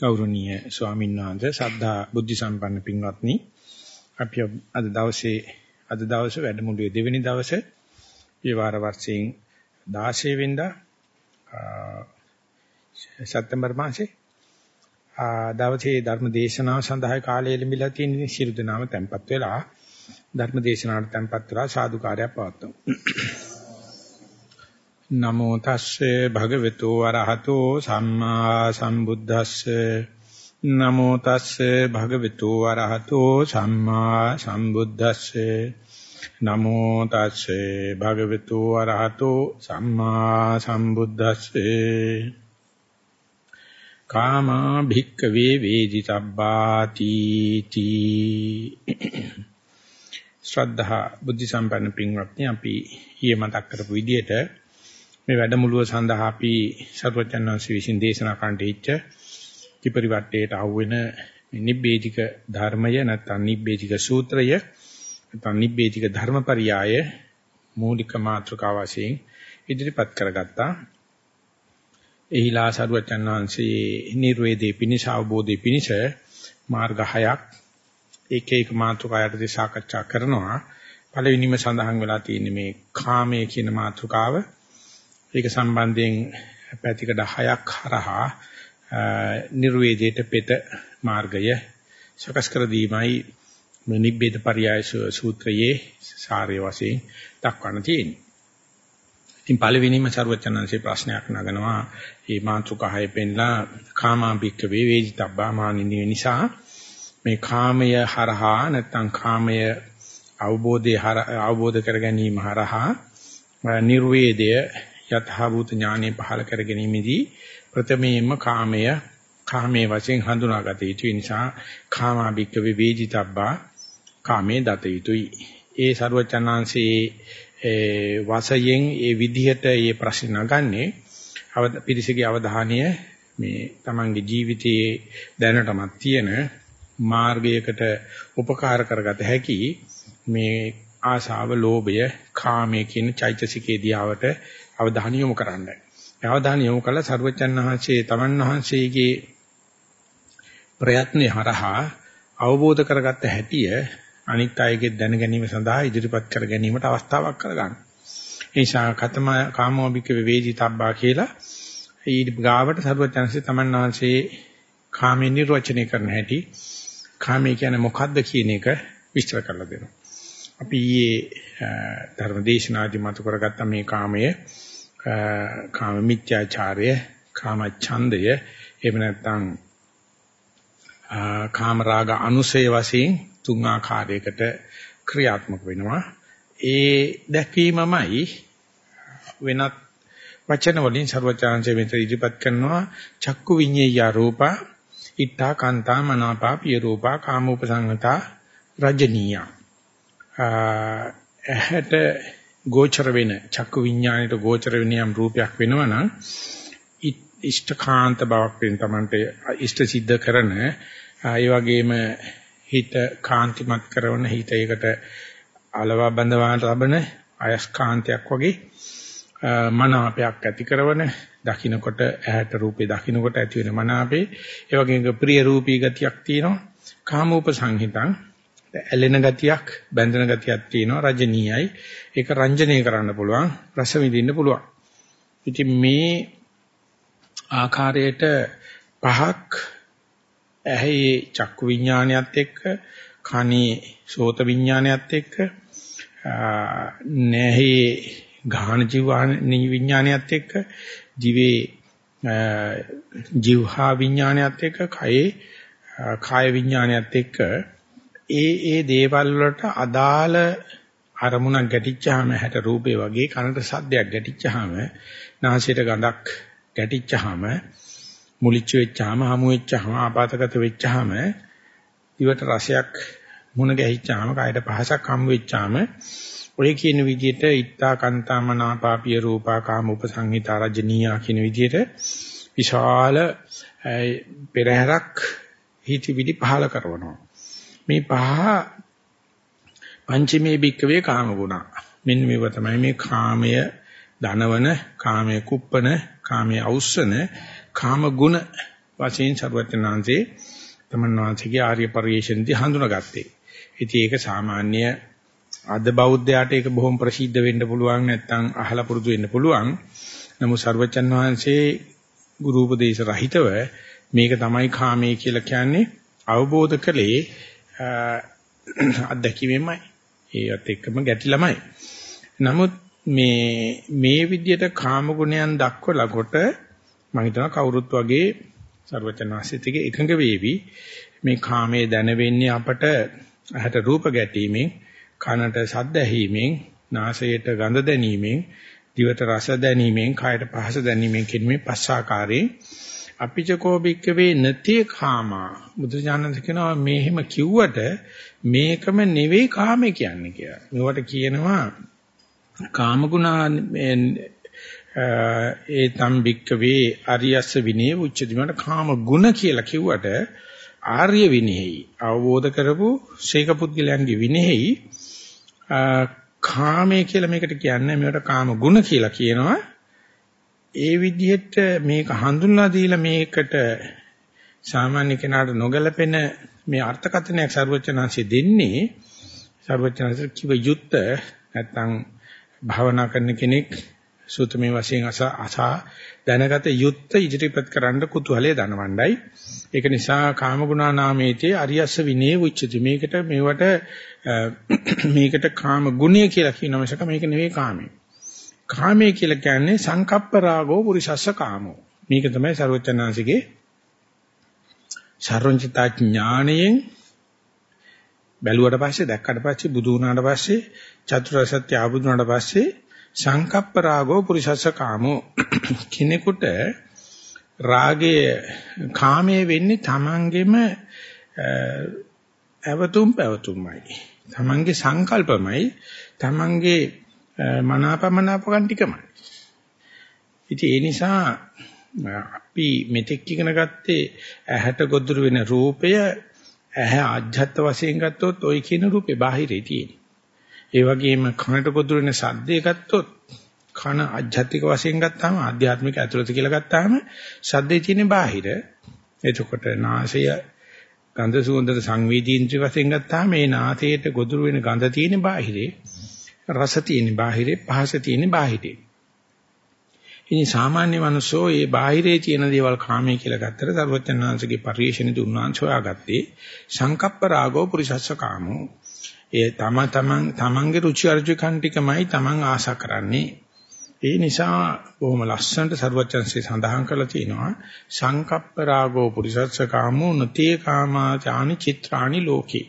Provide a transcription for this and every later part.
ගෞරවනීය ස්වාමීන් වහන්සේ සද්ධා බුද්ධ සම්පන්න පින්වත්නි. අපි අද දවසේ අද දවසේ වැඩමුළුවේ දෙවෙනි දවසේ. මේ වාර වර්ෂයෙන් 16 වෙනිදා සැප්තැම්බර් මාසේ දවසේ ධර්ම දේශනාව සඳහා කාලය ලැබිලා තියෙන සියලු දෙනාම tempත් වෙලා ධර්ම දේශනාවට tempත් වෙලා සාදුකාරයක් පවත්වමු. නමෝ තස්සේ භගවතු වරහතෝ සම්මා සම්බුද්දස්සේ. නමෝ තස්සේ භගවතු වරහතෝ සම්මා සම්බුද්දස්සේ. නමෝ තස්සේ භගවතු වරහතෝ සම්මා සම්බුද්දස්සේ. කාමා භික්කවේ වේදිතබ්බාති තී. ශ්‍රද්ධා බුද්ධ සම්පන්න පින්වත්නි අපි ඊයේ මතක් කරපු විදිහට මේ වැඩමුළුව සඳහා අපි සර්වඥාන්සේ විසින් දේශනා කරන්නට ඉච්ච කිපරිවට්ටේට අහුවෙන නිබ්බේධික ධර්මය නැත්නම් නිබ්බේධික සූත්‍රය නැත්නම් නිබ්බේධික ධර්මපරියාය මූලික මාතෘකාව වශයෙන් ඉදිරිපත් කරගත්තා. එහිලා සර්වඥාන්සේ නිර්වේදේ පිනිස අවබෝධේ පිනිස මාර්ග හයක් එක එක මාතෘකාවටදී සාකච්ඡා කරනවා. පළවෙනිම සඳහන් වෙලා තියෙන්නේ මේ කාමය කියන මාතෘකාව. ඒක සම්බන්ධයෙන් පැතිකඩ 6ක් හරහා නිර්වේදයට පෙත මාර්ගය සකස් කර දීමයි නිබ්බේද පරියාය සූත්‍රයේ සාරය වශයෙන් දක්වන්න තියෙන්නේ. ඉතින් පළවෙනිම ਸਰවචනංශේ ප්‍රශ්නයක් නගනවා මේ මාතෘකාවේ පෙන්ලා කාමාභික්ක වේවේජිතබ්බා මානිනිය නිසා මේ කාමය හරහා නැත්නම් කාමය අවබෝධය අවබෝධ කර ගැනීම හරහා නිර්වේදය යථාභූත ඥානෙ පහල කර ගැනීමේදී ප්‍රථමයෙන්ම කාමය කාමයේ වශයෙන් හඳුනාගත යුතු නිසා කාමාභික්ක විවේජිතබ්බා කාමේ දත යුතුයි. ඒ ਸਰවචනාංශයේ වාසයෙන් ඒ විදිහට මේ ප්‍රශ්න නගන්නේ පිරිසගේ අවධානය මේ තමන්ගේ ජීවිතයේ දැනටමත් තියෙන මාර්ගයකට උපකාර කරගත හැකි මේ ආශාව, ලෝභය, කාමයේ කියන චෛතසිකේ දිහාවට අවධානය යොමු කරන්න. අවධානය යොමු කළා සර්වචන් වහන්සේ තමන් වහන්සේගේ ප්‍රයත්නේ හරහා අවබෝධ කරගත්ත හැටිය අනිත් අයගේ දැන ගැනීම සඳහා ඉදිරිපත් කර ගැනීමට අවස්ථාවක් කරගන්න. ඒ නිසා කතම කාමෝබික වේදිතබ්බා කියලා ඊට ගාවට සර්වචන්සේ තමන් වහන්සේ කාමේ නිර්වචනය කරන හැටි කාමේ කියන්නේ මොකද්ද කියන එක විස්තර කරලා දෙනවා. අපි ඊයේ ධර්මදේශනාදි මත කරගත්ත මේ කාමය කාම මිත්‍යාචාරය කාම ඡන්දය එහෙම නැත්නම් කාම රාග අනුසය වශයෙන් තුන් ආකාරයකට ක්‍රියාත්මක වෙනවා. ඒ දැක්වීමමයි වෙනත් වචන වලින් ਸਰවචාන්සේ මෙතන ඉදිරිපත් කරනවා. චක්කු විඤ්ඤේය රූපා ඉත්තා කාන්තා මනාපා පිය රූපා කාමෝපසංගතා රජනීය. ඇහැට ගෝචර වෙන චක්කු විඥාණයට ගෝචර වෙන යම් රූපයක් වෙනවා නම් ඉෂ්ඨකාන්ත බවක් වෙන තමන්ට ඉෂ්ඨ සිද්ධ කරන ඒ වගේම හිත කාන්තිමත් කරන හිත ඒකට අලව බඳවා ලබන අයස්කාන්තයක් වගේ මනාපයක් ඇති කරන දකින්නකොට ඇහැට රූපේ දකින්නකොට ඇති වෙන මනාපේ. ඒ වගේම ප්‍රිය රූපී ගතියක් තියෙනවා. කාමෝප සංහිතං ඇලෙන ගතියක් බැඳෙන ගතියක් තියෙනවා රජනීයයි. ඒක රංජනීය කරන්න පුළුවන් රස විඳින්න පුළුවන්. ඉතින් මේ ආකාරයට පහක් ඇහි චක්කු විඥානයත් එක්ක කනේ සෝත විඥානයත් එක්ක නැහි ගාහන ජීවාන විඥානයත් එක්ක දිවේ ජීවහා විඥානයත් එක්ක කයේ කාය විඥානයත් එක්ක ඒ ඒ දේවල් වලට අදාළ අරමුණක් ගැටිච්චාම හැට රූපේ වගේ කනට සද්දයක් ගැටිච්චාම නාසයට ගඳක් ගැටිච්චාම මුලිච්ච වෙච්චාම හමු වෙච්චාම ආපాతගත වෙච්චාම දිවට රසයක් මුණ ගැහිච්චාම කායට පහසක් හම් වෙච්චාම ඔය කියන විදිහට ඉත්තා කන්තා මනාපාපිය රූපා කාම උපසංහිතා රජනීයා කියන විදිහට විශාල පෙරහැරක් හිතවිලි පහල කරනවා. මේ පහ පංචමේ භික්කවේ කාම ගුණා. මෙන්න මේව තමයි මේ කාමය ධනවන, කාමයේ කුප්පන, කාමයේ අවුස්සන, කාම ගුණ වශයෙන් ਸਰවඥාන්සේ තමන් වහන්සේගේ ආර්ය පරිශ්‍රණදී හඳුනාගත්තේ. ඉතින් ඒක සාමාන්‍ය අද බෞද්ධයාට ඒක බොහොම ප්‍රසිද්ධ වෙන්න පුළුවන් නැත්නම් අහලා පුරුදු වෙන්න පුළුවන්. නමුත් ਸਰවඥන් වහන්සේ ගුරු උපදේශ රහිතව මේක තමයි කාමයේ කියලා කියන්නේ අවබෝධ කළේ අත්දැකීමෙන්මයි. ඒවත් එක්කම ගැටිලාමයි. නමුත් මේ මේ විදිහට කාම ගුණයන් දක්වලා කොට මම හිතනවා කවුරුත් වගේ ਸਰවචනාසිතික එකඟ වේවි මේ කාමයේ දැනෙන්නේ අපට ඇහැට රූප ගැටීමෙන් කනට ශබ්ද ඇහිීමෙන් නාසයට ගඳ දැනීමෙන් දිවට රස දැනීමෙන් කයට පහස දැනීමෙන් කියන මේ පස්සාකාරයෙන් අපිචකෝ බික්කවේ නතේ කාමා බුදුජානක කියනවා මෙහෙම කිව්වට මේකම නෙවෙයි කාමේ කියන්නේ කියලා. මේවට කියනවා කාමගුණා ඒ තම් බික්කවේ අරියස්ස විනේ උච්චති මට කාම ගුණ කියලා කිව්වට ආර්ය විනේහි අවබෝධ කරපු ශේක පුද්ගලයන්ගේ විනේහි කාමයේ කියලා මේකට කියන්නේ මේකට කාම ගුණ කියලා කියනවා. ඒ විදිහට මේක හඳුන්වා දීලා මේකට සාමාන්‍ය කෙනාට නොගැලපෙන මේ අර්ථකථනයක් ਸਰවචනංශය දෙන්නේ ਸਰවචනංශ කිව යුත්ත නැත්නම් භාවනා කරන කෙනෙක් සූත්‍රමේ වශයෙන් අසා දැනගත යුත්ත ඉදිරිපත් කරන්න කුතුහලය දනවණ්ඩයි ඒක නිසා කාමගුණා නාමයේදී අරියස්ස විනේ උච්චති. මේකට මේවට මේකට කාම ගුණය කියලා කියනවා මිසක මේක නෙවෙයි කාමයේ. කාමය කියලා කියන්නේ සංකප්ප රාගෝ පුරිසස්ස කාමෝ. මේක තමයි ਸਰවචනාංශිකේ සර්වඥතා ඥාණයෙන් බැලුවට පස්සේ දැක්කට පස්සේ බුදු වුණාට පස්සේ චතුරාර්ය සත්‍ය ආબોධ වුණාට පස්සේ සංකප්ප රාගෝ පුරිසස්ස කාමෝ. කිනෙකුට රාගය කාමයේ වෙන්නේ තමන්ගෙම ඇවතුම් පැවතුම්මයි. තමන්ගේ සංකල්පමයි. තමන්ගේ මනාපමනාපකම් ටිකමයි ඉතින් ඒ නිසා අපි මෙතෙක් ඉගෙන ගත්තේ ඇහැට ගොදුරු වෙන රූපය ඇහැ ආධ්‍යාත්ම වශයෙන් ගත්තොත් ওই කියන රූපේ බාහිරේ තියෙන. ඒ වගේම කනට ගොදුරු වෙන ශබ්දය ගත්තොත් කන ආධ්‍යාත්මික වශයෙන් ගත්තාම ආධ්‍යාත්මික ඇතුළත කියලා ගත්තාම ශබ්දේ තියෙන බාහිර. එතකොට නාසය ගන්ධ සුවඳට සංවේදීන්ද්‍රිය වශයෙන් ගත්තාම මේ නාසයට ගොදුරු වෙන ගඳ තියෙන බාහිරේ රස තියෙන බාහිරේ පහස තියෙන බාහිරේ ඉතින් සාමාන්‍ය මිනිස්සෝ මේ බාහිරේ තියෙන දේවල් කාමයේ කියලා ගත්තට සර්වඥාන්සේගේ පරිශ්‍රණිත උන්වංශ හොයාගත්තේ සංකප්ප රාගෝ පුරිසස්ස කාමෝ. ඒ තම තමන් තමන්ගේ රුචි අරුචිකන් ටිකමයි තමන් ආශා කරන්නේ. ඒ නිසා බොහොම ලස්සනට සර්වඥාන්සේ සඳහන් කරලා තියෙනවා සංකප්ප රාගෝ පුරිසස්ස කාමෝ නතේ කාමා චානි චිත්‍රානි ලෝකේ.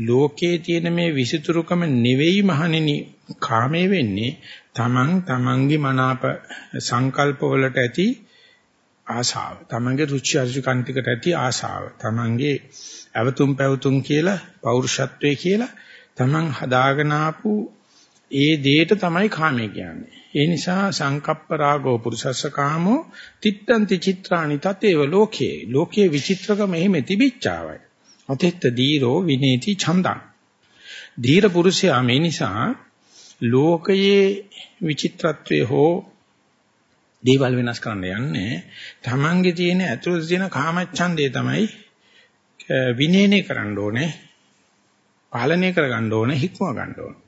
ලෝකේ තියෙන මේ විසිතුරුකම නෙවෙයි මහණෙනි කාමයේ වෙන්නේ තමන් තමන්ගේ මනාප සංකල්ප වලට ඇති ආශාව. තමන්ගේ රුචි අරුචිකන් ටිකට ඇති ආශාව. තමන්ගේ අවතුම් පැවතුම් කියලා පෞරුෂත්වයේ කියලා තමන් හදාගෙන ආපු ඒ දෙයට තමයි කාමය කියන්නේ. ඒ නිසා සංකප්ප රාගෝ පුරුෂස්ස කාමෝ තිත්තන්ති චිත්‍රානි තතේව ලෝකේ. ලෝකයේ විචිත්‍රකම එහෙම තිබිච්චාවයි. අතෙත්ත දීරෝ විනේති ඡන්දං. ධීර පුරුෂයා මේ නිසා ලෝකයේ විචිත්‍රත්වයේ හෝ දේවල් වෙනස් කරන්න යන්නේ තමන්ගේ තියෙන ඇතුළත තියෙන කාමච්ඡන්දේ තමයි විනේනේ කරන්න ඕනේ පාලනය කරගන්න ඕනේ හික්ම ගන්න ඕනේ.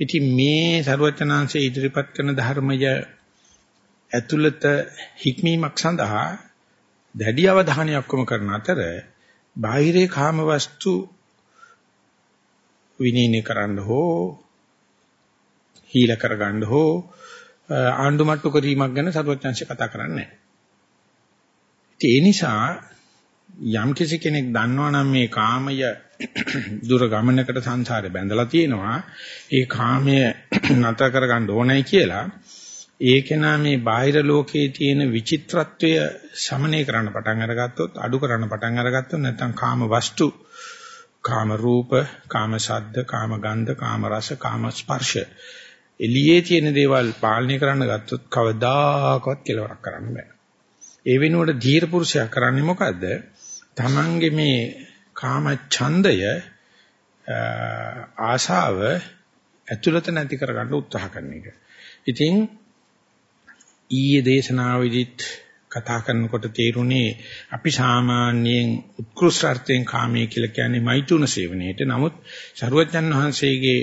ඉතින් මේ ਸਰවචනාංශයේ ඉදිරිපත් කරන ධර්මය ඇතුළත හික්මීමක් සඳහා දැඩි අවධානයක් යොමු කරන අතර බාහිරේ කාම වස්තු විනීනේ කරන්න හෝ හීල කරගන්න හෝ ආණ්ඩු මට්ටු කිරීමක් ගැන සරුවචාන්සේ කතා කරන්නේ නැහැ. ඒ නිසා යම් කිසි කෙනෙක් දන්නවනම් මේ කාමය දුර ගමනකට සංසාරේ බැඳලා තියෙනවා ඒ කාමය නතර කරගන්න ඕනයි කියලා ඒකේනා මේ බාහිර ලෝකයේ තියෙන විචිත්‍රත්වය සමනය කරන්න පටන් අරගත්තොත් අඩු කරන්න පටන් අරගත්තොත් නැත්නම් කාම වස්තු කාම රූප කාම ශබ්ද කාම ගන්ධ කාම රස කාම ස්පර්ශ එළියේ තියෙන දේවල් පාලනය කරන්න ගත්තොත් කවදාකවත් කෙලවරක් කරන්න බෑ. ඒ වෙනුවට ධීර පුරුෂයා කරන්නේ මොකද්ද? Tamange මේ කාම ඡන්දය ආශාව ඇතුළත නැති කරගන්න උත්සාහ කරන එක. ඉතින් ඊයේ දේශනාවෙදිත් කතා කරනකොට තේරුනේ අපි සාමාන්‍යයෙන් උත්කෘෂ්ඨ අර්ථයෙන් කාමයේ කියලා කියන්නේ මෛතුන සේවනයේට. නමුත් සරුවචන් වහන්සේගේ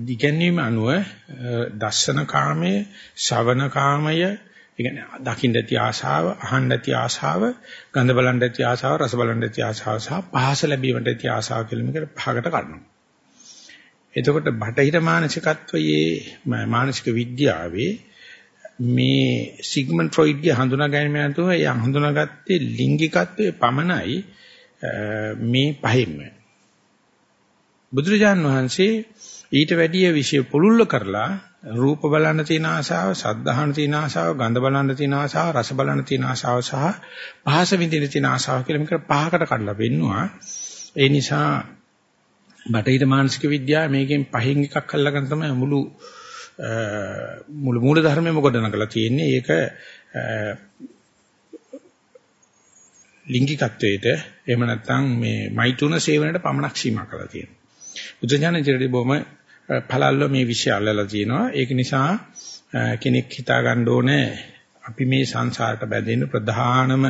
දිගැන්වීම අනුව දස්සන කාමය, ශවන කාමය, කියන්නේ දකින්න ඇති ආශාව, අහන්න ඇති ආශාව, ගඳ බලන්න ඇති ආශාව, රස බලන්න ඇති ආශාව සහ පහස ලැබීමට ඇති ආශාව කියලා මේකට පහකට කඩනවා. එතකොට බටහිර මානසිකත්වයේ මානසික විද්‍යාවේ මේ සිග්මන්ඩ් ෆ්‍රොයිඩ්ගේ හඳුනා ගැනීම යනතෝ ඒ හඳුනාගත්තේ ලිංගිකත්වයේ පමණයි මේ පහින්ම. බුදුරජාන් වහන්සේ ඊට වැඩිය විශේෂ පුළුල්ල කරලා රූප බලන්න තියෙන ආශාව, සද්ධාහන තියෙන ආශාව, ගන්ධ බලන්න තියෙන ආශාව, රස බලන්න තියෙන ආශාව සහ පහස විඳින තියෙන ආශාව කියලා මේක පහකට කඩලා පෙන්නවා. ඒ නිසා බටහිර මානසික විද්‍යාව මේකෙන් පහෙන් එකක් අල්ලගෙන තමයි මුළු මුළු මූල ධර්මෙම ගොඩනගලා තියෙන්නේ. ඒක ලිංගිකත්වයට එහෙම නැත්නම් මේ මෛතුන සේවනයේ පමණක් සීමා කරලා තියෙනවා. බුදුජානකයේදී බොහොම පළල්ල මේ විෂය අල්ලලා තියෙනවා. ඒක නිසා කෙනෙක් හිතා ගන්න ඕනේ අපි මේ සංසාරට බැඳෙන ප්‍රධානම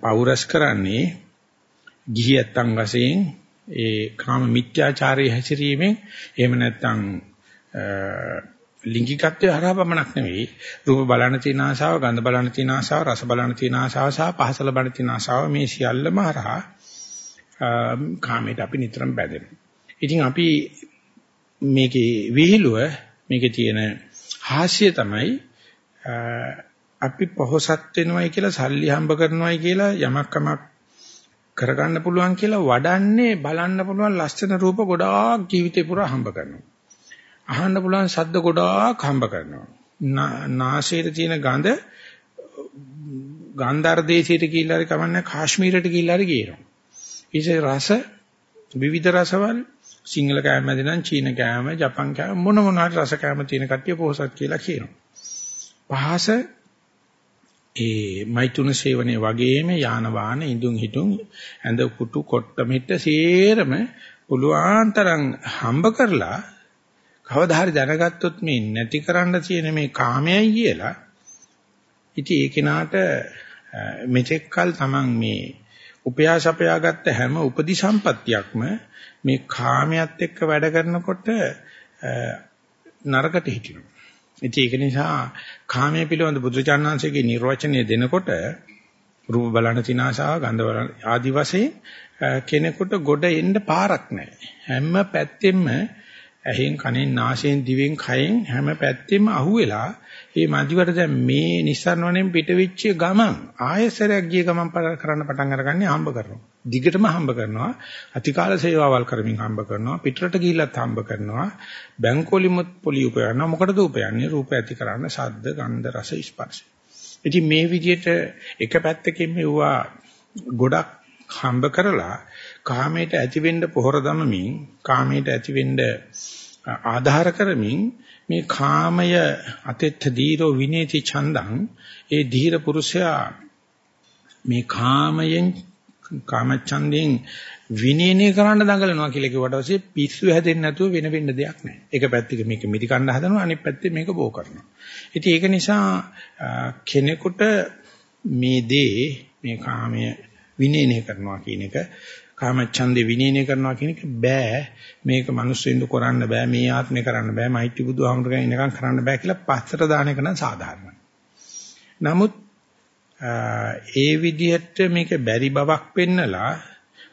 පෞරස් කරන්නේ ගිහියත්තන් වශයෙන් ඒ කාම මිත්‍යාචාරයේ හැසිරීමෙන් එහෙම නැත්නම් ලිංගිකත්වයේ හරහා පමණක් නෙවෙයි රූප බලන තියෙන ආශාව, ගන්ධ බලන තියෙන ආශාව, රස බලන තියෙන ආශාව සහ පහස ලබන තියෙන ආශාව මේ සියල්ලම හරහා කාමයට අපි නිතරම බැඳෙනවා. ඉතින් අපි මේකේ විහිළුව මේකේ තියෙන හාස්‍ය තමයි අපි පොහසත් වෙනවයි කියලා සල්ලි හම්බ කරනවයි කියලා යමක් කමක් කරගන්න පුළුවන් කියලා වඩන්නේ බලන්න පුළුවන් ලස්සන රූප ගොඩාක් ජීවිතේ පුරා හම්බ කරනවා. අහන්න පුළුවන් ශබ්ද ගොඩාක් හම්බ කරනවා. නාසයේ තියෙන ගඳ ගන්ධාර දේශයට කියලා හරි කමන්නේ කාශ්මීරයට කියලා හරි කියනවා. ඊසේ රස විවිධ රසවල සිංහල කෑම මැද නම් චීන කෑම, ජපන් කෑම මොන මොන හරි රස කෑම තියෙන කට්ටිය පොහසත් කියලා කියනවා. පහස ඒ මෛතුන සේවනයේ වගේම යාන වාහන ඉදුන් හිටුන් ඇඳ කුටු කොට්ට මෙට්ට සේරම පුළුවන් තරම් හම්බ කරලා කවදා හරි දැනගත්තොත් මේ නැති කරන්න තියෙන මේ කාමයයි කියලා ඉතින් ඒ කෙනාට මෙතෙක්කල් Taman මේ උපයාසපයා ගත්ත හැම උපදි සම්පත්තියක්ම මේ කාමයට එක්ක වැඩ කරනකොට නරකට හිටිනවා. ඉතින් ඒක නිසා කාමයේ පිළිබඳ බුදුචානන්සේගේ නිර්වචනය දෙනකොට රූප බලන තිනාසාව ගන්ධ බලන ආදි වශයෙන් කෙනෙකුට ගොඩ එන්න පාරක් නැහැ. හැම පැත්තෙම ඇහෙන් කනෙන් නාසයෙන් දිවෙන් කයෙන් හැම පැත්තෙම අහුවෙලා මේ මදිවට දැන් මේ නිස්සාරණයෙන් පිටවිච්ච ගමන් ආයසරයක් ගිය ගමන් කරන්න පටන් අරගන්නේ හම්බ කරනවා. දිගටම හම්බ කරනවා. අතිකාල සේවාවල් කරමින් හම්බ කරනවා. පිටරට ගිහිල්ලත් හම්බ කරනවා. බැංකුවලිමුත් පොලි උපයනවා. මොකටද උපයන්නේ? රූප ඇති කරන්න ශබ්ද, ගන්ධ, රස, ස්පර්ශ. ඉතින් මේ විදිහට එක පැත්තකින් මෙවුවා ගොඩක් හම්බ කරලා කාමයට ඇතිවෙන්න පොහොර දමමින් කාමයට ඇතිවෙන්න ආධාර කරමින් මේ කාමය අතෙත්ත දීරෝ විනේති ඡන්දං ඒ ධීර පුරුෂයා මේ කාමයෙන් කාමච්ඡන්දයෙන් විනේනය කරන්න දඟලනවා කියලා කිව්වට පස්සේ පිස්සු හැදෙන්නේ නැතුව වෙන වෙන්න දෙයක් නැහැ. එක පැත්තක මේක මිදි කන්න හදනවා අනිත් පැත්තේ මේක බෝ කරනවා. ඉතින් ඒක නිසා කෙනෙකුට මේ දේ මේ කාමය විනේනය කරනවා කියන එක කාමච්ඡන්දේ විනීනය කරනවා කියන එක බෑ මේක මිනිස්සුන්ට කරන්න බෑ මේ ආත්මේ කරන්න බෑ මෛත්‍රී බුදුහාමුදුරගෙන ඉනකම් කරන්න බෑ කියලා පස්සට දාන එක නම් සාධාරණයි. නමුත් ඒ විදිහට මේක බැරි බවක් පෙන්නලා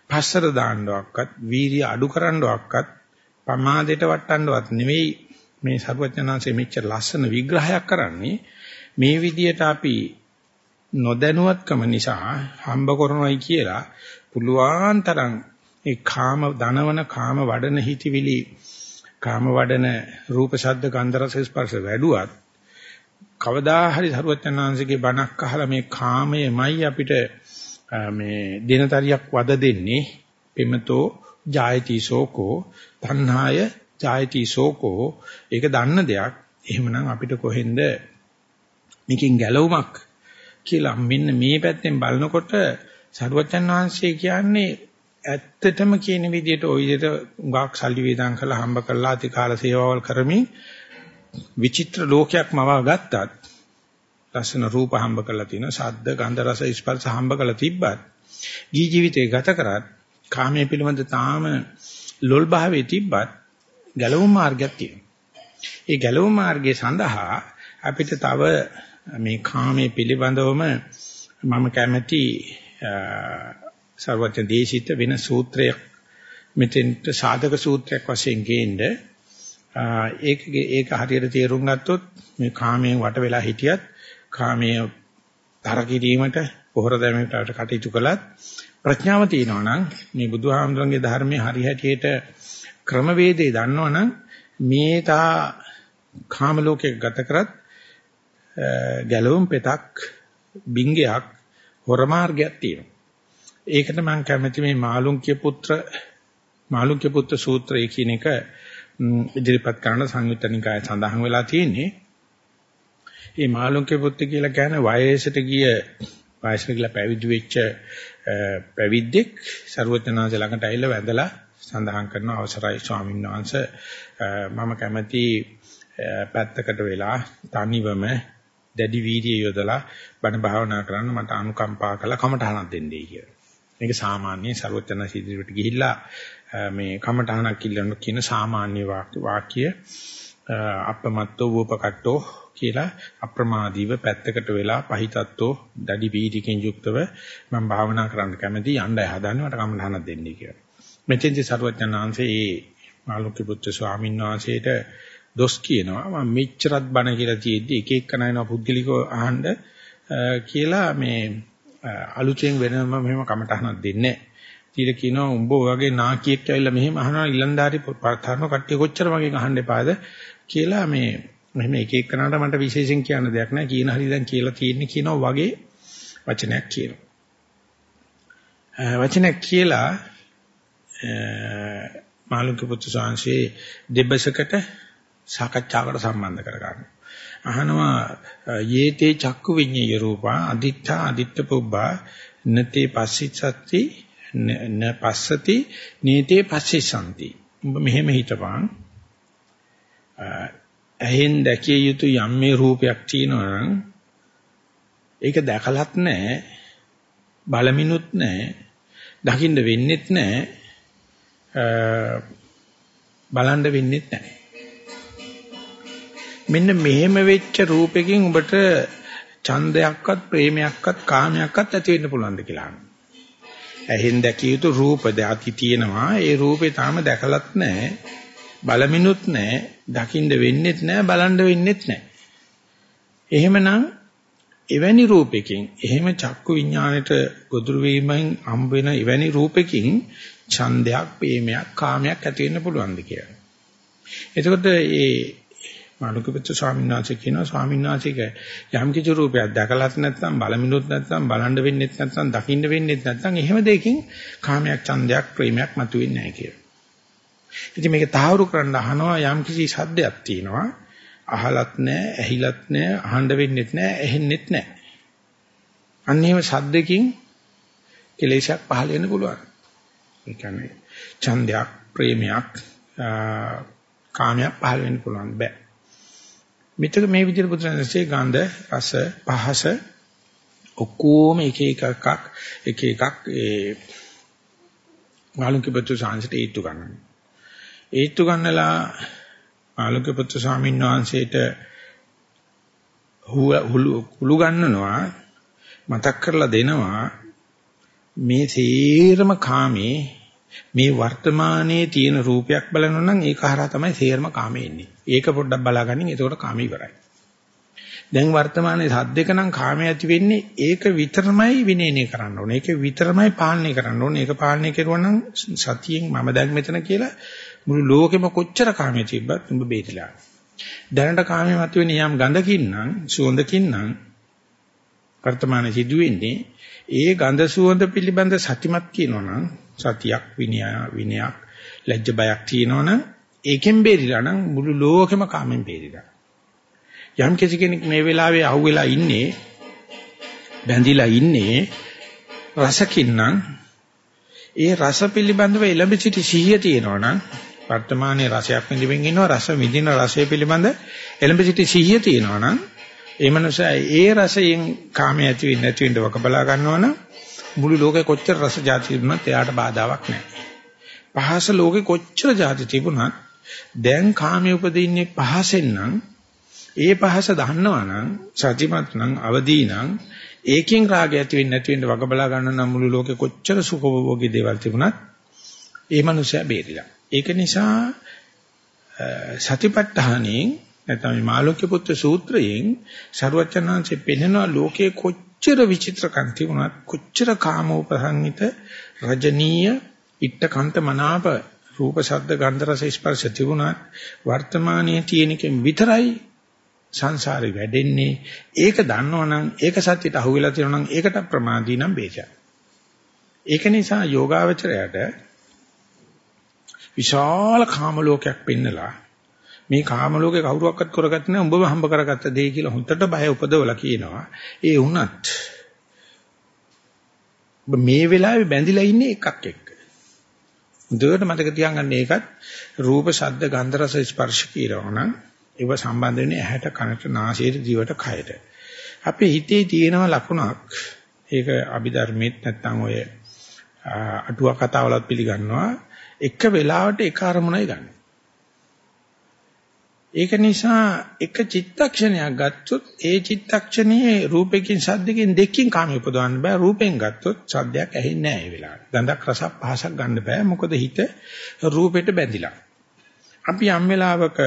පස්සට දාන්නවක්වත් වීර්ය අඩු කරන්නවක්වත් ප්‍රමාදයට වටන්නවත් නෙවෙයි මේ සරුවචනාංශයේ මෙච්චර ලස්සන විග්‍රහයක් කරන්නේ මේ විදිහට අපි නොදැනුවත්කම නිසා හම්බ කරනවයි කියලා පුළුවන් තරම් ඒ කාම ධනවන කාම වඩන හිතවිලි කාම වඩන රූප ශබ්ද ගන්ධ රස ස්පර්ශ වැඩුවත් කවදා හරි සරුවචනාංශගේ බණක් අහලා මේ කාමයමයි අපිට මේ දිනතරියක් වද දෙන්නේ. පෙමතෝ ජායති සෝකෝ තණ්හාය ජායති සෝකෝ ඒක දන්න දෙයක්. එහෙමනම් අපිට කොහෙන්ද මේකෙන් ගැලවුමක් කියලා මෙන්න මේ පැත්තෙන් බලනකොට සරුවචන් වහන්සේ කියන්නේ ඇත්තටම කියන විදිහට ওই විදිහට උගක් සල්ලි වේදම් කරලා හම්බ කරලා අති කාල සේවාවල් කරමින් විචිත්‍ර ලෝකයක් මවා ගත්තත් ලස්සන රූප හම්බ කරලා තියෙනවා. ශබ්ද, ගන්ධ, රස, ස්පර්ශ හම්බ කරලා තිබ්බත් ජී ජීවිතේ ගත කරත් කාමයේ පිළිබඳ තාම ලොල් භාවයේ තිබ්බත් ගැලවුම් මාර්ගයක් තියෙනවා. ඒ ගැලවුම් මාර්ගය සඳහා අපිට තව මේ කාමයේ පිළිබඳවම මම කැමැති සර්වඥ දේශිත වෙන සූත්‍රයක් මෙතෙන්ට සාධක සූත්‍රයක් වශයෙන් ගේන්න ඒක ඒක හරියට තේරුම් ගත්තොත් මේ කාමයෙන් වට වෙලා හිටියත් කාමයේ තර කිරීමට පොහොර දැමීමට කටයුතු කළත් ප්‍රඥාව තියෙනවා නම් මේ බුදුහාමුදුරන්ගේ ධර්මයේ හරි හැටියට ක්‍රමවේදේ දන්නවනම් මේ තා කාම ලෝකයක ගත කරත් ගැලවුම් පෙතක් බිංගයක් හොර මාර්ගයක් තියෙනවා. ඒකට මම කැමති මේ මාළුන්ක්‍ය පුත්‍ර මාළුන්ක්‍ය පුත්‍ර සූත්‍රය කියන එක ඉදිරිපත් කරන සංයුත්ත නිකායේ සඳහන් වෙලා තියෙන්නේ. මේ මාළුන්ක්‍ය පුත්‍ර කියලා කියන්නේ වයසට ගිය වයසට ගිලා පැවිදි වෙච්ච පැවිද්දෙක් ਸਰවඥාන්ස ළඟට ඇවිල්ලා වැඳලා සඳහන් කරන අවසරයි ස්වාමීන් වහන්සේ මම කැමති පැත්තකට වෙලා තනිවම දැඩි වීර්යය යොදලා බණ භාවනා කරන්න මට අනුකම්පා කළා කමටහනක් දෙන්නේ කියලා. මේක සාමාන්‍ය ਸਰවඥා සිදිරියට ගිහිල්ලා මේ කමටහනක් ඉල්ලන කියන සාමාන්‍ය වාක්‍ය අප්‍රමත්තෝ වූපකට්ටෝ කියලා අප්‍රමාදීව පැත්තකට වෙලා පහිතත්තෝ දැඩි වීර්යකින් යුක්තව මම භාවනා කරන්න කැමති යන්න හදන්නේ මට කමටහනක් දෙන්නේ කියලා. මෙතෙන්දී ਸਰවඥාන්සේ ඒ මාළුක්‍ය පුත්‍ර ස්වාමීන් වහන්සේට දොස් කියනවා. මම මෙච්චරත් බණ කියලා තියෙද්දි එක එක නයිනවා පුද්ගලිකව අහන්න කියලා මේ අලුතෙන් වෙනම මෙහෙම කමටහනක් දෙන්නේ ඊට කියනවා උඹ වගේ නාකියෙක් ඇවිල්ලා මෙහෙම අහනවා ඉලන්දාරි පාතරන කට්ටිය කොච්චර වගේ අහන්න එපාද කියලා මේ මෙහෙම එක එක කනට මට විශේෂයෙන් කියන්න දෙයක් නැහැ. කියන හරි දැන් කියලා තියෙන්නේ කියනවා වගේ වචනයක් කියනවා. වචනයක් කියලා මාළුක පුත්තු සාංශේ දෙබසකට සාකච්ඡාවකට සම්බන්ධ කරගන්න. අහනවා යේතේ චක්කු විඤ්ඤය රූපා අදිත්තා අදිත්ත පුබ්බා නතේ පස්සිච්ඡති න පස්සති නීතේ පස්සිසanti. ඔබ මෙහෙම හිතපන්. ඇහෙන් දැකිය යුතු යම් මේ රූපයක් තියෙනවා නම් ඒක දැකලත් නැහැ බලමිනුත් නැහැ දකින්න වෙන්නෙත් නැහැ බලන්න වෙන්නෙත් නැහැ මෙන්න මෙහෙම වෙච්ච රූපෙකින් ඔබට ඡන්දයක්වත් ප්‍රේමයක්වත් කාමයක්වත් ඇති වෙන්න පුළුවන්ද කියලා අහනවා. ඇහෙන් දැකිය යුතු රූප දැති තියෙනවා. ඒ රූපේ තාම දැකලත් නැහැ. බලමිනුත් නැහැ. දකින්න වෙන්නෙත් නැහැ. බලන්න වෙන්නෙත් නැහැ. එහෙමනම් එවැනි රූපෙකින් එහෙම චක්කු විඥාණයට ගොදුරු වීමෙන් හම්බ වෙන එවැනි රූපෙකින් ඡන්දයක්, ප්‍රේමයක්, කාමයක් ඇති වෙන්න පුළුවන්ද කියලා. එතකොට මේ මාළුකපුත්‍ර ස්වාමීන් වහන්සේ කියනවා ස්වාමීන් වහන්සේක යම් කිසි රූපයක් දැකලත් නැත්නම් බලමිනුත් නැත්නම් බලන්න වෙන්නේ නැත්නම් දකින්න වෙන්නේ නැත්නම් එහෙම දෙයකින් කාමයක් ඡන්දයක් ප්‍රේමයක් මතුවෙන්නේ නැහැ කියලා. ඉතින් මේක තහවුරු කරන්න අහනවා යම් කිසි සද්දයක් තියෙනවා අහලත් නැහැ ඇහිලත් නැහැ අහන්න වෙන්නේත් නැහැ ඇහෙන්නෙත් නැහැ. අන්න එහෙම සද්දකින් කෙලෙසක් පහළ වෙන්න පුළුවන්. ඒ කියන්නේ ඡන්දයක් ප්‍රේමයක් කාමයක් පහළ වෙන්න පුළුවන් බෑ. මෙතක මේ විදිහට බුදුරජාණන්සේ ගන්ධ රස පහස ඔක්කොම එක එක එකක් එක එකක් ඒ මාළුක්‍ය පුත්‍ර සාංශට ඒත්තු ගන්නවා. ඒත්තු ගන්නලා මාළුක්‍ය පුත්‍ර ස්වාමීන් වහන්සේට හුළු ගන්නනවා මතක් කරලා දෙනවා මේ සේරම කාමේ මේ වර්තමානයේ තියෙන රූපයක් බලනවා නම් ඒක හරහා තමයි සේරම කාමේ එන්නේ. ඒක පොඩ්ඩක් බලාගනින් එතකොට කාම ඉවරයි. දැන් වර්තමානයේ සද්දක නම් කාමයේ ඇති වෙන්නේ ඒක විතරමයි විනේනය කරන්න ඕනේ. ඒක විතරමයි පාලනය කරන්න ඕනේ. ඒක පාලනය කරුවා නම් සතියෙන් මම දැන් මෙතන කියලා මුළු ලෝකෙම කොච්චර කාමයේ තිබ්බත් උඹ බේරිලා. දැනට කාමයේ මතුවෙන යම් ගඳකින් නම් සුවඳකින් නම් වර්තමානයේ සිදුවෙන්නේ ඒ ගඳ සුවඳ පිළිබඳ සතිමත් කියනවනම් සතියක් විනය විනයක් ලැජ්ජ බයක් තියෙනවනම් ඒකෙන් බේරිලා නම් මුළු ලෝකෙම කාමෙන් බේරිලා. යම් කෙනෙක් මේ වෙලාවේ අහුවෙලා ඉන්නේ බැඳිලා ඉන්නේ රසකින් නම් ඒ රස පිළිබඳව එළඹ සිටි සිහිය තියෙනවා නම් වර්තමානයේ රසයක් විඳින්න ඉන්නවා රස විඳින රසය පිළිබඳ එළඹ සිටි සිහිය තියෙනවා නම් ඒ මනුස්සයා ඒ රසයෙන් කාමයේ ඇති වෙන්නේ නැති වෙන්න වක බලා ගන්නවනම් මුළු ලෝකේ කොච්චර රස જાති තිබුණත් එයාට බාධාවක් නැහැ. පහස ලෝකේ කොච්චර જાති තිබුණත් දැන් කාමයේ උපදින්නේ පහසෙන් නම් ඒ පහස දන්නවා නම් සත්‍යමත් නම් අවදී නම් ඒකෙන් රාගය ඇති වෙන්නේ නැති වෙන්න වග බලා ගන්න නම් මුළු ලෝකේ කොච්චර සුඛභෝගී දේවල් තිබුණත් ඒ මනුස්සයා බේරිලා. ඒක නිසා සතිපට්ඨානෙන් නැත්නම් මාළුක්‍ය පුත්‍ර සූත්‍රයෙන් ਸਰුවචනාංශෙ පෙන්වන ලෝකේ කොච්චර විචිත්‍රකම් තිබුණත් කොච්චර කාමෝපසංහිත රජනීය ඉට්ටකන්ත මනාප රූප ශබ්ද ගන්ධ රස ස්පර්ශ තිබුණත් වර්තමානයේ තියෙන එකෙන් විතරයි සංසාරේ වැඩෙන්නේ. ඒක දන්නවනම් ඒක සත්‍යයට අහු වෙලා තියෙනවා නම් ඒකට ප්‍රමාදී නම් බේචා ඒක නිසා යෝගාවචරයට විශාල කාම ලෝකයක් පෙන්නලා මේ කාම ලෝකේ කවුරුවක්වත් කරගත්තේ නැහැ උඹම හම්බ කරගත්ත දෙය කියලා හොන්දට බය උපදවලා කියනවා. ඒ වුණත් මේ වෙලාවේ බැඳිලා ඉන්නේ එකක් එක්ක. හොඳට මතක තියාගන්න ඒකත් රූප ශබ්ද ගන්ධ රස ස්පර්ශ කියනවනම් ඒව සම්බන්ධ වෙන්නේ ඇහැට කනට නාසයට දිවට කයට. අපේ හිතේ තියෙනව ලකුණක් ඒක අභිධර්මෙත් නැත්නම් ඔය අටුවා කතාවලත් පිළිගන්නවා එක වෙලාවට එක අරමුණයි ගන්න. ඒක නිසා එක චිත්තක්ෂණයක් ගත්තොත් ඒ චිත්තක්ෂණයේ රූපකින් සද්දකින් දෙකකින් කාම උපදවන්න බෑ රූපෙන් ගත්තොත් සද්දයක් ඇහෙන්නේ නැහැ ඒ වෙලාවට. ගඳක් රසක් පහසක් ගන්න බෑ මොකද හිත රූපෙට බැඳිලා. අපි යම් වෙලාවක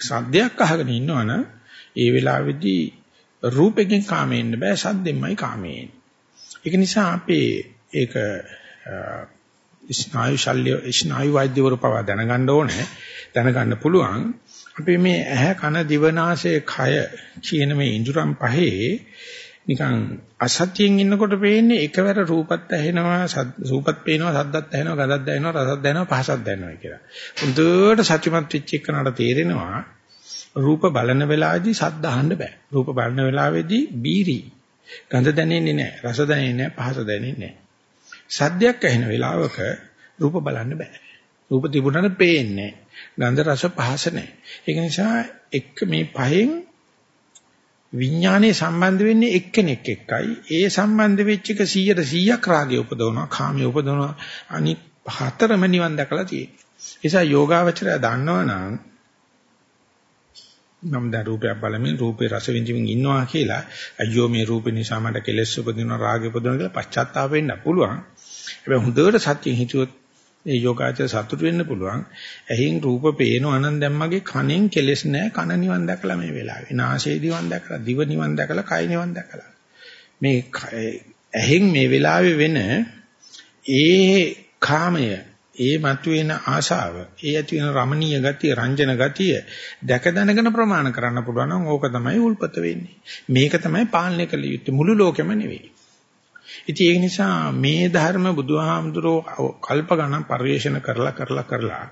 සද්දයක් අහගෙන ඉන්නවනම් ඒ වෙලාවේදී රූපෙකින් කාමෙන්න බෑ සද්දෙන්මයි කාමෙන්නේ. ඒක නිසා අපේ ඒක ස්නායු ශල්‍ය ස්නායු වෛද්‍යවරු පවා දැනගන්න ඕනේ දැනගන්න පුළුවන් අපි මේ ඇහැ කන දිව නාසය කය කියන මේ ඉඳුරන් පහේ නිකන් අසත්‍යයෙන් ඉන්නකොට පේන්නේ එකවර රූපත් ඇහෙනවා රූපත් පේනවා සද්දත් ඇහෙනවා ගඳත් දැනෙනවා රසත් දැනෙනවා පහසත් දැනෙනවා කියලා. හොඳට සත්‍යමත් වෙච්ච එකනට තේරෙනවා රූප බලන වෙලාවේදී සද්ද අහන්න බෑ. රූප බලන වෙලාවේදී බීරි ගඳ දැනෙන්නේ නැහැ, රස දැනෙන්නේ නැහැ, පහස දැනෙන්නේ නැහැ. සද්දයක් ඇහෙන වෙලාවක රූප බලන්න බෑ. රූප තිබුණාට පේන්නේ ගන්ධ රස පහස නැහැ. ඒක නිසා එක්ක මේ පහෙන් විඥානයේ සම්බන්ධ වෙන්නේ එක්කෙනෙක් එක්කයි. ඒ සම්බන්ධ වෙච්ච එක 100ට 100ක් රාගය උපදවනවා, කාමයේ උපදවනවා. අනිත් හතරම නිවන් දැකලා තියෙනවා. ඒ නිසා යෝගාවචරය දන්නවනම් නම් දැන් රූපයක් බලමින් රූපේ රස විඳින්මින් ඉන්නවා කියලා අයියෝ මේ රූපේ නිසා මට කෙලෙස් උපදිනවා රාගය උපදිනවා කියලා පශ්චාත්තාප වෙන්න පුළුවන්. හැබැයි හොඳට සත්‍යයෙන් හිතුවොත් ඒ යෝගාචර සතුට වෙන්න පුළුවන්. ඇහින් රූප පේනවා නම් දැන් මගේ කනෙන් කෙලෙස් නැහැ. කන නිවන් දැකලා මේ වෙලාවේ. නාසය නිවන් දැකලා, දිව නිවන් දැකලා, කය නිවන් දැකලා. මේ ඇහින් මේ වෙලාවේ වෙන ඒ කාමය, ඒ මතුවෙන ආශාව, ඒ ඇති වෙන රමණීය ගතිය, රංජන ගතිය දැක දැනගෙන ප්‍රමාණ කරන්න පුළුවන් නම් ඕක තමයි උල්පත වෙන්නේ. මේක තමයි පාලනය කළ යුත්තේ මුළු ලෝකෙම නෙවෙයි. ඉතින් ඒක නිසා මේ ධර්ම බුදුහාමුදුරෝ කල්ප ගණන් පරිශන කරලා කරලා කරලා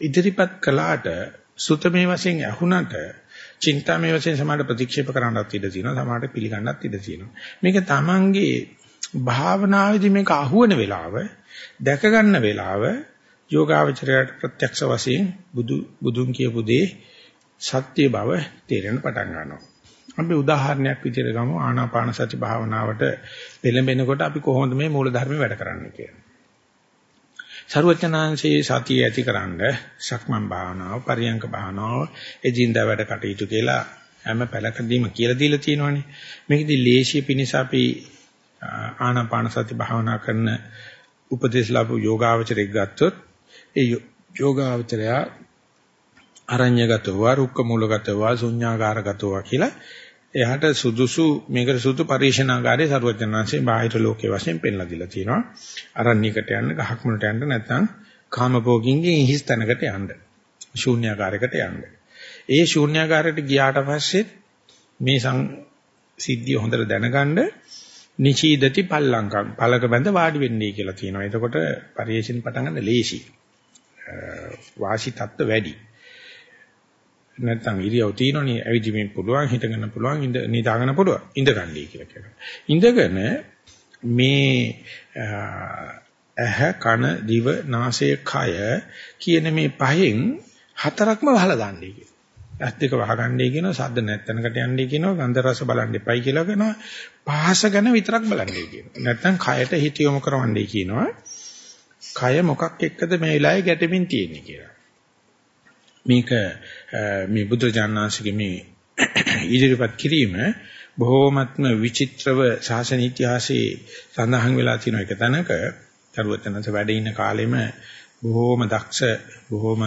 ඉදිරිපත් කළාට සුතමේ වශයෙන් ඇහුණට චින්තාමේ වශයෙන් සමාඩ ප්‍රතික්ෂේප කරන්නත් ඉඩ තියෙනවා සමාඩ පිළිගන්නත් ඉඩ තියෙනවා. මේක තමන්ගේ භාවනාවේදී මේක අහුවන වෙලාව දැක ගන්න වෙලාව යෝගාවචරයට ප්‍රත්‍යක්ෂ වශයෙන් බුදු බුදුන් කියපු දේ සත්‍ය බව තේරෙන්න පටන් ගන්නවා. අපි උදාහරණයක් විදිහට ගමු ආනාපාන සති භාවනාවට පෙළඹෙනකොට අපි කොහොමද මේ මූල ධර්ම වැඩ කරන්නේ කියලා. ਸਰවඥාන්සේ සතිය ඇතිකරනද සක්මන් භාවනාව, පරියංක භාවනාව, එදින්දා වැඩ කටයුතු කියලා හැම පැලකදීම කියලා දීලා තියෙනවානේ. මේකෙදි ලේසිය පිණිස අපි ආනාපාන සති භාවනා කරන උපදේශ ලැබු යෝගාවචරයක් ගත්තොත් ඒ යෝගාවචරය අරඤ්‍යගතව, රුක්ක මූලගතව, ශුඤ්ඤාකාරගතව කියලා එයාට සුදුසු මේකට සුදු පරිශනාගාරයේ ਸਰවඥාන්සේ බාහිර ලෝකයේ වශයෙන් පෙන්ලා දීලා තියෙනවා. අරණ්‍යයකට යන්න, ගහක් මුලට යන්න නැත්නම් කාමභෝගින්ගෙන් හිස් තැනකට යන්න. ශූන්‍යාකාරයකට යන්න. ඒ ශූන්‍යාකාරයට ගියාට පස්සේ මේ සං සිද්ධිය හොඳට දැනගන්න නිචීදති පල්ලංකම් පළක බඳ වාඩි වෙන්නේ කියලා කියනවා. එතකොට පරිේශින් පටන් ගන්න ලේසි. වාසි තත්ත්ව වැඩි. නැත්නම් ඉරියව් තියෙනවනේ ඇවිදින්න පුළුවන් හිටගෙන පුළුවන් ඉඳ නිදාගෙන පුළුවන් ඉඳගන්නයි කියලා කියනවා. ඉඳගෙන මේ ඇහ කන දිව නාසය කය කියන මේ පහෙන් හතරක්ම වහලා දාන්නයි කියලා. ඇස් දෙක වහගන්නයි කියනවා සද්ද නැත්තනකට යන්නයි කියනවා ගන්ධ රස බලන්න එපයි කියලා කියනවා පහස ගැන විතරක් බලන්නයි කියනවා නැත්තම් කයට හිත යොමු කරවන්නයි කියනවා කය මොකක් එක්කද මේ වෙලාවේ ගැටෙමින් තියෙන්නේ කියලා මේක මේ බුදුජානනාංශගේ මේ ඉදිරිපත් කිරීම බොහෝමත්ම විචිත්‍රව ශාසන ඉතිහාසයේ සඳහන් වෙලා තියෙන එක තැනක තරුවතනස වැඩ ඉන්න කාලෙම බොහෝම දක්ෂ බොහෝම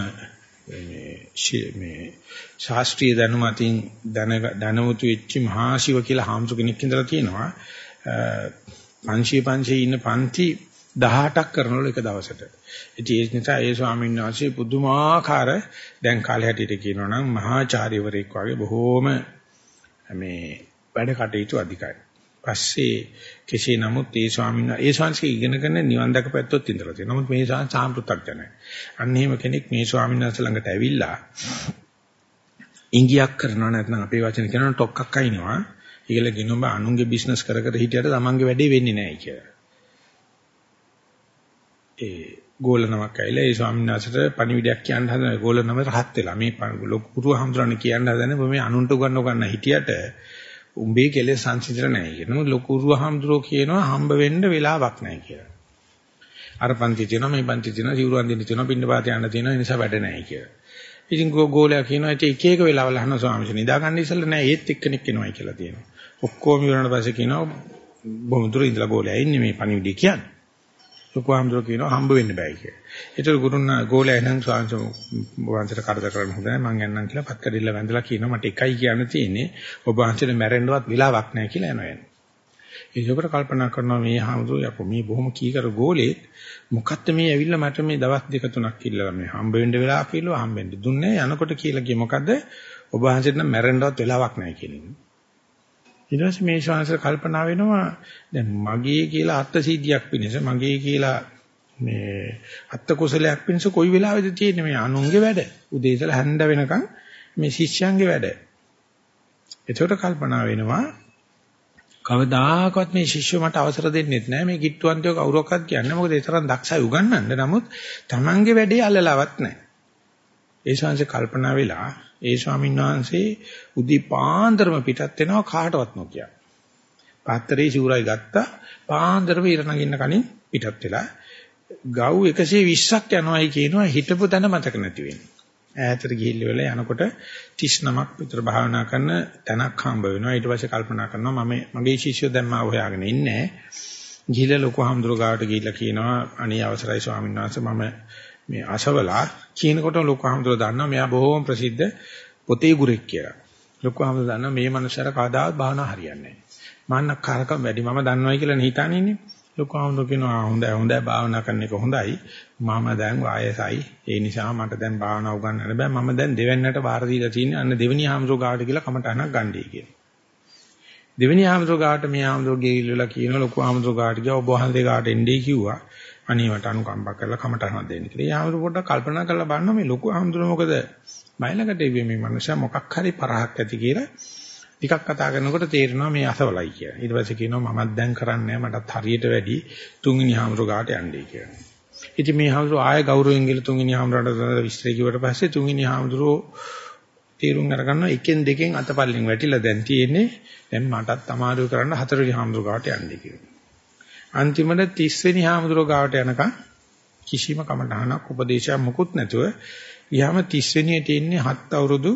මේ ශාස්ත්‍රීය දැනුම අතින් දැනුමුතු වෙච්ච මහා ශිව කියලා හාමුදුර කෙනෙක් ඉඳලා තියෙනවා 500 500 ඉන්න පන්ති 18ක් කරනවලු එක දවසට. ඉතින් ඒ නිසා ඒ ස්වාමීන් වහන්සේ පුදුමාකාර දැන් කාලේ හැටියට කියනවා නම් මහාචාර්යවරයෙක් වගේ බොහෝම මේ වැඩ කටයුතු අධිකයි. පස්සේ කෙසේ නමුත් ඒ ස්වාමීන් වහන්සේ ඒ ශාන්සික ඉගෙනගෙන නිවන් දැකපැත්තොත් ඉඳලා තියෙනවා. නමුත් මේ ශාන් සාම්පෘතක්ජනයි. අන්න එහෙම කෙනෙක් මේ ස්වාමීන් වහන්සේ ළඟට ඇවිල්ලා ඉංගියක් කරනවා නැත්නම් අපේ වචන කියනවා ටොක්ක්ක් අයින්නවා. ඒගොල්ල කියනවා බා අනුන්ගේ බිස්නස් කර කර හිටියට තමන්ගේ වැඩේ වෙන්නේ නැහැ කියලා. ඒ ගෝලනමක් ඇවිල්ලා ඒ ස්වාමීන් වහන්සේට පණිවිඩයක් කියන්න හදන ගෝලනම රහත් වෙලා මේ ලොකු පුරුව හඳුරන්න කියන්න හදන මේ අනුන්ට උගන්ව ගන්න හිටියට උඹේ කෙලෙස් සංසිඳර නැහැ කියනවා. ලොකු රුවහම්දුරෝ කියනවා හම්බ වෙන්න වෙලාවක් නැහැ කියලා. අර පන්ති තියෙනවා මේ පන්ති තියෙනවා සිවුරන් දෙන්න තියෙනවා පින්න පාත යන්න තියෙනවා ඒ නිසා වැඩ නැහැ කියලා. ඉතින් ගෝලයා කියනවා ඒක එක එක වෙලාවල අහන ස්වාමීන් නිදා ගන්න ඉස්සෙල්ලා නෑ ඒත් එක්කෙනෙක් එනවයි කියලා තියෙනවා. ඔක්කොම ඉවරනට පස්සේ කියනවා බොහොම දුර ඉඳලා ගෝලයා ඉන්නේ මේ පණිවිඩය කියන්නේ. ලොකු ආම්දුර කියනවා හම්බ වෙන්න බෑ කියලා. ඒතර ගුරුන් ගෝලයා එනන් ස්වාමීන් වහන්සේට කරදර කරන්න හොඳ නැහැ මං යන්නම් කියලා පත්කඩිල්ල වැඳලා කියනවා මට එකයි කියන්න තියෙන්නේ ඔබ වහන්සේට මැරෙන්නවත් වෙලාවක් නැහැ කියලා යනවා යන්නේ. ඒකකට කල්පනා කරනවා මේ ආම්දුර යකෝ මේ බොහොම කීකර ගෝලේ මොකක්ද මේ ඇවිල්ලා මට මේ දවස් දෙක තුනක් ඉල්ලලා මේ හම්බ වෙන්න වෙලාව කියලා හම්බ වෙන්න දුන්නේ යනකොට කියලා කිය මොකද ඔබ වහන්සේට නම් මැරෙන්නවත් වෙලාවක් නැහැ කියන්නේ. ඊට පස්සේ මේ ශාස්ත්‍ර කල්පනා වෙනවා දැන් මගේ කියලා අත්ත සිද්ධියක් පිණිස මගේ කියලා මේ අත්ත කුසලයක් පිණිස කොයි වෙලාවෙද තියෙන්නේ? මේ අනුන්ගේ වැඩ. උදේ ඉඳලා හැන්ද වෙනකන් මේ ශිෂ්‍යයන්ගේ වැඩ. එතකොට කල්පනා වෙනවා කවදාකවත් මේ ශිෂ්‍යෝ මට අවසර දෙන්නෙත් නෑ. මේ කිට්ටුවන්තයෝ කවුරක්වත් කියන්නේ මොකද ඒ තරම් දක්ෂයි උගන්නන්න. නමුත් Tamange වැඩේ අල්ලලවත් නෑ. ඒ ශාංශ කල්පනා වෙලා ඒ ස්වාමීන් වහන්සේ උදේ පාන්දරම පිටත් වෙනවා කාටවත් නොකිය. පාත්‍රේ ශූරයි ගත්තා පාන්දරම ඉර නගින්න කලින් පිටත් වෙලා ගව් 120ක් යනවායි කියනවා හිටපු තැන මතක නැති වෙන්නේ. ඈතට ගිහිල්ල වෙලා යනකොට 39ක් විතර භාවනා කරන තැනක් හම්බ වෙනවා. ඊට පස්සේ කල්පනා කරනවා මම මගේ ශිෂ්‍යයෝ දැන් මාව හොයාගෙන ඉන්නේ. ගිහිල්ලා ලොකු හම්දුර ගාවට ගිහිල්ලා කියනවා අනේ අවසරයි ස්වාමීන් වහන්සේ මම මේ අසවලා කියනකොට ලොකු හාමුදුර දන්නවා මෙයා බොහොම ප්‍රසිද්ධ පොතේ ගුරෙක් කියලා. ලොකු හාමුදුර දන්නවා මේ මනුස්සයාට කවදාවත් භාවනා හරියන්නේ නැහැ. මාන්න කාරකම් වැඩි මම දන්නවයි කියලා නිහිතාන ඉන්නේ. ලොකු හාමුදුර කියනවා හොඳයි හොඳයි භාවනා කරන එක හොඳයි. මම දැන් වායසයි. ඒ නිසා මට දැන් භාවනා උගන්වන්න බෑ. මම දැන් දෙවන්නට වාර දීලා තියෙන්නේ අන්න දෙවෙනි හාමුදුර ගාවට කියලා කමටහනක් ගන්නයි කියලා. දෙවෙනි හාමුදුර ගාවට මේ හාමුදුර ගෙවිල්ලා කියන ලොකු හාමුදුර ගාවට ගියා ඔබ වහන්සේ ගාවට එන්නේ කිව්වා. අනේවට අනුකම්පා කරලා කමටහනක් දෙන්න කියලා. ඒ ආමර පොඩ්ඩක් කල්පනා කරලා බලන්න මේ ලොකු ආමතුන මොකද බයලකට ඉවේ මේ මනුස්සයා මොකක් හරි පරහක් ඇති කියලා ටිකක් කතා කරනකොට තේරෙනවා මේ අසවලයි කියලා. ඊට පස්සේ කියනවා මමත් දැන් කරන්නේ මටත් හරියට වැඩි තුන්වෙනි ආමතුර ගාට යන්නේ කියලා. ඉතින් මේ ආමතුර ආය ගෞරවයෙන් ගිල තුන්වෙනි ආමතුරට විස්තර කිව්වට පස්සේ තුන්වෙනි ආමතුරෝ තීරුම් අරගන්නවා එකෙන් දෙකෙන් අතපල්ලෙන් වැටිලා දැන් තියෙන්නේ දැන් මටත් අමාරු කරන්න හතරවෙනි ආමතුර ගාට යන්නේ කියලා. අන්තිමට 30 වෙනි හාමුදුරුවෝ ගාවට යනකම් කිසිම කමඨහනක් උපදේශයක් මොකුත් නැතුව ගියාම 30 වෙනියට ඉන්නේ හත් අවුරුදු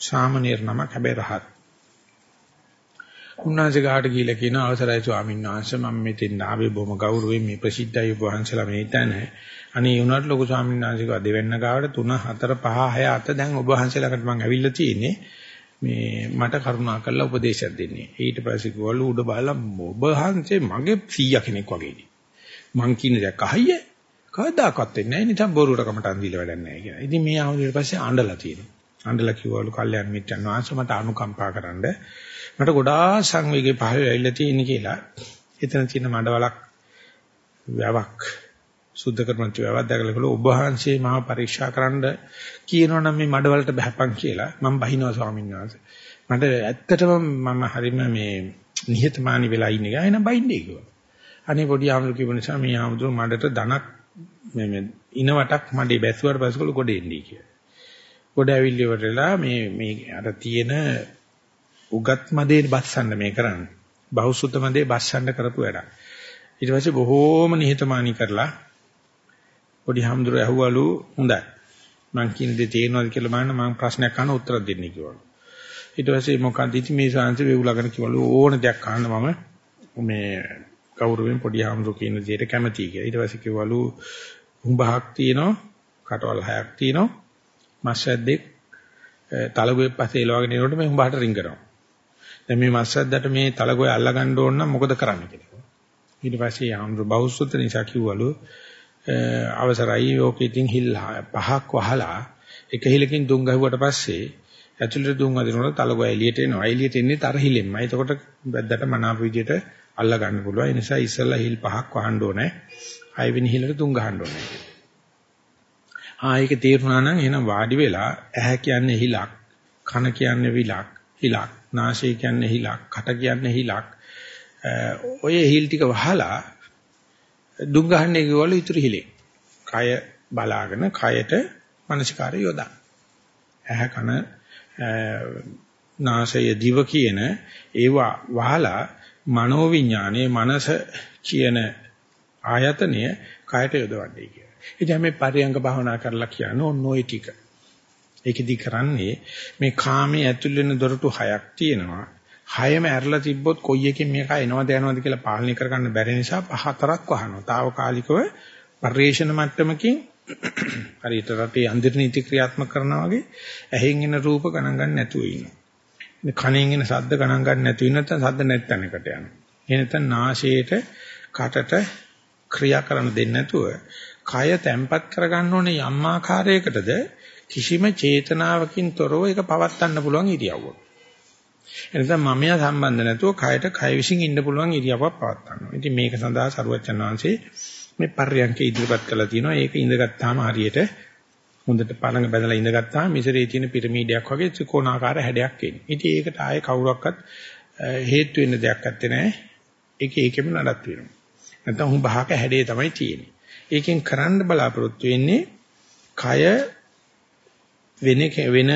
සාමනීර නමක් හැබැයි රහත්. උන්වහන්සේ ගාට ගිහිල්ලා කියන අවසරයි ස්වාමීන් වහන්සේ මම මෙතෙන් ආවේ බොහොම ගෞරවයෙන් මේ ප්‍රසිද්ධයි ඔබ වහන්සේලා මේ තැන. අනේ උනාට ලොකු ස්වාමීන් වහන්සේ දෙවෙන්න ගාවට 3 4 5 6 7 දැන් ඔබ වහන්සේලාකට මම ඇවිල්ලා තියෙන්නේ. මේ මට කරුණා කරලා උපදේශයක් දෙන්නේ. ඊට පස්සේ කිව්වලු උඩ බලලා ඔබ හන්සේ මගේ සීයා කෙනෙක් වගේනේ. මං කියන දේ කහయ్య කවදාකවත් වෙන්නේ නැහැ. නිකන් බොරුවට කමටන් දීලා වැඩක් නැහැ කියලා. ඉතින් මේ ආවම ඊට පස්සේ ආණ්ඩලා තියෙනවා. ආණ්ඩලා කිව්වලු කල්යන් මිත්‍යන් වහන්සේ මට අනුකම්පා කරන්න. මට ගොඩාක් සංවේගය පහළ වෙලා තියෙන කියලා. එතන තියෙන මඩවලක් වැවක් සුද්ධ කරන තියවක් දැකලා කළා ඔබ වහන්සේ මාව පරීක්ෂා කරන්න කියනවනම් මේ මඩවලට බහපන් කියලා මම බහිනවා ස්වාමීන් වහන්සේ. මට ඇත්තටම මම හරිම මේ නිහතමානී වෙලා ඉන්නේ ගා එනම් බයින්නේ කිව්වා. අනේ පොඩි ආමරු කිව්ව නිසා මේ ආමරු මඩට ධනක් මේ මේ ඉනවටක් මඩේ බැස්සුවාට පස්සේ කොළ ගොඩ එන්නේ කියලා. ගොඩ ඇවිල්ලි වලලා මේ මේ අර තියෙන උගත් මදේ බස්සන්න මේ කරන්නේ. බහුසුද්ධ මදේ බස්සන්න කරපු වැඩක්. ඊට පස්සේ බොහෝම නිහතමානී කරලා පොඩි හම්දුර ඇහුවලු හොඳයි. මං කියන දේ තේරෙනවද කියලා බලන්න මම ප්‍රශ්නයක් අහන උත්තර දෙන්න කිව්වලු. ඊට පස්සේ මොකක්ද ඉති මේ ශාන්ති වේවුලගෙන කිව්වලු ඕන දෙයක් අහන්න මම මේ කවුරුවෙන් පොඩි හම්දුර කියන දෙයට කැමතියි කියලා. ඊට පස්සේ කිව්වලු උඹහක් තියෙනවා, කටවල් හයක් තියෙනවා, මස් ඇද්දෙක් තලගොයේ පස්සේ එලවගෙන එනකොට මේ උඹහට රින් කරනවා. දැන් මේ මස් ඇද්දට මේ තලගොය අල්ලගන්න ඕන නම් මොකද කරන්න කියලා. ඊට පස්සේ හම්දුර බෞද්ධ නිසා කිව්වලු අවසරයි ඕක ඉතින් හිල් පහක් වහලා එක හිලකින් දුම් ගහුවට පස්සේ ඇතුළට දුම් වදිනකොට තලගොය එළියට එනවා. එළියට එන්නේ තර හිලෙන්මයි. එතකොට බැද්දට මනාප විදියට අල්ල ගන්න පුළුවන්. ඒ නිසා ඉස්සෙල්ලා හිල් පහක් වහන්න ඕනේ. හයවෙනි හිලට දුම් ගහන්න ඕනේ. ආ ඒක තේරුණා නම් එහෙනම් වාඩි වෙලා ඇහැ කියන්නේ හිලක්, කන කියන්නේ විලක්, හිලක්, නාසය කියන්නේ හිලක්, කට කියන්නේ හිලක්. ඔය හිල් ටික වහලා දුක් ගහන්නේ කිව්වලු ඉතුරු හිලේ. කය බලාගෙන කයට මනසිකාරය යොදා. ඇහ කන නාසය දිව කියන ඒවා වහලා මනෝවිඥානයේ මනස කියන ආයතනය කයට යොදවන්නේ කියලා. ඉතින් මේ පරියංග භාවනා කරලා කියන්නේ ඔන්න ඔය ටික. ඒකෙදි කරන්නේ මේ කාමයේ ඇතුල් වෙන දොරටු හයක් තියෙනවා. හයම ඇරලා තිබ්බොත් කොයි එකකින් මේක එනවද යනවද කියලා පාලනය කරගන්න බැරි නිසා හතරක් වහනවා. తాවකාලිකව පරිේශන මට්ටමකින් හරියට රටේ අන්දිර නීති ක්‍රියාත්මක කරනවා වගේ ඇහෙන් එන රූප ගණන් ගන්න නැතුව ඉන්නවා. කණෙන් එන ශබ්ද ගණන් ගන්න නැතුව ඉන්න නැත්නම් ශබ්ද නැත්තනකට යනවා. ඒ නැත්නම් නාසයට කටට ක්‍රියා කරන්න දෙන්නේ නැතුව කය තැම්පත් කරගන්න ඕනේ යම් ආකාරයකටද කිසිම චේතනාවකින් තොරව ඒක පවත්වන්න පුළුවන් ඉරියව්වක. එනිසා මමයා සම්බන්ධ නැතුව කයට කය විසින් ඉන්න පුළුවන් ඉරියව්වක් පවත් ගන්නවා. ඉතින් මේක සඳහා සරුවච්චන් වහන්සේ මේ පර්යංක ඉදිරිපත් කළා තියෙනවා. ඒක ඉඳගත්තාම හරියට හොඳට පළඟ බැදලා ඉඳගත්තාම මිසරේ තියෙන පිරමීඩයක් වගේ ත්‍රිකෝණාකාර හැඩයක් එන්නේ. ඉතින් ඒකට ආයේ කවුරක්වත් හේතු වෙන්න දෙයක් නැත්තේ නෑ. ඒක ඒකෙම නඩත් වෙනවා. නැත්නම් උන් බහක හැඩේ තමයි තියෙන්නේ. ඒකෙන් කරන්න බලාපොරොත්තු වෙන්නේ කය වෙන වෙන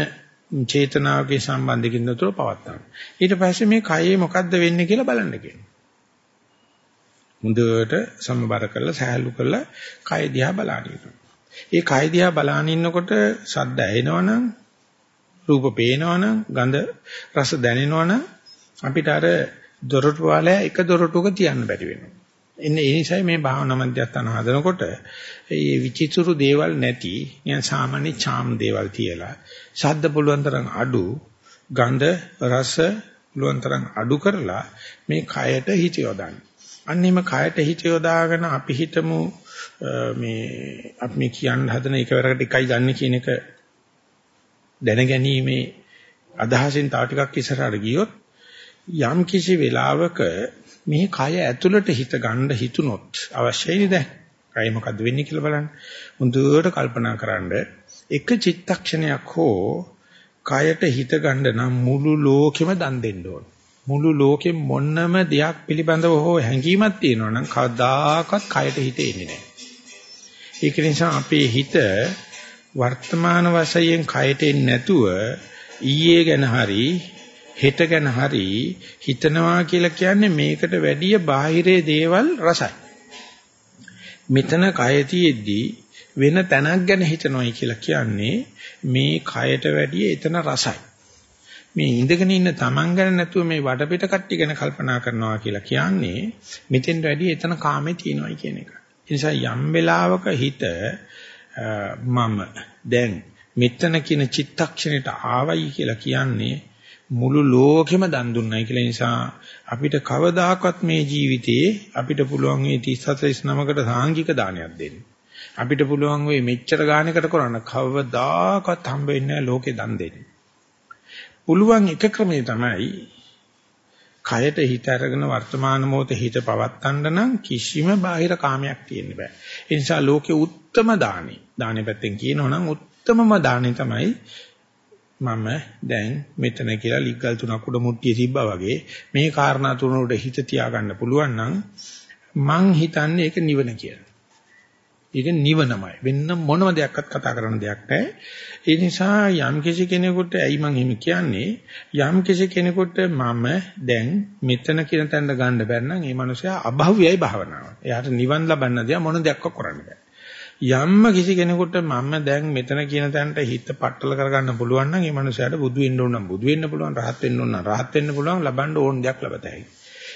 චේතනාවගේ සම්බන්ධකින් නතර පවත්තා. ඊට පස්සේ මේ කයේ මොකද්ද වෙන්නේ කියලා බලන්න කියනවා. මුදවට සමබර කරලා සහැල්ලු කරලා කය දිහා බලන්න ඉන්නවා. ඒ කය දිහා බලන ඉන්නකොට ශබ්ද ඇහෙනවනම් රූප පේනවනම් ගඳ රස දැනෙනවනම් අපිට අර දොරටු වල එක දොරටුවක තියන්න බැරි වෙනවා. එන්නේ ඒ නිසායි මේ භාවනා මධ්‍යස්ථාන හදනකොට මේ විචිතුරු දේවල් නැති නිකන් සාමාන්‍ය චාම් දේවල් තියලා ශබ්ද පුළුවන් තරම් අඩු ගන්ධ රස පුළුවන් තරම් අඩු කරලා මේ කයට හිත යොදන්න. අන්නේම කයට හිත යොදාගෙන අපි හිතමු මේ අපි මේ කියන්න හදන එකවරකට එකයි ගන්න කියන එක දැනගැනීමේ අදහසින් තව ටිකක් ඉස්සරහට ගියොත් යම් කිසි වෙලාවක මේ කය ඇතුළට හිත ගන්න හිතුනොත් අවශ්‍යයි නේද? කය මොකද්ද වෙන්නේ කියලා බලන්න. හොඳට කල්පනා කරන්න එක චිත්තක්ෂණයක් හෝ කයට හිත ගන්න නම් මුළු ලෝකෙම දන් දෙන්න ඕන. මුළු ලෝකෙම මොන්නම දෙයක් පිළිබඳව හෝ හැඟීමක් තියෙනවා නම් කවදාකවත් කයට හිත එන්නේ නැහැ. ඒක නිසා අපේ හිත වර්තමාන වශයෙන් කයට එන්නේ නැතුව ඊයේ ගැන හරි හෙට ගැන හරි හිතනවා කියලා කියන්නේ මේකට වැඩිය බාහිරේ දේවල් රසයි. මෙතන කය තියෙද්දී වෙන තැනක් ගැන හිතනවායි කියලා කියන්නේ මේ කයට වැඩිය එතන රසයි. මේ ඉඳගෙන ඉන්න Taman ගැන නැතුව මේ වටපිට කට්ටිය ගැන කල්පනා කරනවා කියලා කියන්නේ මෙතෙන් වැඩිය එතන කාමේ තියෙනවායි කියන එක. ඒ නිසා යම් වෙලාවක හිත මම දැන් මෙතන කියන චිත්තක්ෂණයට ආවයි කියලා කියන්නේ මුළු ලෝකෙම දන් දුන්නයි කියලා නිසා අපිට කවදාකවත් මේ ජීවිතේ අපිට පුළුවන් මේ 34 39කට සාංගික දානයක් දෙන්න. අපිට පුළුවන් වෙයි මෙච්චර ගානකට කරන්න කවදාකවත් හම්බ වෙන්නේ නැහැ ලෝකේ දන් දෙන්න. පුළුවන් එක ක්‍රමේ තමයි කයට හිත අරගෙන වර්තමාන මොහොතේ හිත පවත්තන්න නම් කිසිම බාහිර කාමයක් තියෙන්න බෑ. ඒ නිසා ලෝකේ උත්තරම දානි. දානේ පැත්තෙන් කියනවනම් උත්තරමම දානේ තමයි මම දැන් මෙතන කියලා ලිග්ගල් තුනක් උඩ මුට්ටිය තිබ්බා වගේ මේ කාරණා තුන උඩ හිත තියාගන්න පුළුවන් නම් මං හිතන්නේ ඒක නිවන කියලා. ඒක නිවනමයි. වෙන්න මොනම දෙයක්වත් කතා කරන්න දෙයක් නැහැ. ඒ නිසා යම් කිසි කෙනෙකුට ඇයි මං එහෙම කියන්නේ යම් කිසි කෙනෙකුට මම දැන් මෙතන කියන තැනට ගන්න බැරි නම් ඒ මනුස්සයා අභව්‍යයි භාවනාව. එයාට නිවන් ලබන්න දෙයක් මොන දෙයක්වත් කරන්න බෑ. යම්ම කිසි කෙනෙකුට මම දැන් මෙතන කියන තැනට හිත පట్టල කරගන්න පුළුවන් නම් ඒ මනුස්සයාට බුදු වෙන්න ඕන නම් බුදු වෙන්න පුළුවන් රහත් වෙන්න ඕන නම් රහත් වෙන්න පුළුවන් ලබන්න ඕන දෙයක් ලබතයි.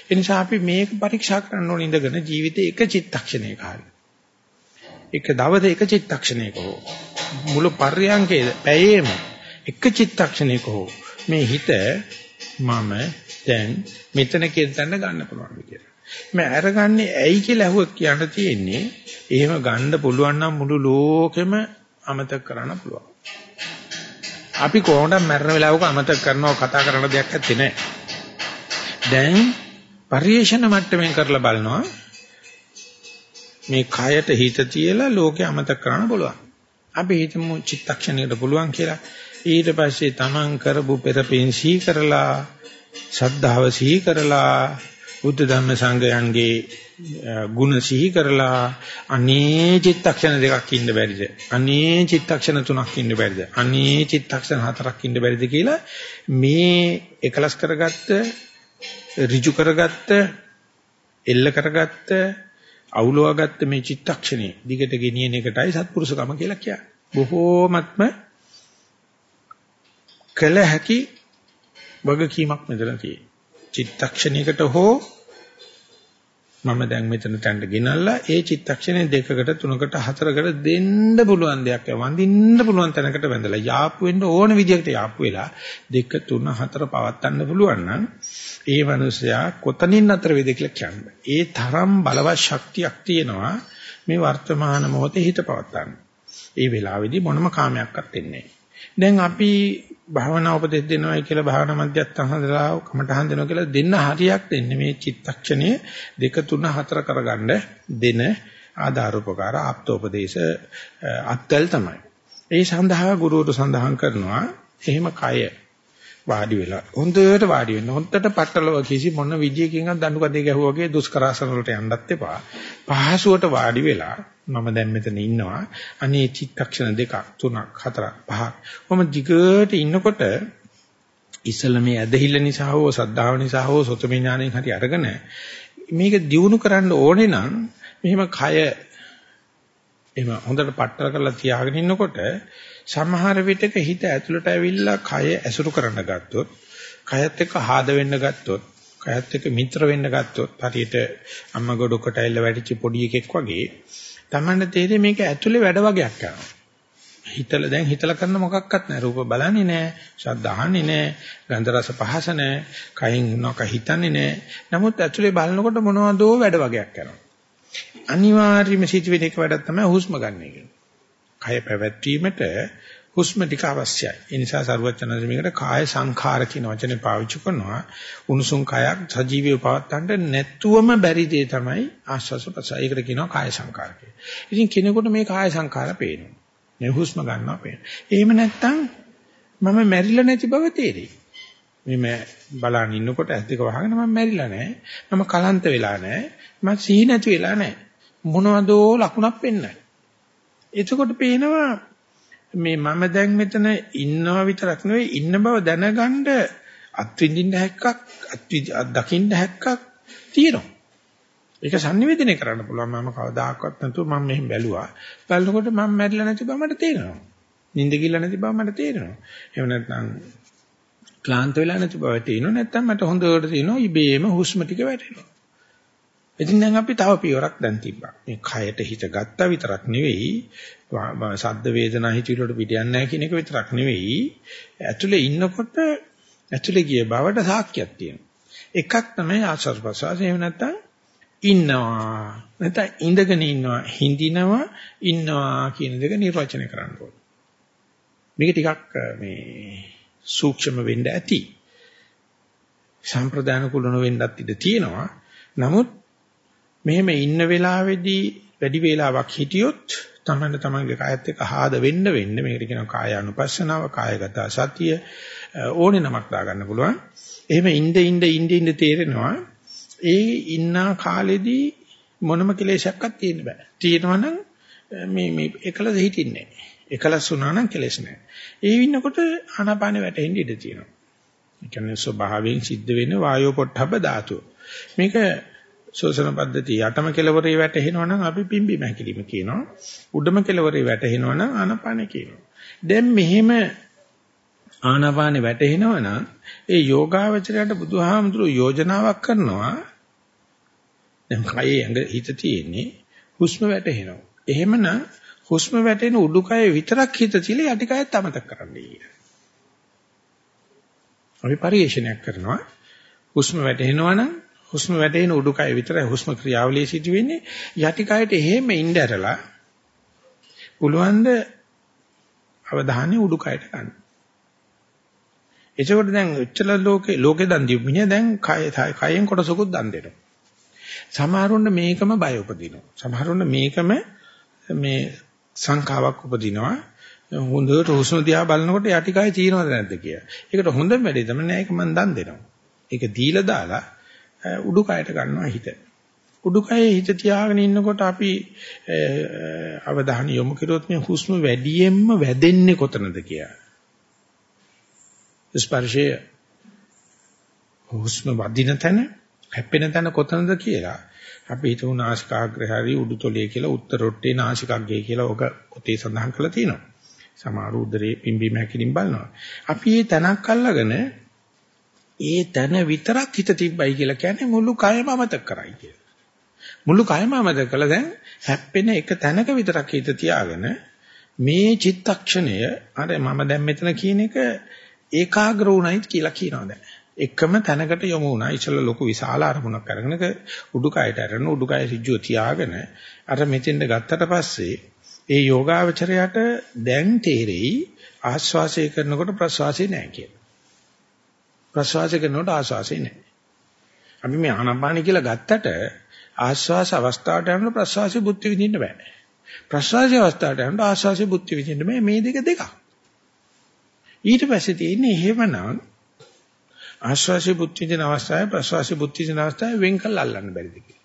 ඒ නිසා අපි මේක පරීක්ෂා කරන්න ඕන ඉඳගෙන ජීවිතේ එක චිත්තක්ෂණයක හරි. එක දවසේ එක චිත්තක්ෂණයක හෝ මුළු පර්යංකයේ පැයේම එක චිත්තක්ෂණයක හෝ මේ හිත මම දැන් මෙතන කියන තැන ගන්න පුළුවන් කියලා. මම අරගන්නේ ඇයි කියලා අහුවක් කියන්න තියෙන්නේ එහෙම ගන්න පුළුවන් නම් මුළු ලෝකෙම අමතක කරන්න පුළුවන්. අපි කොහොමද මරණ වෙලාවක අමතක කරනව කතා කරන දෙයක් නැත්තේ නෑ. දැන් පරිේශන මට්ටමින් කරලා බලනවා මේ කයට හිත තියලා ලෝකෙ අමතක කරන්න පුළුවන්. අපි හිතමු චිත්තක්ෂණයකට පුළුවන් කියලා. ඊට පස්සේ තමන් කරපු පෙරපින් සිහි කරලා ශද්ධාව සිහි කරලා බුද්ධ ධම්ම සංගයන්ගේ ගුණ සිහි කරලා අනේ චිත්තක්ෂණ දෙකක් ඉන්න බැරිද අනේ චිත්තක්ෂණ තුනක් ඉන්න බැරිද අනේ චිත්තක්ෂණ හතරක් ඉන්න බැරිද කියලා මේ එකලස් කරගත්ත ඍජු කරගත්ත එල්ල කරගත්ත අවුලවාගත්ත මේ චිත්තක්ෂණේ දිගට ගෙනියන එකටයි සත්පුරුෂකම කියලා කියන්නේ. බොහෝමත්ම කළ හැකි වගකීමක් මෙතන තියෙනවා. චිත්තක්ෂණයකට හෝ මම දැන් මෙතන තැන්න ගෙනල්ලා ඒ චිත්තක්ෂණේ දෙකකට තුනකට හතරකට දෙන්න පුළුවන් දෙයක් වඳින්න පුළුවන් තැනකට වැඳලා යාප්පු වෙන්න ඕන විදිහකට යාප්පු වෙලා දෙක තුන හතර පවත්වන්න පුළුවන් නම් ඒ මනුස්සයා කොතනින් අතර වේද කියලා කියන්නේ. ඒ තරම් බලවත් ශක්තියක් තියෙනවා මේ වර්තමාන මොහොතේ හිත පවත්වන්න. ඒ වෙලාවේදී මොනම කාමයක්වත් එන්නේ නැහැ. දැන් අපි භාවනා උපදෙස් දෙනවයි කියලා භාවනා මධ්‍යස්ථාන හදලා කමටහන් දෙනවා කියලා දෙන්න හරියක් දෙන්නේ මේ චිත්තක්ෂණය දෙක තුන හතර කරගන්න දෙන ආධාරෝපකාර ආප්තෝපදේශ අත්කල් තමයි. ඒ සඳහා ගුරුවරු සඳහන් කරනවා එහෙම කය වාඩි වෙලා. හොඳට වාඩි වෙන්න. හොඳට පట్టලව කිසි මොන විදියකින්වත් දඬු කඩේ ගැහුවා වගේ දුෂ්කරාසන වලට යන්නත් එපා. පහසුවට වාඩි වෙලා මම දැන් මෙතන ඉන්නවා. අනේ චිත්තක්ෂණ දෙකක් තුනක් හතරක් පහක්. මම දිගට ඉන්නකොට ඉස්සල මේ ඇදහිල්ල නිසා හෝ සද්ධාව නිසා හෝ සොතමේ ඥාණයෙන් හරි අරගෙන මේක දියුණු කරන්න ඕනේ නම් මෙහෙම කය එහෙම හොඳට පట్టල කරලා තියාගෙන ඉන්නකොට සමහර විටක හිත ඇතුළට ඇවිල්ලා කය ඇසුරු කරන්න ගත්තොත්, කයත් එක්ක ආද වෙන්න ගත්තොත්, කයත් එක්ක මිත්‍ර වෙන්න ගත්තොත්, හරියට අම්මා ගොඩකට ඇවිල්ලා වැටිච්ච පොඩි එකෙක් වගේ තමන්න තේරෙන්නේ මේක ඇතුලේ වැඩ වගේක් කරනවා. හිතලා දැන් හිතලා කරන මොකක්වත් නැහැ. රූප බලන්නේ නැහැ, ශබ්ද අහන්නේ නැහැ, ගන්ධ රස පහස නැහැ, කයින් මොනක හිතන්නේ නැහැ. නමුත් ඇතුලේ බලනකොට මොනවදෝ වැඩ වගේක් කරනවා. අනිවාර්යයෙන්ම සිටින එක වැඩක් තමයි හුස්ම ගන්න එක. කය පැවැත්වීමට හුස්ම ටික අවශ්‍යයි. ඒ නිසා සරුවචනන්ද මේකට කාය සංඛාර කියන වචනේ පාවිච්චි කරනවා. උණුසුම් කයක් සජීවීව පවත්තන්න නැත්තුවම බැරි දේ තමයි ආස්වාස ප්‍රසාර. ඒකට කියනවා කාය සංඛාර කියලා. ඉතින් කෙනෙකුට මේ කාය සංඛාර පේනවා. මේ හුස්ම ගන්නවා පේනවා. එහෙම නැත්නම් මම මැරිලා නැති බව තේරෙයි. මේ බලන් ඉන්නකොට ඇස් දෙක වහගෙන මම මැරිලා නැහැ. මම කලන්ත වෙලා නැහැ. මම සිහි නැති වෙලා නැහැ. මොනවදෝ ලකුණක් පෙන්නයි. එතකොට පේනවා මේ මම දැන් මෙතන ඉන්නව විතරක් නෙවෙයි ඉන්න බව දැනගන්න අත්විඳින්න හැක්කක් දකින්න හැක්කක් තියෙනවා. ඒක sannivedana කරන්න පුළුවන් මම කවදාකවත් නැතුව මම මෙහෙම බැලුවා. බලනකොට මම මැරිලා නැති බව මට තේරෙනවා. නිින්ද ගිල්ල නැති බව මට තේරෙනවා. එහෙම නැත්නම් ක්ලාන්ත වෙලා නැති බව තේරෙනවා. නැත්නම් මට හොඳට තේරෙනවා ඉබේම හුස්ම ටික වැටෙනවා. ඉතින් දැන් අපි තව පියවරක් දැන් තිබ්බා. මේ කයට හිත ගත්තා විතරක් නෙවෙයි, සද්ද වේදනා හිතවිලි වලට පිට යන්නේ නැහැ කියන එක විතරක් නෙවෙයි, ඇතුලේ ඉන්නකොට ඇතුලේ ගිය බවට සාක්ෂියක් තියෙනවා. එකක් තමයි ආස්වාද ප්‍රසවාස. එහෙම නැත්නම් ඉන්නවා. නැත්නම් ඉඳගෙන ඉන්නවා, හිඳිනවා, ඉන්නවා කියන දෙක නිර්වචනය කරන්න ඕනේ. මේක ටිකක් මේ සූක්ෂම වෙන්න ඇති. සම්ප්‍රදාන කුලන වෙන්නත් ඉඩ තියෙනවා. නමුත් මෙහෙම ඉන්න වෙලාවේදී වැඩි වේලාවක් හිටියොත් තමන්න තමන්ගේ කායත් එක්ක ආද වෙන්න වෙන්න මේකට කියනවා කාය අනුපස්සනාව කායගත සතිය ඕනේ නමක් දාගන්න පුළුවන්. එහෙම ඉnde ඉnde ඉnde ඉnde තේරෙනවා ඒ ඉන්න කාලෙදී මොනම කෙලෙසයක්වත් තියෙන්න බෑ. තියෙනවා නම් මේ මේ එකලස හිටින්නේ නැහැ. එකලස් වුණා නම් කෙලස් නැහැ. ඒ වින්නකොට ආනාපානෙ වැටෙන්න ඉඩ තියෙනවා. ඒ කියන්නේ ස්වභාවයෙන් සිද්ධ වෙන වායෝ පොට්ටබ්බ ධාතුව. මේක ශෝෂණ පද්ධතිය යටම කෙලවරේ වැටෙනවා නම් අපි පිම්බි මහැකිලිම කියනවා. උඩම කෙලවරේ වැටෙනවා නම් ආනාපානෙ කියනවා. දැන් මෙහෙම ආනාපානෙ වැටෙනවා නම් ඒ යෝගාවචරයට බුදුහාමුදුරුවෝ යෝජනාවක් කරනවා. දැන් කයේ ඇඟ හිත තියෙන්නේ හුස්ම වැටෙනවා. එහෙමනම් හුස්ම වැටෙන උඩුකය විතරක් හිත තියලා යටිකයත් අමතක කරන්න කියලා. අපි පරිශ්‍රණයක් කරනවා. හුස්ම වැටෙනවා නම් හුස්ම වැටෙන උඩුකය විතරයි හුස්ම ක්‍රියාවලිය සිදු වෙන්නේ. යටිකයට එහෙම ඉඳ ඇරලා පුළුවන් ද අවධානය උඩුකයට ගන්න. එතකොට දැන් උච්චල ලෝකේ ලෝකේ දන් දීපු දැන් කය කයෙන් කොටසකුත් දන් දෙනවා. සමහරුන්න මේකම බය උපදිනවා. සමහරුන්න මේකම මේ සංඛාවක් උපදිනවා. හොඳට හුස්ම දිහා බලනකොට යටිකය තියෙනවද නැද්ද කියලා. ඒකට හොඳම වැඩේ තමයි නෑ ඒක මම දන් දෙනවා. ඒක දීලා දාලා උඩුකයට ගන්නවා හිත. උඩුකයේ හිත තියාගෙන ඉන්නකොට අපි අවධානය යොමු කරොත් මේ හුස්ම වැඩියෙන්ම වැදෙන්නේ කොතනද කියලා. ස්පර්ශය හුස්ම වදින තැන හැප්පෙන තැන කොතනද කියලා අපි හිතමු නාසිකාග්‍රය හරි උඩුතොලේ කියලා උත්තරොට්ටේ නාසිකාග්‍රය කියලා ඔක පොතේ සඳහන් කරලා තියෙනවා. සමහර උදරේ පිම්බීම හැකිලින් බලනවා. අපි මේ තනක් අල්ලගෙන ඒ තන විතරක් හිත තිබ්බයි කියලා කියන්නේ මුළු කයම අමතක කරයි කියලා. මුළු කයම අමතක කළා දැන් හැප්පෙන එක තැනක විතරක් හිත තියාගෙන මේ චිත්තක්ෂණය අර මම දැන් මෙතන කියන එක ඒකාග්‍ර වුණයි කියලා කියනවා දැන්. එකම තැනකට යොමු වුණා. ඉතල ලොකු විශාල අරමුණක් අරගෙනක උඩුකයට අරගෙන උඩුකය සිජ්ජුව තියාගෙන අර මෙතෙන්ද ගත්තට පස්සේ ඒ යෝගාවචරයට දැන් තේරෙයි ආස්වාසය කරනකොට ප්‍රසවාසය නැහැ කියලා. ප්‍රසවාසය කරනකොට ආස්වාසය නැහැ. අපි මේ ආනපාන කියලා ගත්තට ආස්වාස අවස්ථාවට යනකොට ප්‍රසවාසය බුද්ධ විඳින්න බෑ. ප්‍රසවාසය අවස්ථාවට යනකොට ආස්වාසය බුද්ධ විඳින්න බෑ. මේ දෙක දෙකක්. ඊට පස්සේ තියෙන්නේ එහෙමනම් ආශ්වාසය බුද්ධ විදින අවස්ථාවේ ප්‍රශ්වාසය බුද්ධ විදින අවස්ථාවේ වෙන් කළ අල්ලන්න බැරිද කියලා.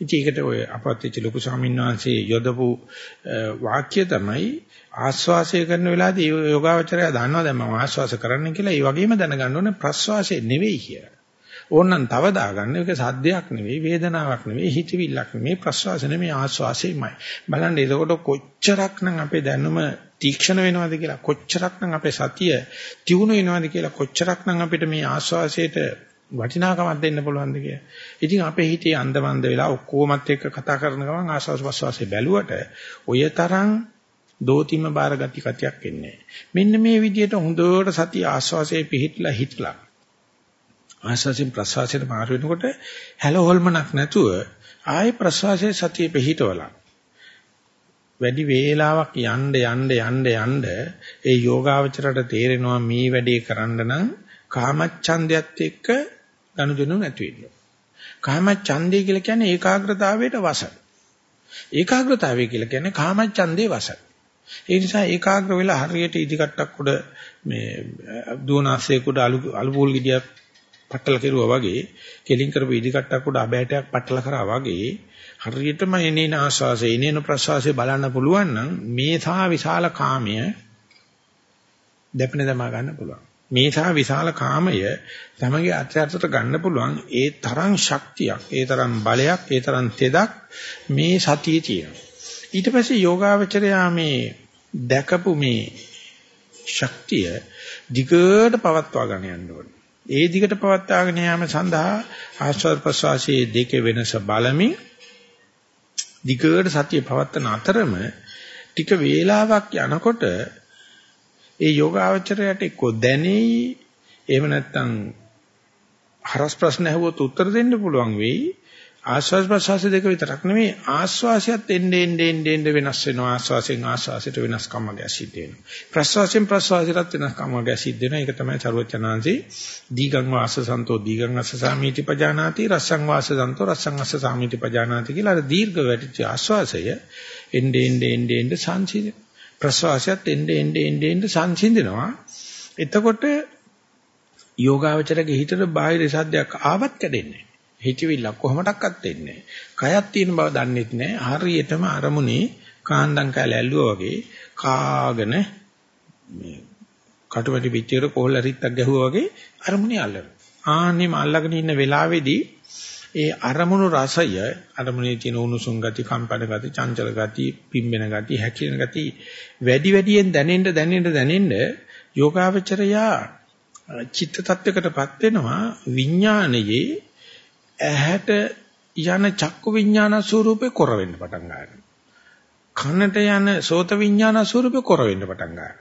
ඉතින් ඒකට ඔය අපත්‍ච්ච ලොකු ස්වාමීන් වහන්සේ යොදපු වාක්‍ය තමයි ආශ්වාසය කරන වෙලාවේදී යෝගාවචරය දන්නවා දැන් මම ආශ්වාස කරන්න කියලා ඒ වගේම දැනගන්න ඕනේ ප්‍රශ්වාසය නෙවෙයි කියලා. ඕනනම් තව දාගන්න ඒක සද්දයක් නෙවෙයි වේදනාවක් නෙවෙයි හිතවිල්ලක් නෙවෙයි ප්‍රශ්වාස නෙවෙයි ආශ්වාසයමයි. බලන්න එතකොට කොච්චරක්නම් අපේ දැනුම තීක්ෂණ වෙනවද කියලා කොච්චරක්නම් අපේ සතිය තියුණු වෙනවද කියලා කොච්චරක්නම් අපිට මේ ආස්වාසයට වටිනාකමක් දෙන්න පුළුවන්ද කියලා. ඉතින් අපේ හිතේ අන්දමන්ද වෙලා ඔක්කොමත් එක්ක කතා කරන ගමන් ආස්වාස් ප්‍රස්වාසයේ බැලුවට ඔය තරම් දෝතිම බාර ගති කතියක් එන්නේ මෙන්න මේ විදිහට හොඳට සතිය ආස්වාසයේ පිහිట్లా හිටලා ආස්වාසින් ප්‍රස්වාසයට මාරු වෙනකොට හැලහොල්මනක් නැතුව ආයේ ප්‍රස්වාසයේ සතිය පිහිටවලා වැඩි වේලාවක් යන්න යන්න යන්න යන්න ඒ යෝගාවචරයට තේරෙනවා මේ වැඩේ කරන්න නම් කාමච්ඡන්දයත් එක්ක ගනුදෙනු නැති වෙන්න. කාමච්ඡන්දය කියලා කියන්නේ ඒකාග්‍රතාවයට වස. ඒකාග්‍රතාවය කියලා කියන්නේ කාමච්ඡන්දේ වස. ඒ නිසා ඒකාග්‍ර වෙලා හරියට ඉදිකට්ටක් උඩ මේ දුවනාසයක උඩ අලු අලු පූල් ගෙඩියක් පටල කෙරුවා වගේ කෙලින් කරපු ඉදිකට්ටක් උඩ අබෑටයක් පටල කරා වගේ හරියටම එනේන ආස්වාසේ එනේන ප්‍රසවාසේ බලන්න පුළුවන් නම් මේ සා විශාල කාමය දෙපෙන දමා ගන්න පුළුවන්. මේ සා විශාල කාමය තමගේ අත්‍යන්තට ගන්න පුළුවන් ඒ තරම් ශක්තියක් ඒ තරම් බලයක් ඒ තරම් තෙදක් මේ සතියේ තියෙනවා. ඊට පස්සේ යෝගාවචරයා මේ දැකපු මේ ශක්තිය දිගට පවත්වා ගන්න යන්න ඕනේ. ඒ දිගට පවත්වාගෙන යාම සඳහා ආස්වාද ප්‍රසවාසයේ දෙකේ වෙනස බලමින් දිගට සතිය පවත්තන අතරම ටික වේලාවක් යනකොට ඒ යෝගාවචරයට එක්ක දැනෙයි එහෙම නැත්නම් හරස් ප්‍රශ්න ඇහුවොත් උත්තර දෙන්න පුළුවන් වෙයි. ආස්වාස් ප්‍රසවාස දෙක විතරක් නෙමෙයි ආස්වාසයත් එන්නේ එන්නේ එන්නේ වෙනස් වෙනවා. ආස්වාසයෙන් ආස්වාසයට වෙනස්කම ගැසිද්ද වෙනවා. ප්‍රසවාසයෙන් ප්‍රසවාසයටත් වෙනස්කම ගැසිද්ද වෙනවා. ඒක තමයි චරවචනාංශේ දීගං වාස සන්තෝ දීගං අස්ස සාමීති පජානාති රසං වාස සන්තෝ රසං අස්ස සාමීති පජානාති කියලා අර දීර්ඝ වැටිච්ච ආස්වාසය එන්නේ එන්නේ එන්නේ එන්නේ සංසිඳ ප්‍රසවාසයත් එන්නේ එන්නේ එන්නේ එන්නේ සංසිඳනවා. එතකොට යෝගාවචරගේ හිතට බාහිර සද්දයක් ආවත් කැඩෙන්නේ හිතවිල්ල කොහොමඩක්වත් එන්නේ නැහැ. කයක් තියෙන බව දන්නෙත් නැහැ. හරියටම අරමුණේ කාන්දම් කැල ඇල්ලුවා වගේ කාගෙන මේ කටුවැටි පිටියට කොහොල්ල රිත්තක් ගැහුවා වගේ අරමුණේ අල්ලනවා. ආන්නේම අල්ලගෙන ඉන්න වෙලාවේදී ඒ අරමුණු රසය අරමුණේ තියෙන උණුසුම් ගති, කම්පන ගති, චංචල ගති, පිම්බෙන ගති, හැකිලෙන ගති වැඩි වැඩියෙන් දැනෙන්න දැනෙන්න දැනෙන්න යෝගාවචරයා චිත්ත tattවයකටපත් වෙනවා විඥානයේ ඇහැට යන චක්කු විඥාන ස්වරූපේ කොර වෙන්න පටන් ගන්නවා. කනට යන සෝත විඥාන ස්වරූපේ කොර වෙන්න පටන් ගන්නවා.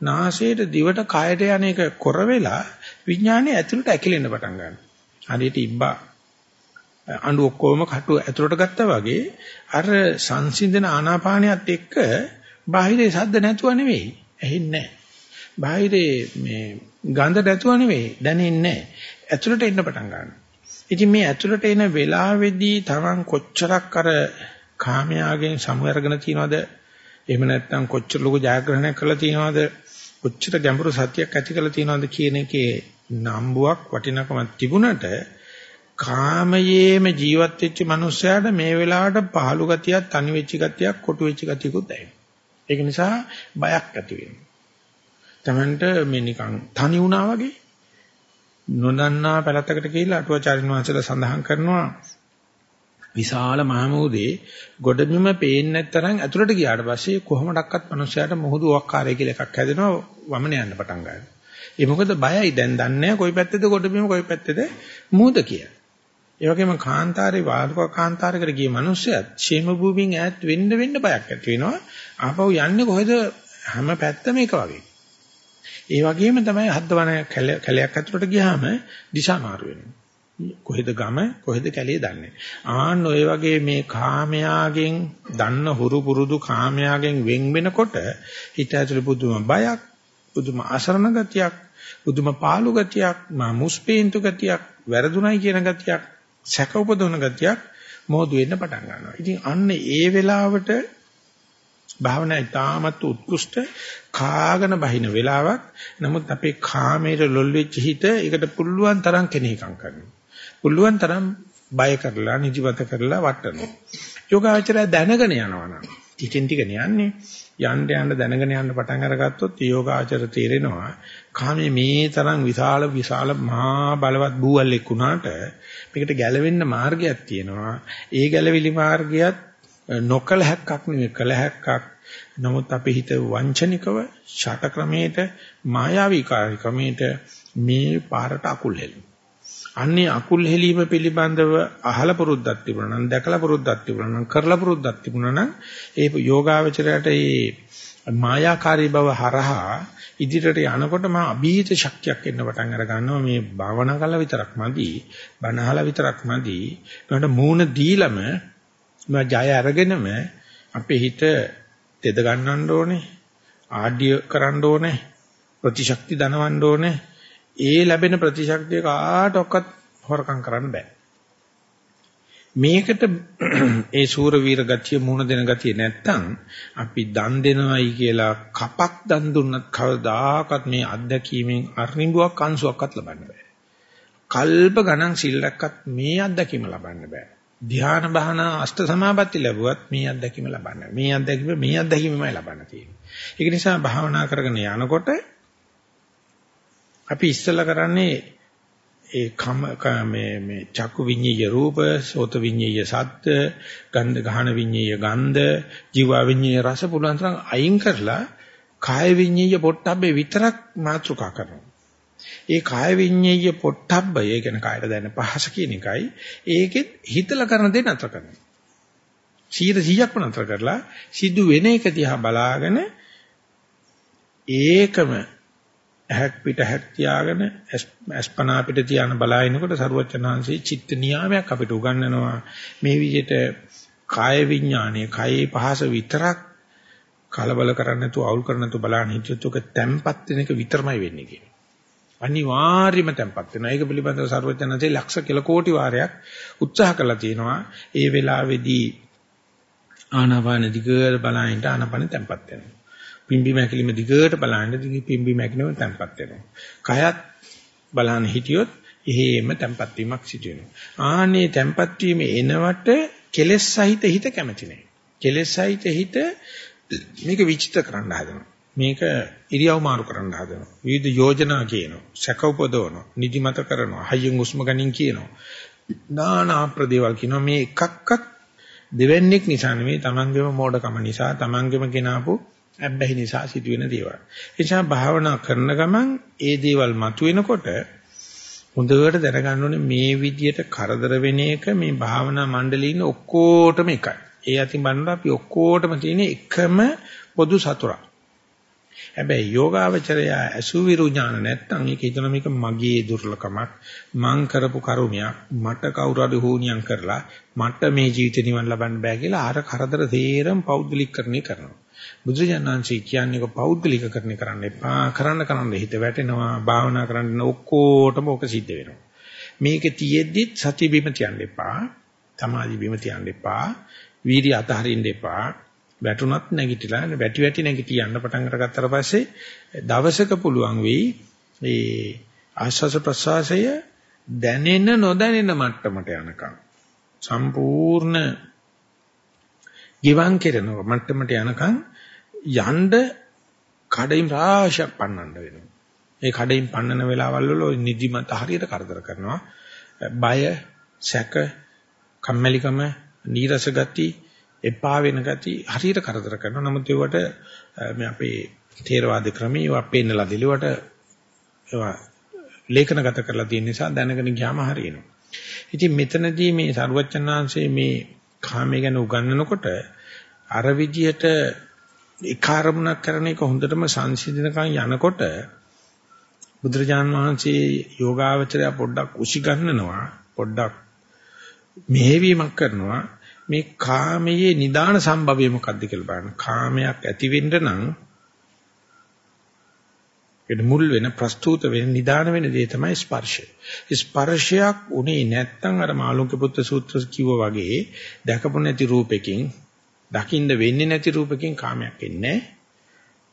නාසයට දිවට කයට යන එක කොර වෙලා විඥානේ ඇතුළට ඇකිලෙන්න පටන් ගන්නවා. හරියට ඉබ්බා අඬු ඔක්කොම කටු ඇතුළට ගත්තා වගේ අර සංසිඳන ආනාපානියත් එක්ක බාහිරේ සද්ද නැතුව නෙවෙයි ඇහෙන්නේ නැහැ. බාහිරේ මේ ගඳ නැතුව නෙවෙයි දැනෙන්නේ නැහැ. ඇතුළට එන්න පටන් ගන්නවා. ඉතින් මේ ඇතුළට එන වෙලාවේදී Taman කොච්චරක් අර කාමයාගෙන් සමු අරගෙන තියනවද? එහෙම නැත්නම් කොච්චර ලොකු ජයග්‍රහණයක් කරලා තියනවද? කොච්චර ගැඹුරු සත්‍යයක් ඇති කරලා තියනවද කියන එකේ නම්බුවක් වටිනකමක් තිබුණට කාමයේම ජීවත් වෙච්ච මිනිස්සයාට මේ වෙලාවට පහළු ගතියක්, තනි වෙච්ච ගතියක්, කොටු වෙච්ච ගතියකුත් දැනෙනවා. ඒක නිසා බයක් ඇති වෙනවා. Tamanට මේ නිකන් තනි වුණා වගේ නොදන්නා පැලතකට ගිහිල්ලා අටුවාචාරින් වහන්සේලා සඳහන් කරනවා විශාල මහමෝදේ ගොඩබිම පේන්නේ නැතරම් ඇතුළට ගියාට පස්සේ කොහොමඩක්වත් මිනිස්සයාට මොහොදු වක්කාරය කියලා එකක් හැදෙනවා වමන යන්න පටන් ගන්නවා. ඒ මොකද බයයි දැන් දන්නේ කොයි පැත්තේද ගොඩබිම කොයි පැත්තේද මූද කියලා. ඒ වගේම කාන්තාරේ වාල්ක කාන්තාරයකට ගිය මිනිස්සයත් ෂේම භූමියෙන් ඈත් වෙන්න වෙන්න බයක් ඇති වෙනවා. ආපහු යන්නේ කොහෙද හැම පැත්තම එක වගේ. ඒ වගේම තමයි හද්දවන කැලයක් ඇතුළට ගියාම දිශා මාරු වෙනවා. කොහෙද ගම කොහෙද කැලේ දන්නේ. ආන්න ඔය වගේ මේ කාමයාගෙන් දන්න හුරු පුරුදු කාමයාගෙන් වෙන් වෙනකොට හිත ඇතුළේ පුදුම බයක්, පුදුම අසරණ ගතියක්, පුදුම පාළු ගතියක්, මා මුස්පේන්තු ගතියක්, වැරදුණයි කියන ගතියක් සැක උපදවන ගතියක් මොහොදු වෙන්න පටන් ගන්නවා. ඉතින් අන්න ඒ වෙලාවට භාවනා ඉතාමත් උත්කෘෂ්ට කාගෙන බහින වෙලාවක්. නමුත් අපේ කාමයට ලොල් වෙච්ච හිත ඒකට පුළුවන් තරම් කෙනෙක්ම් කරනවා. පුළුවන් තරම් බය කරලා නිදිමත කරලා වටනවා. යෝගාචරය දැනගෙන යනවා නම් ටිකෙන් ටික යන්නේ යන්න යන්න දැනගෙන යන්න පටන් අරගත්තොත් යෝගාචර තේරෙනවා කාමයේ මේ තරම් විශාල විශාල මහා බලවත් බූවල්ෙක් වුණාට මේකට ගැලවෙන්න මාර්ගයක් තියෙනවා. ඒ ගැලවිලි මාර්ගයත් නොකල හැක්කක් නෙවෙයි කල හැක්කක්. නමුත් අපේ හිත වංචනිකව ෂට ක්‍රමයට මායාවී ක්‍රමයට මේ පාරට අකුල් හෙලනවා. අන්නේ අකුල් හෙලීම පිළිබඳව අහලා පුරුද්දක් තිබුණා නම් දැකලා පුරුද්දක් තිබුණා නම් කරලා පුරුද්දක් තිබුණා නම් ඒ යෝගාවචරයට ඒ මායාකාරී බව හරහා ඉදිරියට යනකොට මා අභීත ශක්තියක් එන්න පටන් අර ගන්නවා මේ භාවනා කළා විතරක් මදි බණහලා විතරක් මදි ඒකට මූණ දීලම මා ජය අරගෙනම අපේ හිත තෙද ගන්නන්න ඕනේ ආඩ්‍ය කරන්න ඕනේ ප්‍රතිශක්ති දනවන්න ඕනේ ඒ ලැබෙන ප්‍රතිශක්තිය කාටවත් හොරකම් කරන්න බෑ මේකට ඒ සූර වීර ගතිය මුණ දෙන ගතිය නැත්තම් අපි දන් දෙනවයි කියලා කපක් දන් දුන්නත් කවදාකවත් මේ අත්දැකීමෙන් අරිඹුවක් අංශුවක්වත් ලබන්න බෑ. කල්ප ගණන් සිල්ලක්වත් මේ අත්දැකීම ලබන්න බෑ. ධ්‍යාන බහන අෂ්ට සමාපatti ලැබුවත් මේ අත්දැකීම ලබන්න බෑ. මේ අත්දැකීම මේ අත්දැකීමමයි ලබන්න තියෙන්නේ. ඒක නිසා භාවනා කරගෙන යනකොට අපි ඉස්සෙල්ලා කරන්නේ ඒ කම මේ මේ චක්කු විඤ්ඤය රූප, සෝත විඤ්ඤය සද්ද, ගන්ධ ගහන විඤ්ඤය ගන්ධ, ජීව විඤ්ඤය රස පුළුවන් තරම් අයින් කරලා කාය විඤ්ඤය පොට්ටබ්බේ විතරක් මාතෘකා කරනවා. ඒ කාය විඤ්ඤය පොට්ටබ්බය කියන කායට දැනෙන පහස කියන එකයි ඒකෙත් හිතලා කරන දේ නතර කරනවා. 100%ක්ම නතර කරලා සිදු වෙන එක දිහා බලාගෙන ඒකම ඇහක් පිට ඇහක් තියාගෙන අස්පනා පිට තියාන බලාිනකොට සරුවචනාංශී චිත්ත නියාමයක් අපිට උගන්වනවා මේ විදිහට කාය විඥානයේ කායේ පහස විතරක් කලබල කරන්නේ නැතුව අවුල් කරන්නේ නැතුව බලන්න හිටියොත් ඔක තැම්පත් වෙන එක විතරමයි වෙන්නේ කියන්නේ. අනිවාර්යයෙන්ම තැම්පත් වෙනවා. ඒක පිළිබඳව සරුවචනාංශී ලක්ෂ කිල කෝටි වාරයක් උත්සාහ කළා තියෙනවා. ඒ වෙලාවේදී ආනාපාන දිගට බලනින්න ආනාපාන තැම්පත් වෙනවා. පිම්බි මැකිලිම දිගට බලන්න දිග පිම්බි මැකිලිම තැම්පත් වෙනවා. කයත් බලන්න හිටියොත් එහෙම tempat වීමක් සිදු වෙනවා. ආනේ tempat වීම එනවට කෙලෙස් සහිත හිත කැමති නැහැ. කෙලෙස් සහිත හිත මේක විචිත කරන්න හදනවා. මේක ඉරියව් මාරු කරන්න හදනවා. විවිධ යෝජනා කියනවා. සැක උපදවනවා. නිදිමත කරනවා. හයියෙන් උස්ම ගනින් කියනවා. නානා ප්‍රදේවල් කියනවා මේ එකක්වත් දෙවන්නේක් නිසා නෙමෙයි තමන්ගේම මෝඩකම නිසා තමන්ගේම ගෙනාපු අබ්බැහි නිසා සිදුවෙන දේවල්. ඒ නිසා භාවනා කරන ගමන් ඒ දේවල් මතුවෙනකොට හොඳට දැනගන්න ඕනේ මේ විදියට කරදර වෙන එක මේ භාවනා මණ්ඩලයේ ඉන්න ඔක්කොටම එකයි. ඒ අතින් බලනකොට අපි ඔක්කොටම තියෙන එකම පොදු සතුරක්. හැබැයි යෝගාවචරය අසුවිරු ඥාන නැත්තම් ඒක හිතන මේක මගේ දුර්ලකමක්. මං කරපු කරුණයක් මට කවුරු හරි හෝනියම් කරලා මට මේ ජීවිත නිවන් ලබන්න බෑ කියලා අර කරදර තේරම් පෞද්ගලිකකරණය කරනවා. බුදුජානන්සේ කියන්නේ පෞද්ගලිකකරණය කරන්න එපා. කරන්න කරන්න හිත වැටෙනවා. භාවනා කරන්න ඔක්කොටම ඕක සිද්ධ වෙනවා. මේක තියෙද්දි සති බිම තියන්න එපා. සමාධි බිම තියන්න එපා. වීර්ය අතහරින්න එපා. වැටුණත් නැගිටලා වැටි වැටි නැගිටි යන්න පටන් අරගත්තට පස්සේ දවසක පුළුවන් වෙයි මේ ආශ්වාස ප්‍රශ්වාසය දැනෙන නොදැනෙන මට්ටමට යනකම් සම්පූර්ණ ගිවන් කෙරෙන මට්ටමට යනකම් යන්න කඩින් රාශියක් පන්නන්න වෙනවා. ඒ කඩින් පන්නන වෙලාවල් වල නිදිමත හරියට කරදර කරනවා. බය, සැක, කම්මැලිකම, නීරස ගති, එපා වෙන ගති හරියට කරදර කරනවා. නමුත් ඒවට මේ අපේ තේරවාද ක්‍රමයේ ඒවා පෙන්නලා දෙලුවට ඒවා ලේඛනගත කරලා තියෙන නිසා දැනගෙන ගියාම හරියනවා. ඉතින් මෙතනදී මේ සරුවච්චන්හන්සේ මේ කාමයේ ගැන උගන්වනකොට අර විදියට ඒකාරමුණක් කරන එක හොඳටම සංසිඳනකම් යනකොට බුදුරජාන් වහන්සේ යෝගාවචරය පොඩ්ඩක් උසි ගන්නනවා පොඩ්ඩක් මෙහෙවීමක් කරනවා මේ කාමයේ නිදාන සම්භවය මොකක්ද කියලා බලන්න. කාමයක් ඇති වෙන්න නම් ඒක මුල් වෙන ප්‍රස්තුත වෙන නිදාන වෙන දේ තමයි ස්පර්ශය. ස්පර්ශයක් උනේ නැත්නම් අර මාළුන්ගේ පුත්‍ර සූත්‍ර කිව්වා වගේ දැකපු නැති රූපෙකින් දකින්න වෙන්නේ නැති රූපකින් කාමයක් එන්නේ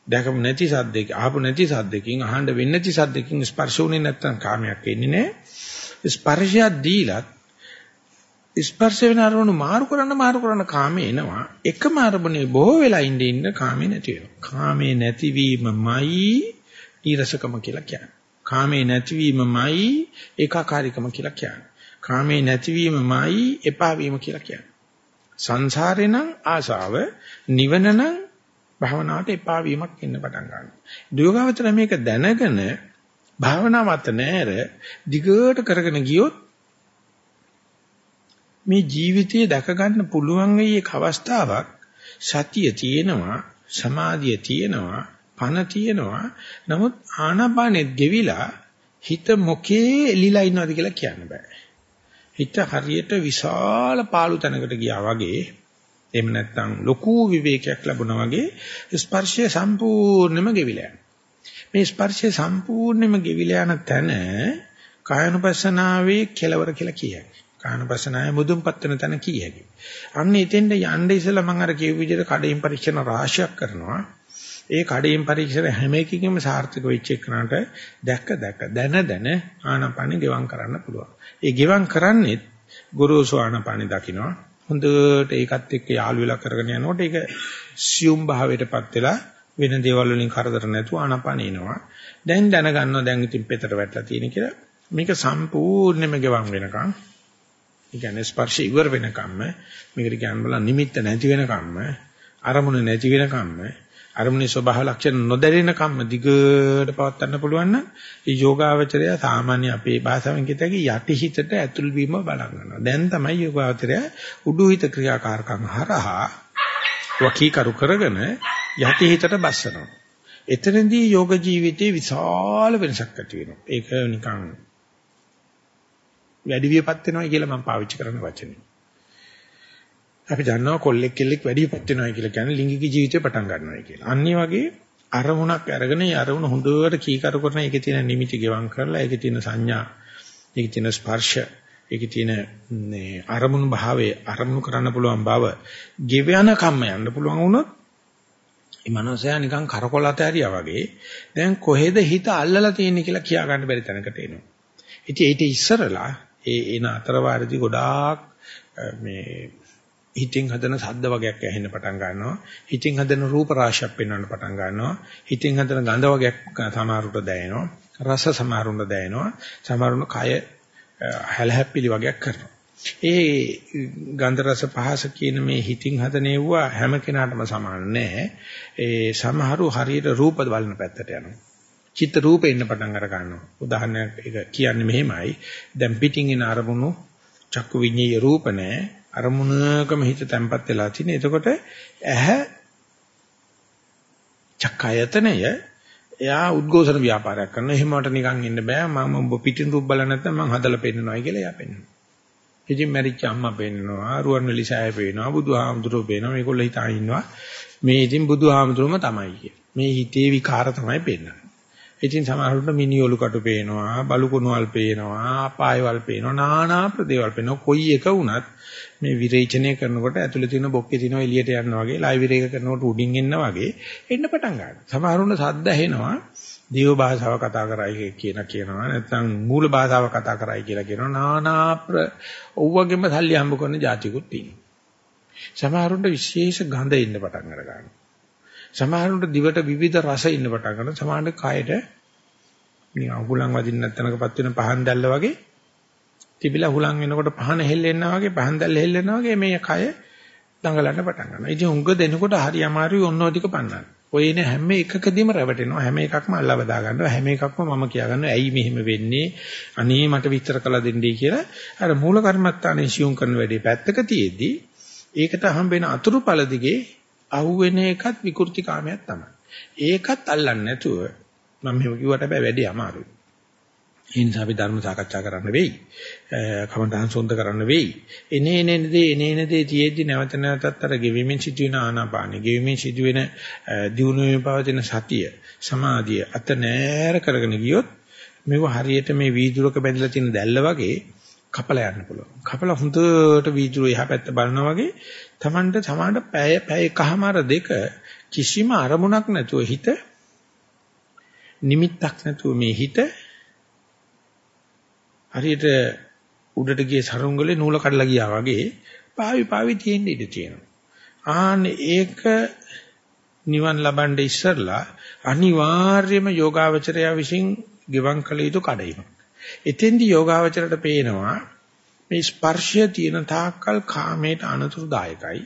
දැකපු නැති සද්දෙක ආපු නැති සද්දකින් අහන්න වෙන්නේ නැති සද්දකින් ස්පර්ශ උනේ නැත්නම් කාමයක් එන්නේ නැහැ ස්පර්ශයක් දීලත් ස්පර්ශ වෙන අරමුණු මාරු කරන්න මාරු කරන්න කාමේ එනවා. එකම අරමුණේ බොහෝ වෙලා ඉඳ ඉන්න කාමේ නැති වෙනවා. කාමේ නැතිවීමමයි ඊරසකම කියලා කියන්නේ. කාමේ නැතිවීමමයි ඒකාකාරීකම කියලා කියන්නේ. කාමේ නැතිවීමමයි එපා වීම කියලා කියන්නේ. සංසාරේ නම් ආසාව නිවන නම් භවනාවට එපා වීමක් එන්න පටන් ගන්නවා. දුයෝගාවතර මේක දැනගෙන භාවනාවත් නැර දිගට කරගෙන ගියොත් මේ ජීවිතයේ දැක ගන්න පුළුවන් වෙයි අවස්ථාවක්. සතිය තියෙනවා සමාධිය තියෙනවා පණ තියෙනවා. නමුත් ආනාපානෙත් ගෙවිලා හිත මොකේ එලිලා ඉන්නවද කියලා කියන්න බෑ. හිත හරියට විශාල පාළු තැනකට ගියා වගේ එහෙම නැත්නම් ලොකු විවේකයක් ලැබුණා වගේ ස්පර්ශය සම්පූර්ණයෙන්ම ගෙවිලා මේ ස්පර්ශය සම්පූර්ණයෙන්ම ගෙවිලා යන තැන කායනුපස්සනාවේ කෙලවර කියලා කියයි කායනපසනාය මුදුන්පත් වෙන තැන කී හැකි. අන්න එතෙන්ද යන්න ඉස්සෙල්ලා මම අර කියපු විදිහට කඩේන් පරීක්ෂණ රාශියක් කරනවා. ඒ කඩේන් පරීක්ෂණ හැම එකකින්ම සාර්ථක වෙච්ච එකනට දැක්ක දැක්ක දැන දැන ආනාපානෙ ගෙවම් කරන්න පුළුවන්. ඒ ගෙවම් කරන්නේ ගුරුසු ආනාපානෙ දකින්නවා. හොඳට ඒකත් එක්ක යාළු වෙලා කරගෙන යනකොට ඒක සියුම් භාවයටපත් වෙලා වෙන දේවල් වලින් කරදර නැතුව ආනාපානෙ එනවා. දැන් දැනගන්නවා දැන් ඉතින් පෙතට වැටලා තියෙන කියලා. මේක සම්පූර්ණයෙන්ම ගෙවම් වෙනකන් ඒ කියන්නේ ස්පර්ශය ඉවර වෙනකම්ම මේකට කියන්න බල නිමිත්ත නැති වෙනකම්ම අරමුණ නැති වෙනකම්ම අරමුණේ ස්වභාව ලක්ෂණ නොදැනෙනකම්ම දිගට පවත්වන්න පුළුවන් නම් ඒ යෝගාවචරය සාමාන්‍ය අපේ භාෂාවෙන් කියතකි යටිහිතට ඇතුල් වීම බලන් ගන්නවා. දැන් තමයි යෝගාවචරය උඩුහිත ක්‍රියාකාරකම් හරහා වකීකරු කරගෙන යටිහිතට බස්සනවා. එතනදී යෝග ජීවිතේ විශාල වෙනසක් ඇති වෙනවා. ඒක නිකන් වැඩි වියපත් වෙනවා කියලා මම පාවිච්චි කරන වචනේ. අපි දන්නවා කොල්ලෙක් කෙල්ලෙක් වැඩි වියපත් වෙනවා කියලා කියන්නේ ලිංගික ජීවිතේ පටන් ගන්නවා කියලා. අනිත් වගේ අරමුණක් අරගෙන ඒ අරමුණ හොඳට කීකරු කරන එකේ තියෙන නිමිති ගෙවම් කරලා ඒකේ තියෙන සංඥා ඒකේ තියෙන ස්පර්ශ ඒකේ තියෙන මේ අරමුණු භාවයේ අරමුණු කරන්න පුළුවන් බව ගෙවයන කම්ම යන්න පුළුවන් වුණොත් මේ මනසයා නිකන් කරකොලත ඇරියා වගේ දැන් කොහෙද හිත අල්ලලා තියෙන්නේ කියලා කියා ගන්න බැරි තැනකට එනවා. ඉතින් ඒිට ඉස්සරලා ඒ එන අතරවාරදී ගොඩාක් මේ හිතින් හදන ශබ්ද වගේක් ඇහෙන්න පටන් ගන්නවා. හිතින් හදන රූප රාශියක් පෙන්වන්න පටන් ගන්නවා. හිතින් හදන ගඳ වගේක් සමහරුට දැනෙනවා. රස සමහරුට දැනෙනවා. සමහරුන කය හැලහැප්පිලි වගේක් කරනවා. ඒ ගන්ධ රස පහස කියන මේ හිතින් හදනේවුවා හැම කෙනාටම සමාන නෑ. ඒ සමහරු හරියට රූප බලන පැත්තට යනවා. චිත්ත රූපේ ඉන්න පටන් අර ගන්නවා. උදාහරණයක් ඒක කියන්නේ මෙහෙමයි. දැන් පිටින් එන අරමුණු චක්කු විඤ්ඤාය රූප නෑ. අරමුණකම හිත තැම්පත් වෙලා තියෙන. එතකොට ඇහැ චක්කයතනය එයා උද්ඝෝෂණ ව්‍යාපාරයක් කරනවා. එහෙම මට නිකන් ඉන්න බෑ. මම ඔබ පිටින් රූප බලන්නේ නැත්නම් මම හදලා පෙන්නනවායි කියලා එයා පෙන්නනවා. ඉතින් මැරිච්ච අම්මා පෙන්නනවා, රුවන්වැලි සෑය පෙන්නනවා, බුදුහාමුදුරුවෝ පෙන්නනවා. මේගොල්ලෝ හිතා ඉන්නවා. මේ ඉතින් බුදුහාමුදුරුවම තමයි කිය. මේ හිතේ විකාර තමයි පෙන්නන්නේ. ඉතින් සමහරවිට මිනිඔලු කටු පේනවා, බලු කුණුවල් පේනවා, පායවල් පේනවා, নানা ප්‍රදේවල් පේනවා. කොයි එක වුණත් මේ විරේචනය කරනකොට ඇතුලේ තියෙන බොක්කේ තියෙනවා එළියට යනවා වගේ, ලයිව් විරේක කරනකොට උඩින් එන්න වගේ එන්න පටන් ගන්නවා. සමහරවිට සද්ද ඇහෙනවා. දේව භාෂාව කතා කරයි කියන කියනවා නැත්නම් මූල භාෂාව කතා කරයි කියලා කියනවා නානා ප්‍ර ඔව්වගෙම සල්ලි හම්බ කරන જાතිකුත් තියෙනවා සමහරුන්ට විශේෂ ගඳ ඉන්න පටන් අර ගන්නවා සමහරුන්ට දිවට විවිධ රස ඉන්න පටන් ගන්නවා. සමහරට කයට නිකන් අහුලන් වදින්න නැත්නම්කපත් වෙන පහන් දැල්ල වගේ තිබිලා හුලං වෙනකොට පහන හෙල්ලෙන්නා වගේ පහන් දැල්ල හෙල්ලෙන්නා වගේ මේ කය දඟලන්න පටන් ගන්නවා. ඉතින් උංග දෙනකොට හරි අමාරුයි ඔන්නෝ ටික පන්නන්න. ඔය එන හැම එකකදීම රැවටෙනවා. හැම එකක්ම අල්ලා බදා ගන්නවා හැම එකක්ම මම කියා ගන්නවා ඇයි මෙහෙම වෙන්නේ? අනේ මට විස්තර කළා දෙන්නයි කියලා. අර මූල කර්මත්තානේ සියුම් කරන වැඩේ පැත්තක තියේදී ඒකට හම්බෙන අතුරුඵල දිගේ අහුවෙන එකත් විකෘති කාමයක් තමයි ඒකත් අල්ලන්නේ නැතුව මම මෙහෙම කිව්වට බෑ වැඩි අමාරුයි ඒ නිසා අපි ධර්ම සාකච්ඡා කරන්න වෙයි. කමඨහන් සොන්ද කරන්න වෙයි. එනේ එනේ දේ එනේ එනේ දේ තියේදී නැවත නැවතත් අර ගෙවිමින් සිදුවෙන ආනාපානෙ, ගෙවිමින් සිදුවෙන දියුණුවේ පවතින සතිය, සමාධිය අත නෑර කරගෙන ගියොත් මේව හරියට මේ වීදුරක බැඳලා තියෙන දැල්ල වගේ කපලා යන්න පුළුවන්. කපලා හොඳට වීදුර එහා පැත්ත බලනවා වගේ Tamanට සමානට පැය පැය එකමාර දෙක කිසිම අරමුණක් නැතුව හිත නිමිත්තක් නැතුව මේ හිත හරියට උඩට ගිය සරුංගලේ නූල කඩලා ගියා වගේ පාවි පාවි තියෙන්න ඉඩ තියෙනවා. ආන්නේ ඒක නිවන් ලබන්න ඉස්සරලා අනිවාර්යයෙන්ම යෝගාවචරය විසින් ගෙවම් කළ යුතු කඩයිමක්. එතෙන්දී යෝගාවචරයට පේනවා මේ ස්පර්ශය තියෙන තාක්කල් කාමයට අනතුරුදායකයි.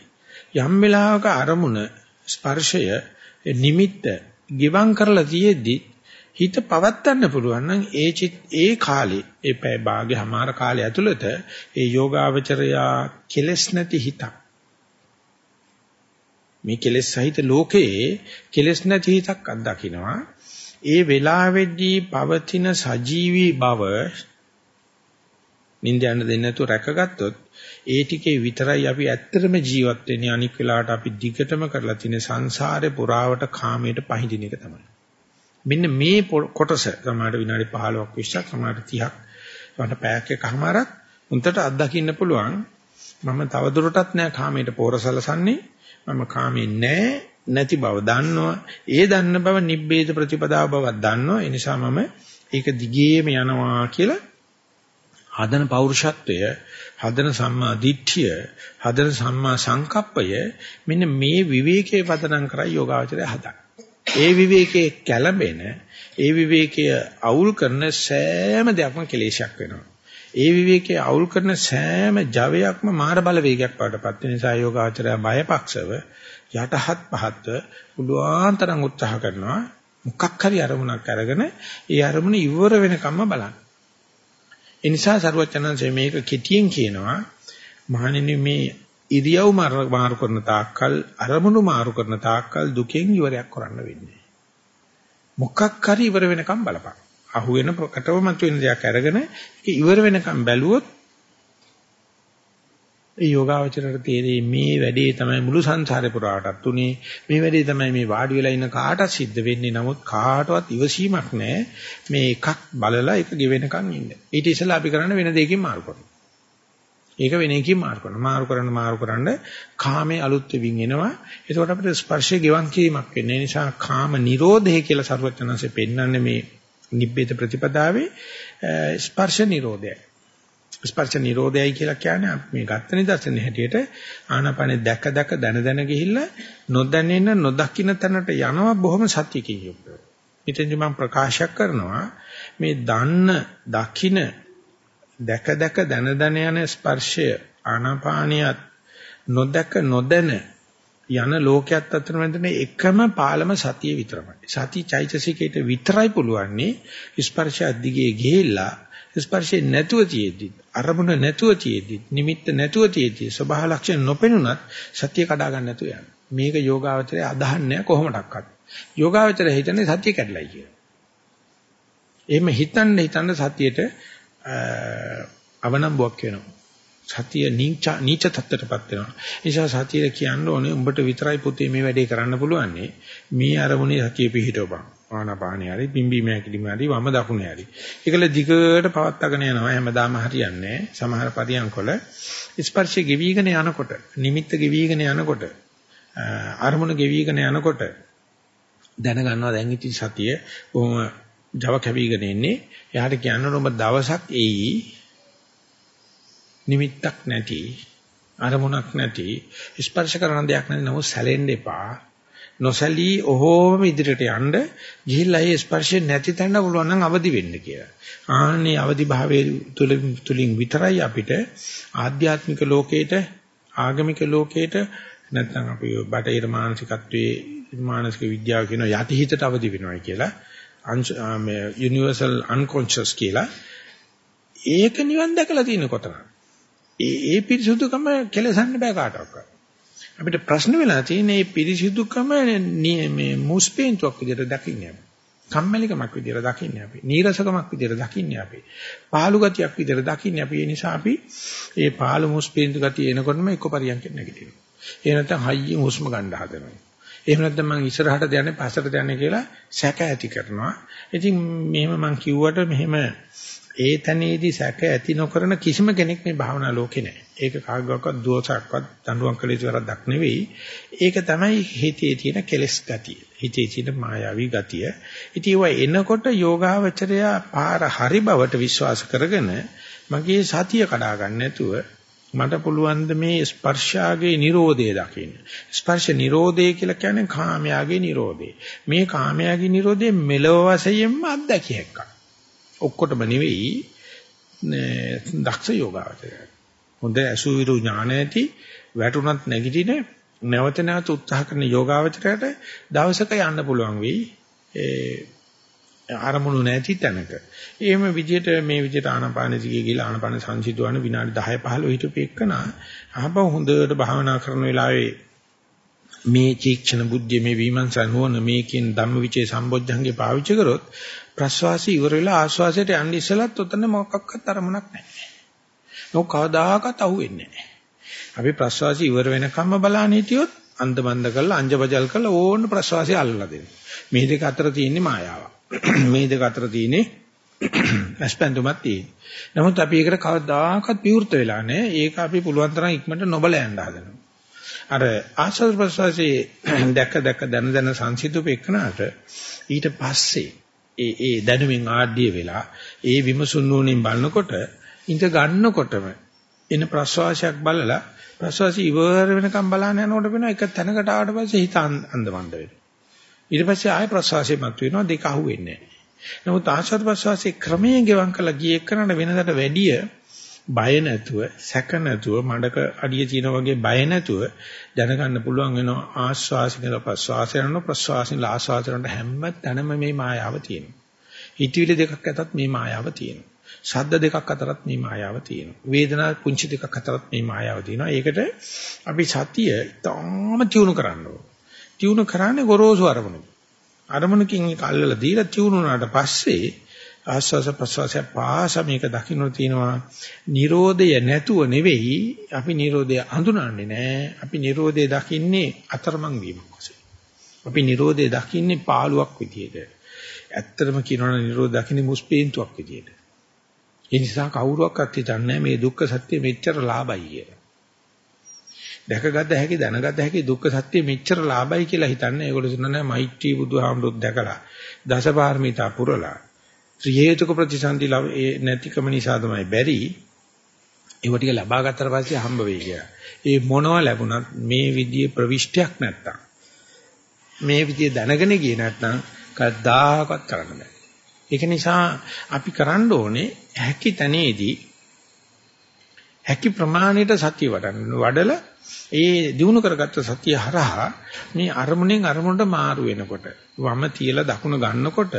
යම් වෙලාවක අරමුණ ස්පර්ශය නිමිත්ත ගෙවම් කරලා තියෙද්දි හිත පවත්වන්න පුළුවන් නම් ඒ චිත් ඒ කාලේ ඒ පැය භාගේ හමාර කාලය ඇතුළත ඒ යෝගාවචරයා කෙලස් නැති හිතක් මේ කෙලස් සහිත ලෝකයේ කෙලස් නැති හිතක් අත්දකින්නවා ඒ වෙලාවේදී පවතින සජීවී බව නින්දයන් දෙන්නේ නැතුව රැකගත්තොත් ඒ ටිකේ විතරයි අපි ඇත්තටම ජීවත් වෙන්නේ. අනික් වෙලාවට අපි දිගටම කරලා තියෙන සංසාරේ පුරාවට කාමයට පහඳින එක තමයි. මෙන්න මේ කොටස සමහරට විනාඩි 15ක් 20ක් සමහරට 30ක් වඩ පැයක් එකමාරක් උන්ට අත්දකින්න පුළුවන්. මම තව දුරටත් නෑ කාමයට පෝරසලසන්නේ මම කාමේ නෑ නැති බව දන්නවා. ඒ දන්න බව නිබ්බේද ප්‍රතිපදාව බවක් දන්නවා. ඒ නිසා මම ඒක දිගේම යනවා කියලා හදන පෞරුෂත්වය හදන සම්මා දිට්ඨිය හදන සම්මා සංකප්පය මෙන්න මේ විවේකයේ පදනම් කරයි යෝගාවචරය හදන්නේ ඒ විවේකයේ කැළඹෙන ඒ විවේකයේ අවුල් කරන සෑම දෙයක්ම කෙලේශයක් වෙනවා. ඒ විවේකයේ අවුල් කරන සෑම ජවයක්ම මාර බලවේගයක් වඩපත් වෙන නිසා යෝගාචරය බයපක්ෂව යටහත් පහත්ව පුළුවන්තරම් උත්සාහ කරනවා මොකක් හරි අරමුණක් අරගෙන ඒ අරමුණ ඉවර වෙනකම්ම බලන්න. ඒ නිසා සරුවචනන්සේ මේක කෙටියෙන් කියනවා මහණෙනි මේ ඉරියව් මාරු කරන තාක්කල් අරමුණු මාරු කරන තාක්කල් දුකෙන් ඉවරයක් කරන්න වෙන්නේ. මොකක් හරි ඉවර වෙනකම් බලපන්. අහු වෙන ප්‍රකටව මතුවෙන දෙයක් අරගෙන ඒක ඉවර වෙනකම් බැලුවොත් ඒ යෝගාවචරයට තේරෙයි මේ වැඩේ තමයි මුළු සංසාරේ පුරාටත් උනේ මේ වැඩේ තමයි මේ වාඩි වෙලා ඉන්න කාටත් සිද්ධ වෙන්නේ නමුත් කාටවත් ඉවසීමක් නැහැ මේ එකක් බලලා ඒක ගෙවෙනකන් ඉන්න ඊට ඉස්සෙල්ලා අපි කරන්න වෙන දෙයකින් මාරු කරනවා ඒක වෙන එකකින් මාරු කරනවා. මාරු කරන්න මාරු කරන්න කාමයේ අලුත් වෙමින් එනවා. ඒකෝට අපිට ස්පර්ශයේ ගෙවන් කිරීමක් වෙන්නේ. ඒ නිසා කාම නිරෝධය කියලා සරුවචනanse පෙන්වන්නේ මේ නිබ්බේත ප්‍රතිපදාවේ ස්පර්ශ නිරෝධයයි. ස්පර්ශ නිරෝධයයි කියලා කියන්නේ මේ ගත්ත නිදර්ශන හැටියට ආනාපානෙ දැක දැක දන දන ගිහිල්ලා නොදැනෙන නොදකින්න තැනට යනවා බොහොම සත්‍යකින් යුක්තව. ඉතින් මම ප්‍රකාශ කරනවා මේ දන්න දකින්න දැක දැක දන දන යන ස්පර්ශය ආනාපානියත් නොදක නොදැන යන ලෝකයක් අතර මැදනේ එකම පාලම සතිය විතරමයි. සති චෛතසිකයට විතරයි පුළුවන්නේ ස්පර්ශය දිගේ ගිහිල්ලා ස්පර්ශේ නැතුව තියෙද්දි අරමුණ නැතුව තියෙද්දි නිමිත්ත නැතුව තියෙද්දි ස්වභාව ලක්ෂණ නොපෙනුනත් සත්‍ය කඩා ගන්න නැතුව යන්න. මේක යෝගාවචරය අදහන්නේ කොහොමඩක්වත්. යෝගාවචරය හිතන්නේ සත්‍ය කැඩලයි කියලා. එහෙම හිතන්න හිතන්න සත්‍යයට අවනම්බුවක් වෙනවා. සතිය නීච නීච තත්ත්වයටපත් වෙනවා. ඒ නිසා සතිය කියන්න ඕනේ උඹට විතරයි පුතේ මේ වැඩේ කරන්න පුළුවන්නේ. මේ අරමුණේ සතිය පිහිටවපන්. ආනාපානිය හරි පිම්බීම හැකිලිම හරි වම දකුණේ හරි. ඒකල දිගට පවත්වාගෙන යනවා හැමදාම හරියන්නේ සමහර පරියන්කොල ස්පර්ශය ගෙවිගෙන යනකොට නිමිත්ත ගෙවිගෙන යනකොට අරමුණ ගෙවිගෙන යනකොට දැනගන්නවා දැන් ඉතින් සතිය බොහොම Java කැවිගෙන ඉන්නේ. එයාට කියන්න ඔබ දවසක් එයි නිමිත්තක් නැති අරමුණක් නැති ස්පර්ශ කරන දෙයක් නැති නමුත් සැලෙන්න එපා නොසලී ඔහොම ඉදිරියට යන්න ගිහිල්ලා ඒ ස්පර්ශය නැති තැන පුළුවන් නම් අවදි වෙන්න කියලා. ආන්නේ අවදි භාවයේ තුලින් විතරයි අපිට ආධ්‍යාත්මික ලෝකේට ආගමික ලෝකේට නැත්නම් අපි බටහිර මානසිකත්වයේ මානසික විද්‍යාව කියන යටිහිතට අවදි වෙනවා කියලා. යුනිවර්සල් අන්කොන්ෂස් කියලා. ඒක නිවන් දැකලා තියෙන කොටන. ඒ ඒ පිරිසුදුකම කෙලසන්න බෑ කාටවත්. අපිට ප්‍රශ්න වෙලා තියෙන්නේ මේ පිරිසිදුකම මේ මුස්පේන්තුවක් විදිහට දකින්නේ අපි. කම්මැලිකමක් විදිහට දකින්නේ අපි. නීරසකමක් විදිහට දකින්නේ අපි. පාළු ගතියක් විදිහට දකින්නේ අපි. ඒ නිසා අපි මේ පාළු මුස්පේන්තු ගතිය එනකොටම එක්ක පරියන්ක නැගිටිනවා. ඒ නැත්නම් හයියෙන් හුස්ම ගන්න හදනවා. එහෙම නැත්නම් මං ඉස්සරහට යන්නේ පස්සට යන්නේ කියලා සැක ඇති කරනවා. ඉතින් මෙහෙම මං කිව්වට මෙහෙම ඒ තැනේදී සැක ඇති නොකරන කිසිම කෙනෙක් මේ භාවනා ලෝකේ නැහැ. ඒක කාගවත් දෝෂයක්වත් දඬුවම් කළ යුතු වැරද්දක් නෙවෙයි. ඒක තමයි හිතේ තියෙන කෙලෙස් ගතිය. හිතේ තියෙන මායාවී ගතිය. ඉතින් ඒවා එනකොට යෝගාවචරය පාර හරි බවට විශ්වාස කරගෙන මගේ සතිය කඩා ගන්න නැතුව මට පුළුවන් මේ ස්පර්ශාගේ Nirodhe දකින්න. ස්පර්ශ Nirodhe කියලා කියන්නේ කාමයාගේ Nirodhe. මේ කාමයාගේ Nirodhe මෙලව වශයෙන්ම අත්දැකිය හැකියි. ඔක්කොටම නෙවෙයි දක්ෂ යෝගාවචරය. හොඳ අසුවිරු ඥාන ඇති වැටුණත් නැගිටින නැවත නැවත උත්සාහ කරන යෝගාවචරයට දවසක යන්න පුළුවන් වෙයි. ඒ ආරමුණු නැති තැනක. එහෙම විදිහට මේ විදිහට ආනාපාන දිගේ ගිහලා ආනාපාන සංසිඳවන විනාඩි 10 15 හිටපෙකන අහබ හොඳට භාවනා කරන වෙලාවේ මේ චීක්ෂණ බුද්ධිය මේ විමර්ශන නොවන මේ කියන ධම්මවිචේ සම්බොජ්ජංගේ පාවිච්චි කරොත් ප්‍රශ්වාසය ඉවර වෙලා ආශ්වාසයට යන්න ඉස්සලත් උතන මොකක්වත් අරමුණක් නැහැ. නෝ කවදාකවත් අහුවෙන්නේ නැහැ. අපි ප්‍රශ්වාසය ඉවර වෙනකම්ම බලන්න හිටියොත් අන්දමන්ද කරලා අංජබජල් කරලා ඕන ප්‍රශ්වාසය අල්ලලා දෙනවා. මේ දෙක අතර තියෙන්නේ මායාවක්. මේ දෙක අතර තියෙන්නේ ඇස්පැන්දුමක් තියෙන්නේ. නමුත් අපි ඒකට කවදාකවත් විවෘත වෙලා නැහැ. ඒක අපි පුළුවන් තරම් ඉක්මනට නොබල යන්න හදනවා. අර ආශ්වාස ප්‍රශ්වාසයේ දැක දැක දන දන සංසිඳුපෙන්නට ඊට පස්සේ ඒ ඒ දැනුමින් ආඩ්‍ය වෙලා ඒ විමසුන් නුවණින් බලනකොට ඉඳ ගන්නකොටම එන ප්‍රසවාසයක් බලලා ප්‍රසවාසය ඉවර වෙනකම් බලන්න යනකොට වෙන එක තැනකට ආවට පස්සේ හිත අන්දමන්ද වෙනවා. ඊට පස්සේ ආය ප්‍රසවාසය මත වෙනවා දෙක අහුවෙන්නේ නැහැ. නමුත් ආශ්වාස ප්‍රසවාසයේ ක්‍රමයෙන් ගෙවම් කළා ගියේ කරන වෙනදට වැඩිය බය නැතුව සැක නැතුව මඩක අඩිය තියෙන වගේ බය නැතුව දැනගන්න පුළුවන් වෙනවා ආස්වාසිනල ප්‍රස්වාසයන ප්‍රස්වාසිනල ආස්වාසයන හැම තැනම මේ මායාව තියෙනවා. හිතවිලි දෙකක් අතරත් මේ මායාව තියෙනවා. ශබ්ද දෙකක් අතරත් මේ මායාව තියෙනවා. වේදනා කුංචි දෙකක් අතරත් මේ මායාව තියෙනවා. ඒකට අපි සතිය තාම තියුණු කරන්න ඕන. තියුණු කරන්නේ ගොරෝසු අරමුණු. අරමුණකින් කල්ලලා දීලා තියුණු වුණාට පස්සේ ආස්වාස ප්‍රසවාසය පාස මේක දකින්න තියෙනවා. Nirodha නැතුව නෙවෙයි අපි Nirodha හඳුනන්නේ නැහැ අපි Nirodha දකින්නේ අතරමං වීමක් වශයෙන්. අපි Nirodha දකින්නේ පාළුවක් විදියට. ඇත්තටම කියනවනම් Nirodha දකින්නේ මුස්පේන්තුවක් විදියට. ඒ නිසා කවුරුවක්වත් හිතන්නේ මේ දුක්ඛ සත්‍ය මෙච්චර ලාභයි කියලා. දැකගත හැකි දැනගත හැකි දුක්ඛ සත්‍ය මෙච්චර ලාභයි කියලා හිතන්නේ. ඒගොල්ලෝ හිතන්නේ මෛත්‍රී බුදුහාමුදුරුවෝ දැකලා දසපාරමිතා පුරලා ත්‍රි හේතුක ප්‍රතිසන්දි නැතිකම නිසා තමයි බැරි. ඒව ටික ලබා ගත්තට පස්සේ හම්බ වෙයි කියලා. ඒ මොනවා ලැබුණත් මේ විදිහේ ප්‍රවිෂ්ටයක් නැත්තම් මේ විදිය දැනගෙන ගියේ නැත්නම් කවදාකවත් කරන්න බෑ. ඒක නිසා අපි කරන්න ඕනේ හැකි තැනේදී හැකි ප්‍රමාණයට සතිය වඩන්න. වඩලා ඒ දිනු කරගත්ත සතිය හරහා මේ අරමුණෙන් අරමුණට මාරු වෙනකොට වම තියලා දකුණ ගන්නකොට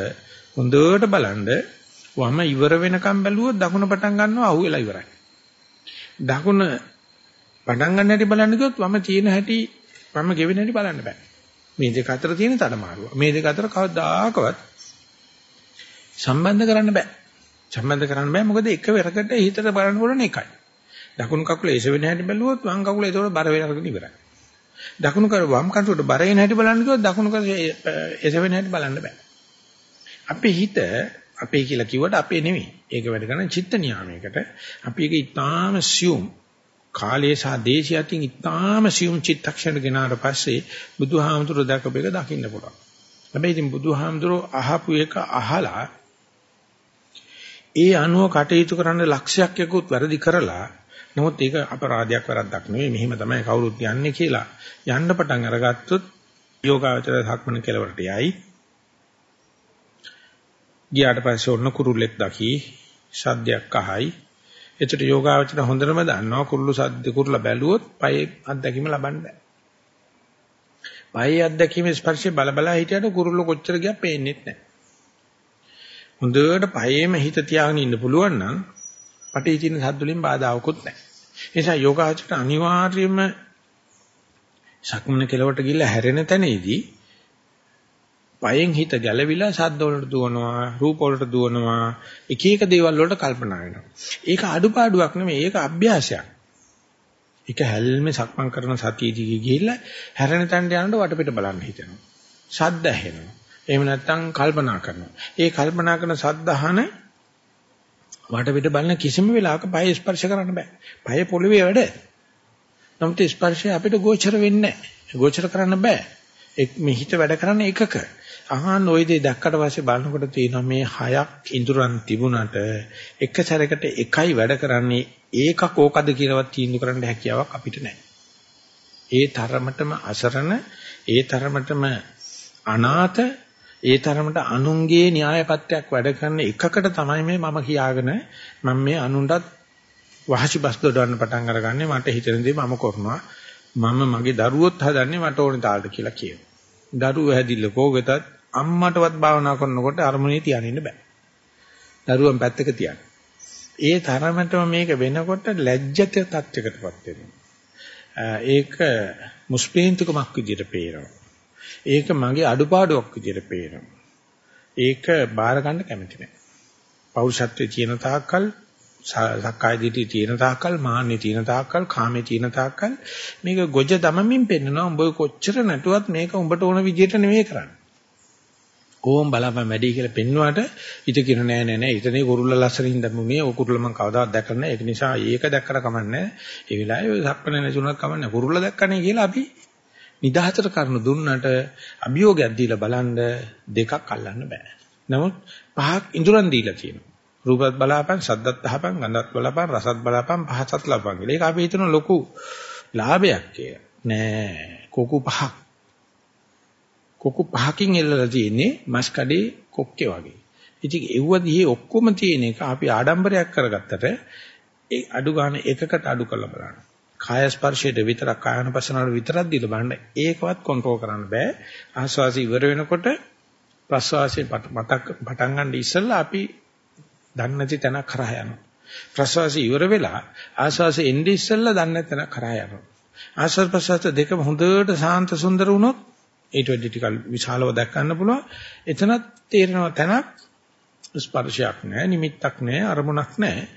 හොඳට බලන්න වම ඉවර වෙනකම් බැලුවොත් දකුණ පටන් ගන්නවා අහුවෙලා ඉවරයි. දකුණ පටන් ගන්න හැටි බලන්න කිව්වොත් වම තියෙන හැටි වම ගෙවෙන හැටි බලන්න බෑ. මේ දෙක අතර තියෙන තඩමාරුව. මේ දෙක අතර කවදාකවත් සම්බන්ධ කරන්න බෑ. සම්බන්ධ කරන්න බෑ මොකද එක වෙරකට හිතට බලන්න පුළුවන් එකයි. දකුණු කකුල එසවෙන හැටි බැලුවොත් වම් කකුල ඒතකොට බර වෙනකන් ඉවරයි. දකුණු කර වම් කටුවට බර එන හැටි බලන්න කිව්වොත් දකුණු කර එසවෙන හැටි බලන්න බෑ. අපේ හිත අපේ කියලා කිව්වට අපේ නෙවෙයි. ඒක වැඩ කරන චිත්ත නියාමයකට. අපි ඒක ඊටාම සියුම්. කාලයේ සහ දේශය අතින් ඊටාම සියුම් චිත්තක්ෂණ ගෙනාට පස්සේ බුදුහාමුදුරුවෝ දැකපු එක දකින්න පුළුවන්. හැබැයි ඉතින් බුදුහාමුදුරුවෝ අහපු එක අහලා ඒ අනුව කටයුතු කරන්න ලක්ෂයක් යකුත් වැරදි කරලා නමුත් ඒක අපරාධයක් වැරද්දක් නෙවෙයි. මෙහෙම තමයි කවුරුත් යන්නේ කියලා. යන්න පටන් අරගත්තොත් යෝගාචර සක්මන කෙලවරට යයි. ගියාට පස්සේ ඔන්න කුරුල්ලෙක් දකි ශබ්දයක් අහයි එතකොට යෝගාවචර හොඳටම දන්නවා කුරුළු සද්ද කුරුල්ල බැලුවොත් පයේ අත්දැකීම ලබන්න බෑ. පයේ අත්දැකීම ස්පර්ශය බල බල හිටියට කුරුල්ල කොච්චර ගියා පේන්නේ නැහැ. හොඳට පයේම හිත තියාගෙන ඉන්න පුළුවන් නම් පටේ තියෙන සද්ද වලින් බාධාවකුත් නැහැ. ඒ නිසා යෝගාවචර අනිවාර්යයෙන්ම සක්මන කෙලවට ගිහිල්ලා හැරෙන තැනේදී පයෙන් හිත ගැලවිලා ශබ්ද වලට දුවනවා රූප වලට දුවනවා එක එක දේවල් වලට කල්පනා වෙනවා. ඒක අඩුපාඩුවක් නෙමෙයි ඒක අභ්‍යාසයක්. ඒක හැල්මේ සක්මන් කරන සතියදී ගිහිල්ලා හැරෙන තැනට යනකොට වටපිට බලන්න හිතෙනවා. ශබ්ද ඇහෙනවා. එහෙම නැත්නම් කල්පනා කරනවා. ඒ කල්පනා කරන ශබ්ද අහන වටපිට බලන කිසිම වෙලාවක පය ස්පර්ශ කරන්න බෑ. පය පොළවේ වැඩ. නමුත් ස්පර්ශය අපිට ගෝචර වෙන්නේ නැහැ. ගෝචර කරන්න බෑ. මේ හිත වැඩ කරන්නේ එකක. අහන්න ওই දේ දැක්කට පස්සේ බලනකොට තියෙනවා මේ හයක් ඉඳුරන් තිබුණට එක සැරයකට එකයි වැඩ කරන්නේ ඒක කෝකද කියලාවත් තීන්දුව කරන්න හැකියාවක් අපිට නැහැ. ඒ තරමටම අසරණ, ඒ තරමටම අනාථ, ඒ තරමට අනුන්ගේ න්‍යායපත්‍යක් වැඩ කරන එකකට තමයි මේ මම කියාගෙන මම මේ අනුන්ටත් වහසි බස් දොඩවන්න පටන් අරගන්නේ මට හිතෙන දේ මම කරනවා. මම මගේ දරුවොත් හදන්නේ මට ඕනේ තාලට කියලා කියනවා. දරුවෝ හැදිල්ල කෝගෙතත් අම්මටවත් භාවනා කරනකොට අරමුණේ තියාගෙන ඉන්න බෑ. දරුවන් පැත්තක තියන්න. ඒ තරමටම මේක වෙනකොට ලැජ්ජත තත්යකටපත් වෙනවා. ඒක මුස්පීන්තුකමක් විදිහට පේනවා. ඒක මගේ අඩුපාඩුවක් විදිහට පේනවා. ඒක බාර ගන්න කැමති නැහැ. පෞරුෂත්වයේ තියෙන තාක්කල් සක්කාය දිටි තියෙන තාක්කල් මාන්නේ තියෙන තාක්කල් කාමේ තියෙන තාක්කල් මේක ගොජ දමමින් පෙන්නනවා උඹ කොච්චර නැටුවත් මේක උඹට ඕන විදිහට නෙවෙයි කරන්නේ ඕම් බලපන් වැඩි කියලා පෙන්වුවාට ඊට කියන නෑ නෑ නෑ. ඊටනේ කුරුල්ල ලස්සනින් දැම්මුනේ ඔය කුරුල්ල මම කවදාවත් දැකලා නෑ. ඒක නිසා ඒක දැක්කට කමන්නේ ඒ වෙලාවේ ඔය සක්පනේ නැතුණත් කමන්නේ කුරුල්ල දැක්කනේ කියලා අපි නිදහතර කරනු දුන්නට අභියෝගයක් දීලා බලන්න දෙකක් අල්ලන්න බෑ. නමුත් පහක් ඉඳුරන් දීලා තියෙනවා. රූපත් බලාපන් සද්දත් අහපන් ගන්ධත් බලාපන් රසත් බලාපන් පහසත් ලබපන් කියලා. ඒක අපි හිතන ලොකු ලාභයක් කියලා. නෑ. කොකු පහක්. කොකු පහකින් එල්ලලා තියෙන්නේ මස් කඩේ කොක්කේ වගේ. ඉතින් ඒව දිහේ ඔක්කොම තියෙන එක අපි ආඩම්බරයක් කරගත්තට ඒ අඩු ගන්න එකකට අඩු කරලා බලන්න. කාය ස්පර්ශයට විතරක් කායනපසනාවට විතරක් දීලා බලන්න ඒකවත් කන්ට්‍රෝල් කරන්න බෑ. ආස්වාසි ඉවර වෙනකොට ප්‍රස්වාසයේ මතක් පටන් ගන්න ඉස්සෙල්ලා අපි දන්නේ නැති තැනක් කරා යනවා. ප්‍රස්වාසය ඉවර වෙලා ආස්වාසය එන්නේ ඉස්සෙල්ලා දන්නේ නැති තැනක් කරා යනවා. ආස්වාද ප්‍රස්වාස දෙකම හොඳට සාන්ත සුන්දර වුණොත් ඊට වැඩි ටිකක් විශාලව දැක්කන්න පුළුවන්. එතනත් තේරෙනවා තැනක් ස්පර්ශයක් නැහැ, නිමිත්තක් නැහැ, අරමුණක් නැහැ.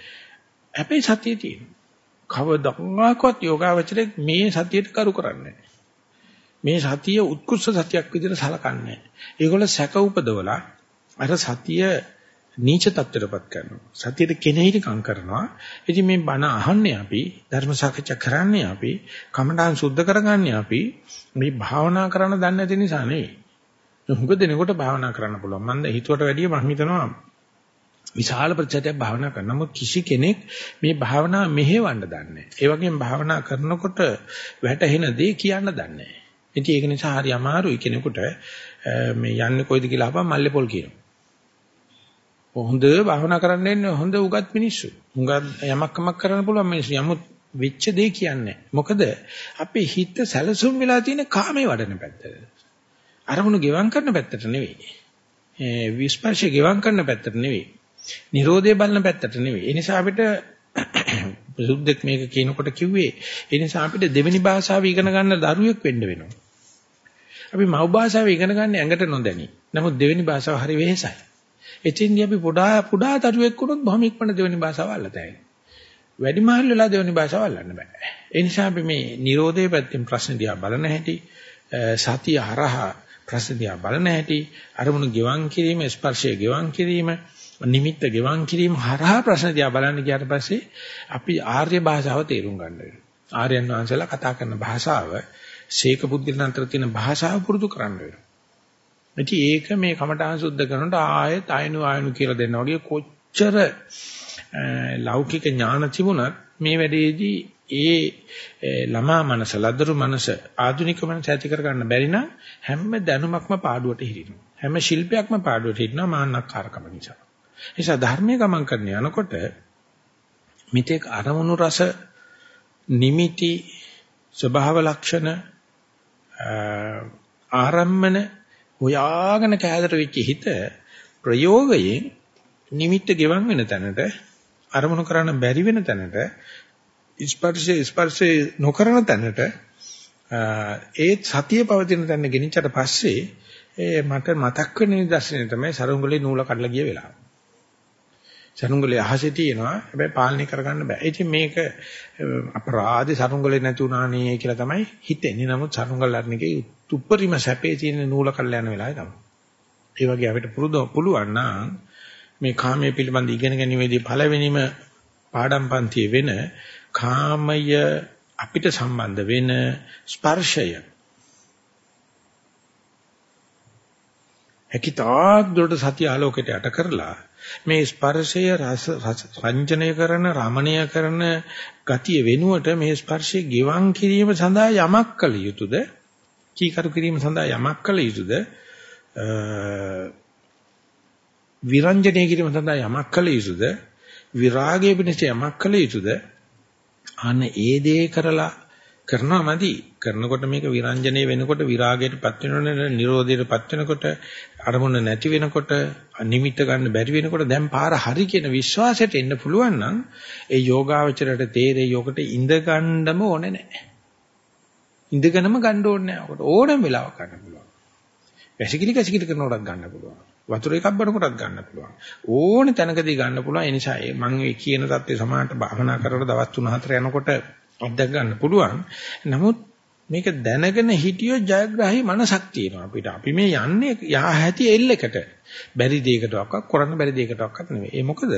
හැබැයි සතිය තියෙනවා. කවදාකවත් යෝගාවචරයේ මේ සතියට කරු කරන්නේ මේ සතිය උත්කෘෂ්ඨ සතියක් විදිහට සලකන්නේ. ඒගොල්ල සැක උපදවලා අර සතිය නීච තත්ත්වයටපත් කරනවා. සතියට කෙනෙහිටකම් කරනවා. ඉතින් මේ බණ අහන්නේ අපි, ධර්ම සාකච්ඡා කරන්නේ අපි, කමඨාන් සුද්ධ කරගන්නේ අපි මේ භාවනා කරන්න දන්නේ නැති නිසා නෙවෙයි. හුඟ දෙනකොට භාවනා කරන්න පුළුවන්. මම හිතුවට වැඩිය මම හිතනවා විශාල ප්‍රතිශතයක් භාවනා කරන නමුත් කිසි කෙනෙක් මේ භාවනාව මෙහෙවන්න දන්නේ නැහැ. ඒ වගේම භාවනා කරනකොට වැටහෙන දේ කියන්න දන්නේ නැහැ. ඉතින් ඒක නිසා හරි අමාරුයි කෙනෙකුට මේ යන්නේ කොයිද කියලා අහපන් මල්ලේ පොල් කියනවා. හොඳ භාවනා කරන්න එන්නේ හොඳ උගත් මිනිස්සු. උගත් යමක් කමක් කරන්න පුළුවන් මිනිස්සු. යමුත් වෙච්ච දේ කියන්නේ. මොකද අපේ හිත සැලසුම් වෙලා තියෙන කාමේ වඩන පැත්තට. අරමුණු ගෙවම් කරන පැත්තට නෙවෙයි. ඒ විස්පර්ශය ගෙවම් කරන පැත්තට නෙවෙයි. Nirodhe බලන පැත්තට නෙවෙයි. ඒ නිසා අපිට සුද්දෙක් මේක කියනකොට කිව්වේ ඒ නිසා අපිට දෙවෙනි භාෂාව ඉගෙන ගන්න දරුවෙක් වෙන්න වෙනවා. අපි මව් භාෂාව ඉගෙන ගන්න ඇඟට නොදැනි. නමුත් දෙවෙනි භාෂාව හරි වෙහෙසයි. එතින්දී අපි පොඩා පුඩා දරුවෙක් වුණොත් බොහොම ඉක්මන දෙවෙනි භාෂාව අල්ලතයි. වැඩිමහල් වෙලා දෙවෙනි භාෂාව අල්ලන්න බෑ. ඒ නිසා අපි මේ Nirodhe පැත්තෙන් ප්‍රශ්න දිහා බලන හැටි සතිය හරහා ප්‍රශ්න දිහා බලන හැටි අරමුණු ගෙවන් කිරීම ස්පර්ශය ගෙවන් කිරීම නිමිත්ත ගෙවන් කිරීම හරහා ප්‍රශ්න දිහා බලන්න ගියාට පස්සේ අපි ආර්ය භාෂාව තේරුම් ගන්න වෙනවා. ආර්යයන් වහන්සේලා කතා කරන භාෂාව, ශේක පුද්ගලයන් අතර තියෙන භාෂාව පුරුදු කරන්න වෙනවා. ඉතින් ඒක මේ කමඨාන් සුද්ධ කරනකොට ආයෙත් ආයනු ආයනු කියලා දෙනවා වගේ කොච්චර ලෞකික ඥාන තිබුණත් මේ වැඩේදී ඒ ළමා මනස, ලදරු මනස, ආධුනික මනස ඇති කර ගන්න බැරි නම් හැම දැනුමක්ම පාඩුවට හිරිනවා. හැම ශිල්පයක්ම පාඩුවට හිටිනවා මාන්නක්කාරකම නිසා. නිසා ධර්මයේ ගමන් කරන යනකොට මිත්‍යක් අරමුණු රස නිමිති ස්වභාව ලක්ෂණ ආරම්මන හොයාගෙන කෑදර වෙච්ච හිත ප්‍රයෝගයෙන් නිමිත්ත ගෙවන් වෙන තැනට අරමුණු කරන්න බැරි වෙන තැනට ස්පර්ශයේ ස්පර්ශයේ නොකරන තැනට ඒ සතිය පවතින තැන ගෙනිච්චට පස්සේ ඒ මට මතක් වෙන නිදර්ශනය තමයි සරුංගලේ නූල කඩලා ගිය වෙලාව. සරුංගලේ අහසේ තියෙනවා. හැබැයි පාලනය කරගන්න බෑ. ඉතින් මේක අපරාධ සරුංගලේ නැති උනානේ කියලා තමයි හිතෙන්නේ. නමුත් සරුංගල් අරණකේ උප්පරිම සැපේ තියෙන නූල කල්ලා යන වෙලාවේ තමයි. ඒ වගේ අපිට පුරුදු පුළුවන් නම් මේ කාමයේ පිළිබඳ ඉගෙන ගැනීමේදී පළවෙනිම පාඩම් පන්තියේ වෙන කාමය අපිට සම්බන්ධ වෙන ස්පර්ශය හැකිතාක් දුරට සතිය ආලෝකයට යට කරලා මේ ස්පර්ශය රස රංජනය කරන රමණය කරන ගතිය වෙනුවට මේ ස්පර්ශය ගෙවන් කිරීම සඳහා යමක් කළ යුතුද? කීකරු කිරීම සඳහා යමක් කළ යුතුද? විරංජනය කිරීම සඳහා යමක් කළ යුතුද? විරාගය පිණිස යමක් කළ යුතුද? අන්න ඒ දේ කරලා කරනවා මදි. කරනකොට මේක විරංජනේ වෙනකොට විරාගයටපත් වෙනකොට නිරෝධයටපත් වෙනකොට අරමුණ නැති වෙනකොට නිමිත්ත ගන්න බැරි වෙනකොට දැන් පාර හරි කියන විශ්වාසයට එන්න පුළුවන් නම් ඒ යෝගාවචරයට තේරෙයි යොකට ඉඳ ගන්නම ඕනේ නැහැ. ඉඳගෙනම ගන්න ඕනේ නැහැ. ඔකට ඕනම වෙලාවක ගන්න පුළුවන්. වැසිකිලි කැසිකිලි කරනකොටත් ගන්න පුළුවන්. වතුර එකක් බඩකොටත් ගන්න පුළුවන්. ඕනේ තැනකදී ගන්න පුළුවන්. ඒ නිසා මම මේ කියන தත්ත්වය සමානට භාවනා කරලා දවස් 3-4 යනකොට අත්දැක ගන්න පුළුවන්. නමුත් මේක දැනගෙන හිටියොත් ජයග්‍රාහී මනසක් තියෙනවා අපිට. අපි මේ යන්නේ යහ ඇති එල්ලකට. බැරි දෙයකටවත් කරන්න බැරි දෙයකටවත් නෙවෙයි. ඒ මොකද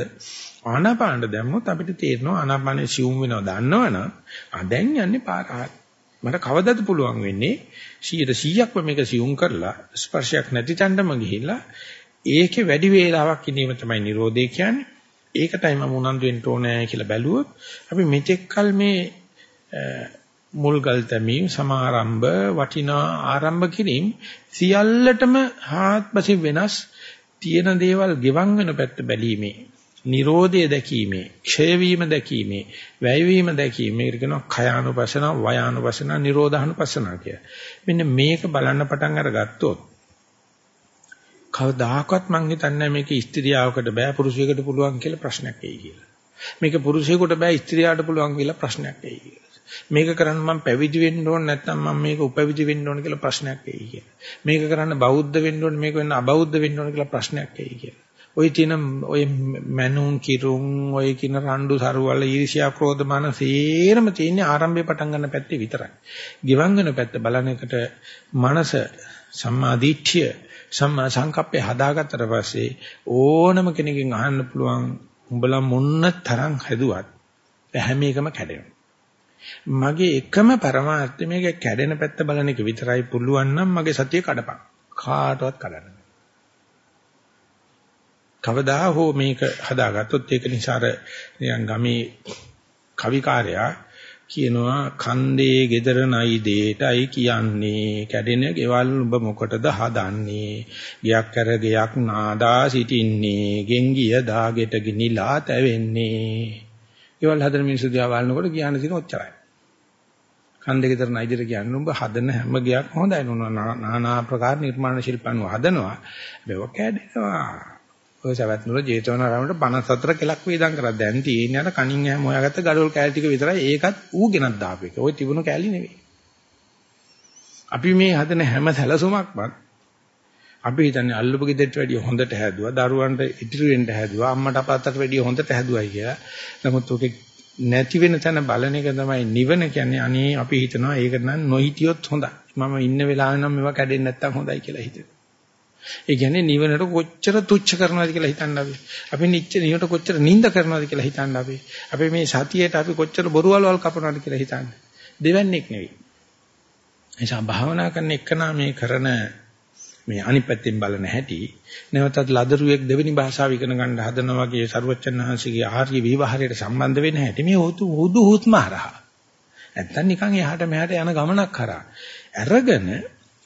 ආනාපානට දැම්මොත් අපිට තේරෙනවා ආනාපානේ සිවුම් වෙනවා දන්නවනම් ආ දැන් යන්නේ පාර මට කවදද පුළුවන් වෙන්නේ 100%ක්ම මේක සිවුම් කරලා ස්පර්ශයක් නැති තැනටම ගිහිල්ලා ඒකේ වැඩි වේලාවක් ඉඳීම තමයි Nirodhe කියන්නේ. ඒකටයි මම උනන්දු වෙන්න ඕනේ කියලා බැලුවොත් අපි මෙතෙක් කල මේ මුල්ගල් තැමීම් සමාරම්භ වටිනා ආරම්භ කිරීම සියල්ලටම හාත්පසින් වෙනස් තියෙන දේවල් ගෙවන් වෙන පැත්ත බැලීමේ Nirodhe දැකීමේ ක්ෂය වීම දැකීමේ වැය වීම දැකීමේ කියනවා khයානුපසන වයානුපසන නිරෝධානුපසන කිය. මෙන්න මේක බලන්න පටන් අරගත්තොත් කවදාකවත් මං හිතන්නේ මේක ස්ත්‍රියාවකට බෑ පුරුෂයෙකුට පුළුවන් කියලා ප්‍රශ්නයක් එයි කියලා. මේක පුරුෂයෙකුට බෑ ස්ත්‍රියට පුළුවන් කියලා ප්‍රශ්නයක් එයි කියලා. මේක කරන්න මම පැවිදි වෙන්න ඕන නැත්නම් මම මේක උපවිදි වෙන්න ඕන කියලා ප්‍රශ්නයක් එයි කියලා. මේක කරන්න බෞද්ධ වෙන්න ඕන මේක වෙන්න අබෞද්ධ වෙන්න ඕන කියලා ප්‍රශ්නයක් එයි කියලා. ওই තියෙන ඔය මනුන් කිරුම් ඔය කියන රණ්ඩු සරුවල ඊර්ෂ්‍යා ක්‍රෝධ මාන සේරම තියෙන්නේ ආරම්භයේ පටන් ගන්න පැත්තේ විතරයි. ගිවන් වෙන පැත්ත බලන එකට මනස සම්මා දිට්ඨිය සම්මා සංකප්පේ හදාගත්තට පස්සේ ඕනම කෙනකින් අහන්න පුළුවන් උඹලා මොන්න තරම් හැදුවත් හැම එකම කැඩෙනවා. මගේ එකම પરමාර්ථය මේක කැඩෙන පැත්ත බලන එක විතරයි පුළුවන් නම් මගේ සතිය කඩපන්. කාටවත් කඩන්න කවදා හෝ මේක හදාගත්තොත් ඒක නිසා අර නිකන් ගමේ කවිකාරයා කියනවා කන්දේ gedara නයි දෙයටයි කියන්නේ. කැඩෙන ගෙවල් ඔබ මොකටද හදන්නේ? ගයක් කර ගයක් නාදා සිටින්නේ. ගෙන්ගිය දාගෙට ගිනිලා තැවෙන්නේ. ගෙවල් හදන මිනිස්සු දිහා බලනකොට කියන්න තියෙන ඔච්චරයි කන්දේ gedara නයි දෙයට කියන්නේ ඔබ හදන හැම ගයක් හොඳයි නානා ආකාර නිර්මාණ ශිල්පණු හදනවා මේක කැඩෙනවා ඔය සවැත් නුර ජේතවනාරාමයට 54 කෙලක් වේදම් කරා. දැන් තියෙන්නේ අර කණින් හැම හොයාගත්ත gadol කෑලි ටික විතරයි. ඒකත් ඌ ගෙනත් දාපු එක. ওই තිබුණු කෑලි නෙවෙයි. අපි මේ හදන හැම සැලසුමක්වත් අපි හිතන්නේ අල්ලපු ගෙදරට වැඩිය හොඳට හැදුවා. දරුවන්ට ඉතිරි වෙන්න හැදුවා. අම්මට අපත්තට වැඩිය හොඳට හැදුවයි කියලා. නමුත් ඔකේ නැති වෙන තැන බලන එක තමයි නිවන කියන්නේ. අනේ අපි හිතනවා ඒක නම් නොහිටියොත් හොඳයි. මම ඉන්න වෙලාවෙ නම් මේවා කැඩෙන්නේ නැත්තම් හොඳයි කියලා හිතෙනවා. ඒ කියන්නේ නිවනට කොච්චර තුච්ච කරනවද කියලා හිතන්න අපි. අපි නිච්ච නිවට කොච්චර නිඳ කරනවද කියලා හිතන්න අපි. අපි මේ සතියේට අපි කොච්චර බොරුවල්වල් කපනවද කියලා හිතන්න. දෙවන්නේක් නෙවෙයි. එනිසා භාවනා කරන එකනා මේ කරන මේ අනිත් පැත්තෙන් බලන හැටි නැවතත් ලදරුවෙක් දෙවෙනි භාෂාව ඉගෙන ගන්න හදනවා වගේ සරුවච්චන් වහන්සේගේ ආර්ය විවහාරයට සම්බන්ධ වෙන හැටි මේ හුදු හුදු හුත්ම හරහා නැත්තම් නිකන් එහාට මෙහාට යන ගමනක් කරා අරගෙන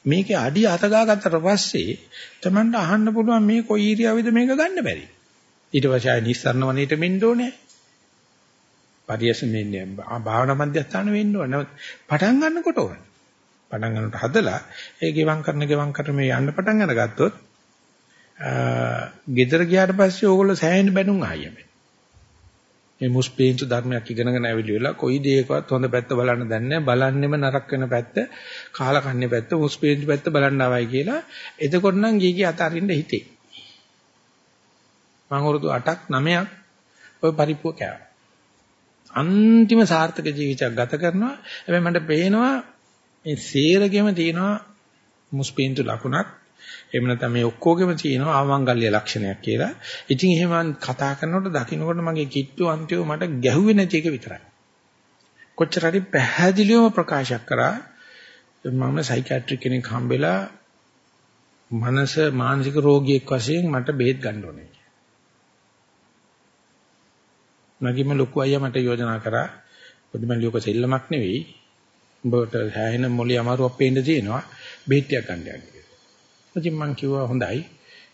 මේකේ අඩි අත ගාගත්තට පස්සේ Tamanට අහන්න පුළුවන් මේ කොයි ඉරියාවෙද මේක ගන්න බැරි. ඊට පස්සේ ආය නිස්සරණ වනේට මෙන්න ඕනේ. පරියසමෙන්නේ භාවනා මධ්‍යස්ථාන වෙන්න ඕනේ. පටන් ගන්නකොට ඕනේ. පටන් ගන්නකොට හදලා ඒ ගෙවම් කරන ගෙවම් කරන මේ යන්න පටන් අරගත්තොත් අ ගෙදර ගියාට පස්සේ ඕගොල්ලෝ සෑහෙන බැනුම් ආයෙම. මේ මුස්පීන්තු ධර්මයක් ඉගෙනගෙන ඇවිල්ලි වෙලා කොයි දෙයකවත් හොඳ පැත්ත බලන්න දන්නේ බලන්නෙම නරක වෙන පැත්ත කාලා කන්නේ පැත්ත මුස්පීන්තු පැත්ත බලන්න ආවයි කියලා. එතකොට නම් ගීගේ අතරින්ද හිතේ. මම වරුදු 8ක් 9ක් ඔය පරිප්පුව කෑවා. අන්තිම සාර්ථක ජීවිතයක් ගත කරනවා. හැබැයි මට පේනවා මේ සේරගෙම තියෙනවා මුස්පීන්තු ලකුණක් එහෙම නැත්නම් මේ ඔක්කොගෙම තියෙනවා ආමංගල්‍ය ලක්ෂණයක් කියලා. ඉතින් එහෙම කතා කරනකොට දකින්නකොට මගේ කිට්ටු අන්තිව මට ගැහුවේ නැති එක විතරයි. කොච්චර හරි පැහැදිලිවම ප්‍රකාශ කරා මම සයිකියාට්‍රික් කෙනෙක් හම්බෙලා මනස මානසික රෝගියෙක් වශයෙන් මට බෙහෙත් ගන්න ඕනේ. මගින්ම ලොකු අයියා මට යෝජනා කරා පොඩි මල්ලි ඔක සෙල්ලමක් නෙවෙයි. උඹට හැහෙන මොළේ අමාරුවක් පේන්න තියෙනවා බෙහෙත් ටිකක් ගන්න යන්න. ඉතින් මං කිව්වා හොඳයි.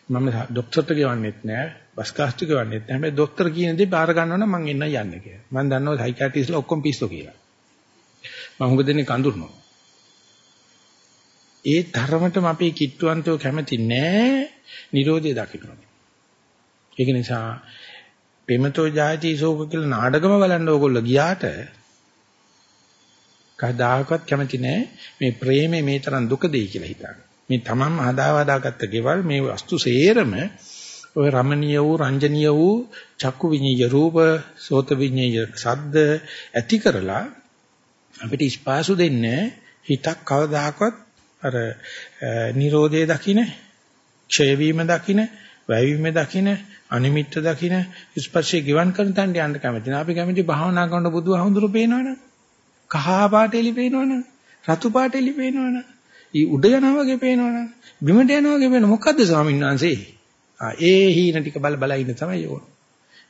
මම ડોක්ටර්ට ගෙවන්නෙත් නෑ, බස් කාස්ට් ගෙවන්නෙත් නෑ. හැබැයි ડોක්ටර් කියන දේ බාර ගන්නවා නම් මං එන්න යන්නේ කියලා. මං දන්නවා සයිකියාට්‍රිස්ලා ඔක්කොම පිස්සු කියලා. මම හුඟ දෙනෙක් අඳුරනවා. ඒ ධර්මතම අපේ කිට්ටුවන්තෝ කැමති නෑ Nirodhe දකින්න. ඒක නිසා පෙමතෝ ජාති සෝක කියලා නාටකම බලන්න ඕගොල්ලෝ ගියාට කවදාකවත් කැමති නෑ. මේ ප්‍රේමේ මේ තරම් දුක දෙයි කියලා හිතන්නේ. මේ තමන්ම හදාවදාගත්ත ගෙවල් මේ වස්තු සේරම ඔය රමණීය වූ රංජනීය වූ චක්කු විඤ්ඤය රූප සෝත විඤ්ඤය ශබ්ද ඇති කරලා අපිට ස්පාසු දෙන්නේ හිතක් කවදාකවත් අර Nirodhe දකින්න ක්ෂය වීම දකින්න වැයවීම දකින්න අනිමිත්ත දකින්න ස්පර්ශය ගිවන් කරන තැනට යන්න කැමති නෑ. අපි කැමති භාවනා කරන බුදුහාමුදුරු පේනවනේ. කහ පාට එලි පේනවනේ රතු පාට එලි පේනවනේ ඊ උඩ යනවා වගේ පේනවනේ. බිමට යනවා වගේ පේන මොකද්ද ස්වාමීන් වහන්සේ? ආ ඒ හීන ටික බල බල ඉන්න තමයි ඕන.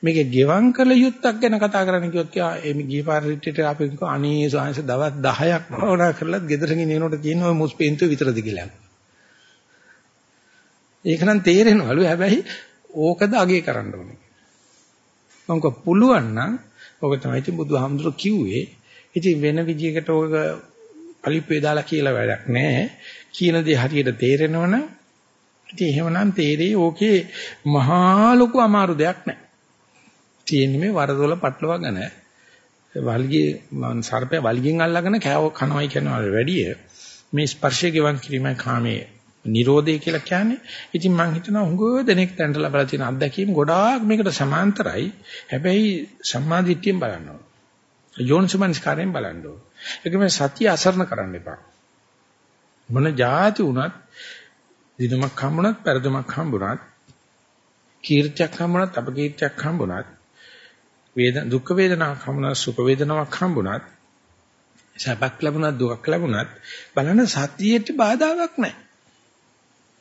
මේකේ ගෙවම් කළ යුත්තක් ගැන කතා කරන්න කිව්වොත් කියා මේ ගිය පාර රිට්‍රීට් එක අපි කිව්වා අනේ ස්වාමීන් දවස් 10ක් භාවනා කරලත් ගෙදර ගෙනියනකොට තියෙන ඔය මුස්පෙන්තු විතරද කියලා. ඒක නම් තේරෙනවලු හැබැයි ඕකද අගේ කරන්න ඕනේ. මම පුළුවන් නම් ඔක තමයි ඉතින් බුදුහාමුදුරුවෝ කිව්වේ. ඉතින් වෙන විදියකට ඔක අලිප්පේ දාලා කියලා වැඩක් නැහැ. කියන දේ හරියට තේරෙනවනම් ඉතින් එහෙමනම් තේරෙයි ඕකේ මහා ලොකු අමාරු දෙයක් නැහැ. තියෙන්නේ මේ වරදොල පටලවාගෙන වල්ගේ සර්පය වල්ගෙන් අල්ලගෙන කෑව කනවයි කියනවා වැඩිය මේ ස්පර්ශය ගෙවන් කිරීමයි කාමයේ නිරෝධය කියලා කියන්නේ. ඉතින් මම හිතනවා හුඟ දෙනෙක් තැන්ට ලබලා තියෙන අත්දැකීම් ගොඩාක් මේකට සමාන්තරයි. හැබැයි සම්මාදිට්ඨියෙන් බලන්න ඕන. යෝනිසමනස්කාරයෙන් බලන්න ඕන. ඒකම සතිය අසරණ කරන්න එපා. මොන જાති වුණත් දිනමක් හම්බුණත් පෙරදමක් හම්බුණත් කීර්තියක් හම්බුණත් අපකීර්තියක් හම්බුණත් වේද දුක් වේදනාවක් හම්බුණත් සුඛ වේදනාවක් හම්බුණත් සැපක් ලැබුණත් දුකක් ලැබුණත් බලන්න සතියට බාධාවක් නැහැ.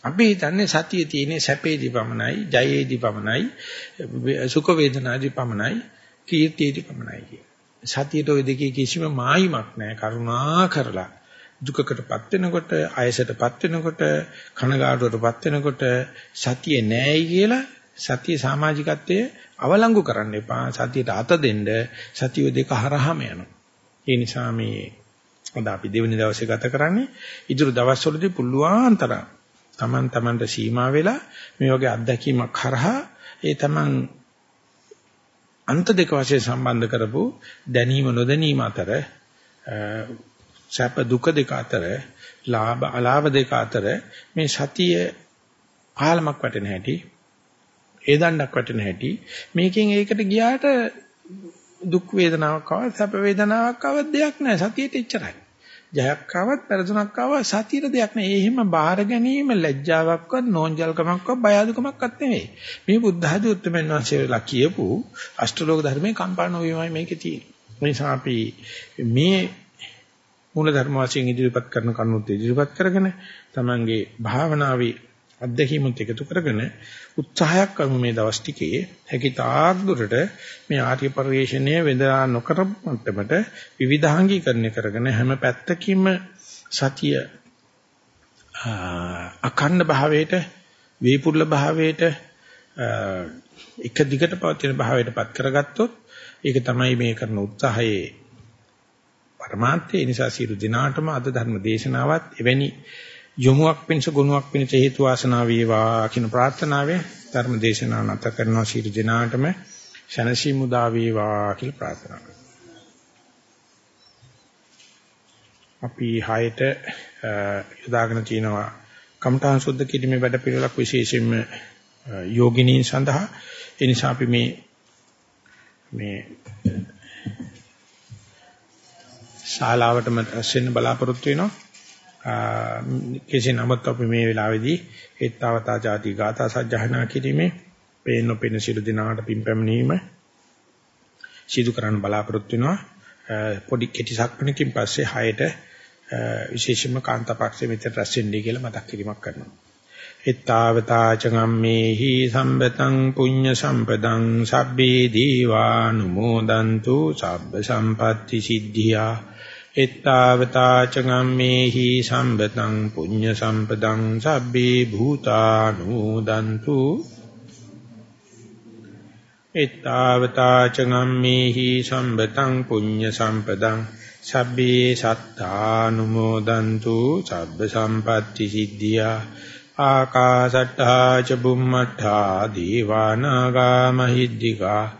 අපි හිතන්නේ සතියේ තියෙන සැපේදී පමණයි, ජයේදී පමණයි, සුඛ වේදනාදී පමණයි, කීර්තියේදී පමණයි කිය. සතියට ওই දෙකේ කිසිම මායිමක් නැහැ. කරුණා කරලා දුකකටපත් වෙනකොට, අයසටපත් වෙනකොට, කනගාටුවටපත් වෙනකොට සතියේ නැහැයි කියලා සතිය සමාජිකත්වයේ අවලංගු කරන්න එපා. සතියට අත දෙන්න සතිය දෙක හරහාම යනවා. ඒ නිසා මේ අද අපි දෙවෙනි දවසේ ගත කරන්නේ ඉදිරි දවස්වලදී පුළුවන් තරම් Taman Tamanට සීමා වෙලා මේ වගේ අත්දැකීමක් කරහා ඒ Taman අන්ත දෙක වශයෙන් සම්බන්ධ කරපු දැනීම නොදැනීම අතර සැප දුක දෙක අතර ලාභ අලාභ දෙක අතර මේ සතිය ආලමක් වටෙන හැටි ඒ දණ්ඩක් වටෙන හැටි මේකෙන් ඒකට ගියාට දුක් වේදනාවක් ආවත් සැප වේදනාවක් ආවත් දෙයක් නැහැ. සතියට එච්චරයි. ජයක් ආවත් පෙරදුනක් ආවත් සතියට දෙයක් නෑ. ඒ එහෙම බාහිර ගැනීම ලැජ්ජාවක්වත් නෝන්ජල්කමක්වත් බය අඩුකමක්වත් නෙවෙයි. මේ බුද්ධ ආදී උත්තරමන් වහන්සේලා කියපු අෂ්ටලෝක ධර්මයේ කම්පාණ වීමයි මේකේ තියෙන්නේ. ඒ නිසා අපි මේ මූල ධර්ම වශයෙන් ඉදිරිපත් කරන කරුණුත් ඉදිරිපත් කරගෙන තමන්ගේ භාවනාවේ අත්දැකීමුත් එකතු කරගෙන උත්සාහයක් කරමු මේ දවස් ටිකේ. හැකි තාක් දුරට මේ ආර්ය පරිශ්‍රණය වෙදා නොකර මට්ටමට විවිධාංගීකරණය කරගෙන හැම පැත්තකින්ම සතිය අඛණ්ඩ භාවයට වේපුර්ල භාවයට එක දිගට පවතින භාවයටපත් කරගත්තොත් ඒක තමයි මේ කරන උත්සාහයේ පරමාර්ථය. නිසා සියලු දිනාටම අද ධර්ම දේශනාවත් එවැනි යොමුවක් පිණිස ගුණයක් පිණිස හේතු වාසනා වේවා කියන ප්‍රාර්ථනාවෙන් ධර්ම දේශනාව නැත කරනවා. සියලු දෙනාටම ශනසි මුදා වේවා කියලා ප්‍රාර්ථනා කරනවා. අපි හයට යොදාගෙන තිනවා කම්ඨාන් සුද්ධ කිරීමේ වැඩ පිළිවෙලක් විශේෂයෙන්ම යෝගිනීන් සඳහා. ඒ නිසා අපි මේ මේ ශාලාවටම රැස් වෙන්න බලාපොරොත්තු වෙනවා. කෙසේ නමුත් අපි මේ වෙලාවේදී ඒත්තාවතා ಜಾති ගාථා සජ්ජහනා කිරීමේ පේන නොපෙන සිළු දිනාට පිම්පැමිණීම සිදු කරන්න බලාපොරොත්තු වෙනවා. පොඩි කෙටි සක්මණකින් පස්සේ හයට විශේෂයෙන්ම කාන්තාපක්ෂයේ මෙතන රැස් වෙන්නේ කියලා මතක් කිරීමක් කරනවා. එත්තාවතා චගම්මේහි සම්බතං පුඤ්ඤ සම්පදං සබ්බේ දීවානුමෝදන්තු සබ්බ සම්පatti සිද්ධියා එත්තාවතා චගම්මේහි සම්බතං පුඤ්ඤ සම්පදං සබ්බේ භූතානුදන්තු. එත්තාවතා චගම්මේහි සම්බතං පුඤ්ඤ සම්පදං සබ්බේ සත්තානුමෝදන්තු. සබ්බ සම්පatti සිද්ධියා. ආකාසට්ඨා ච බුම්මට්ඨා දීවානාගා මහිද්దికා.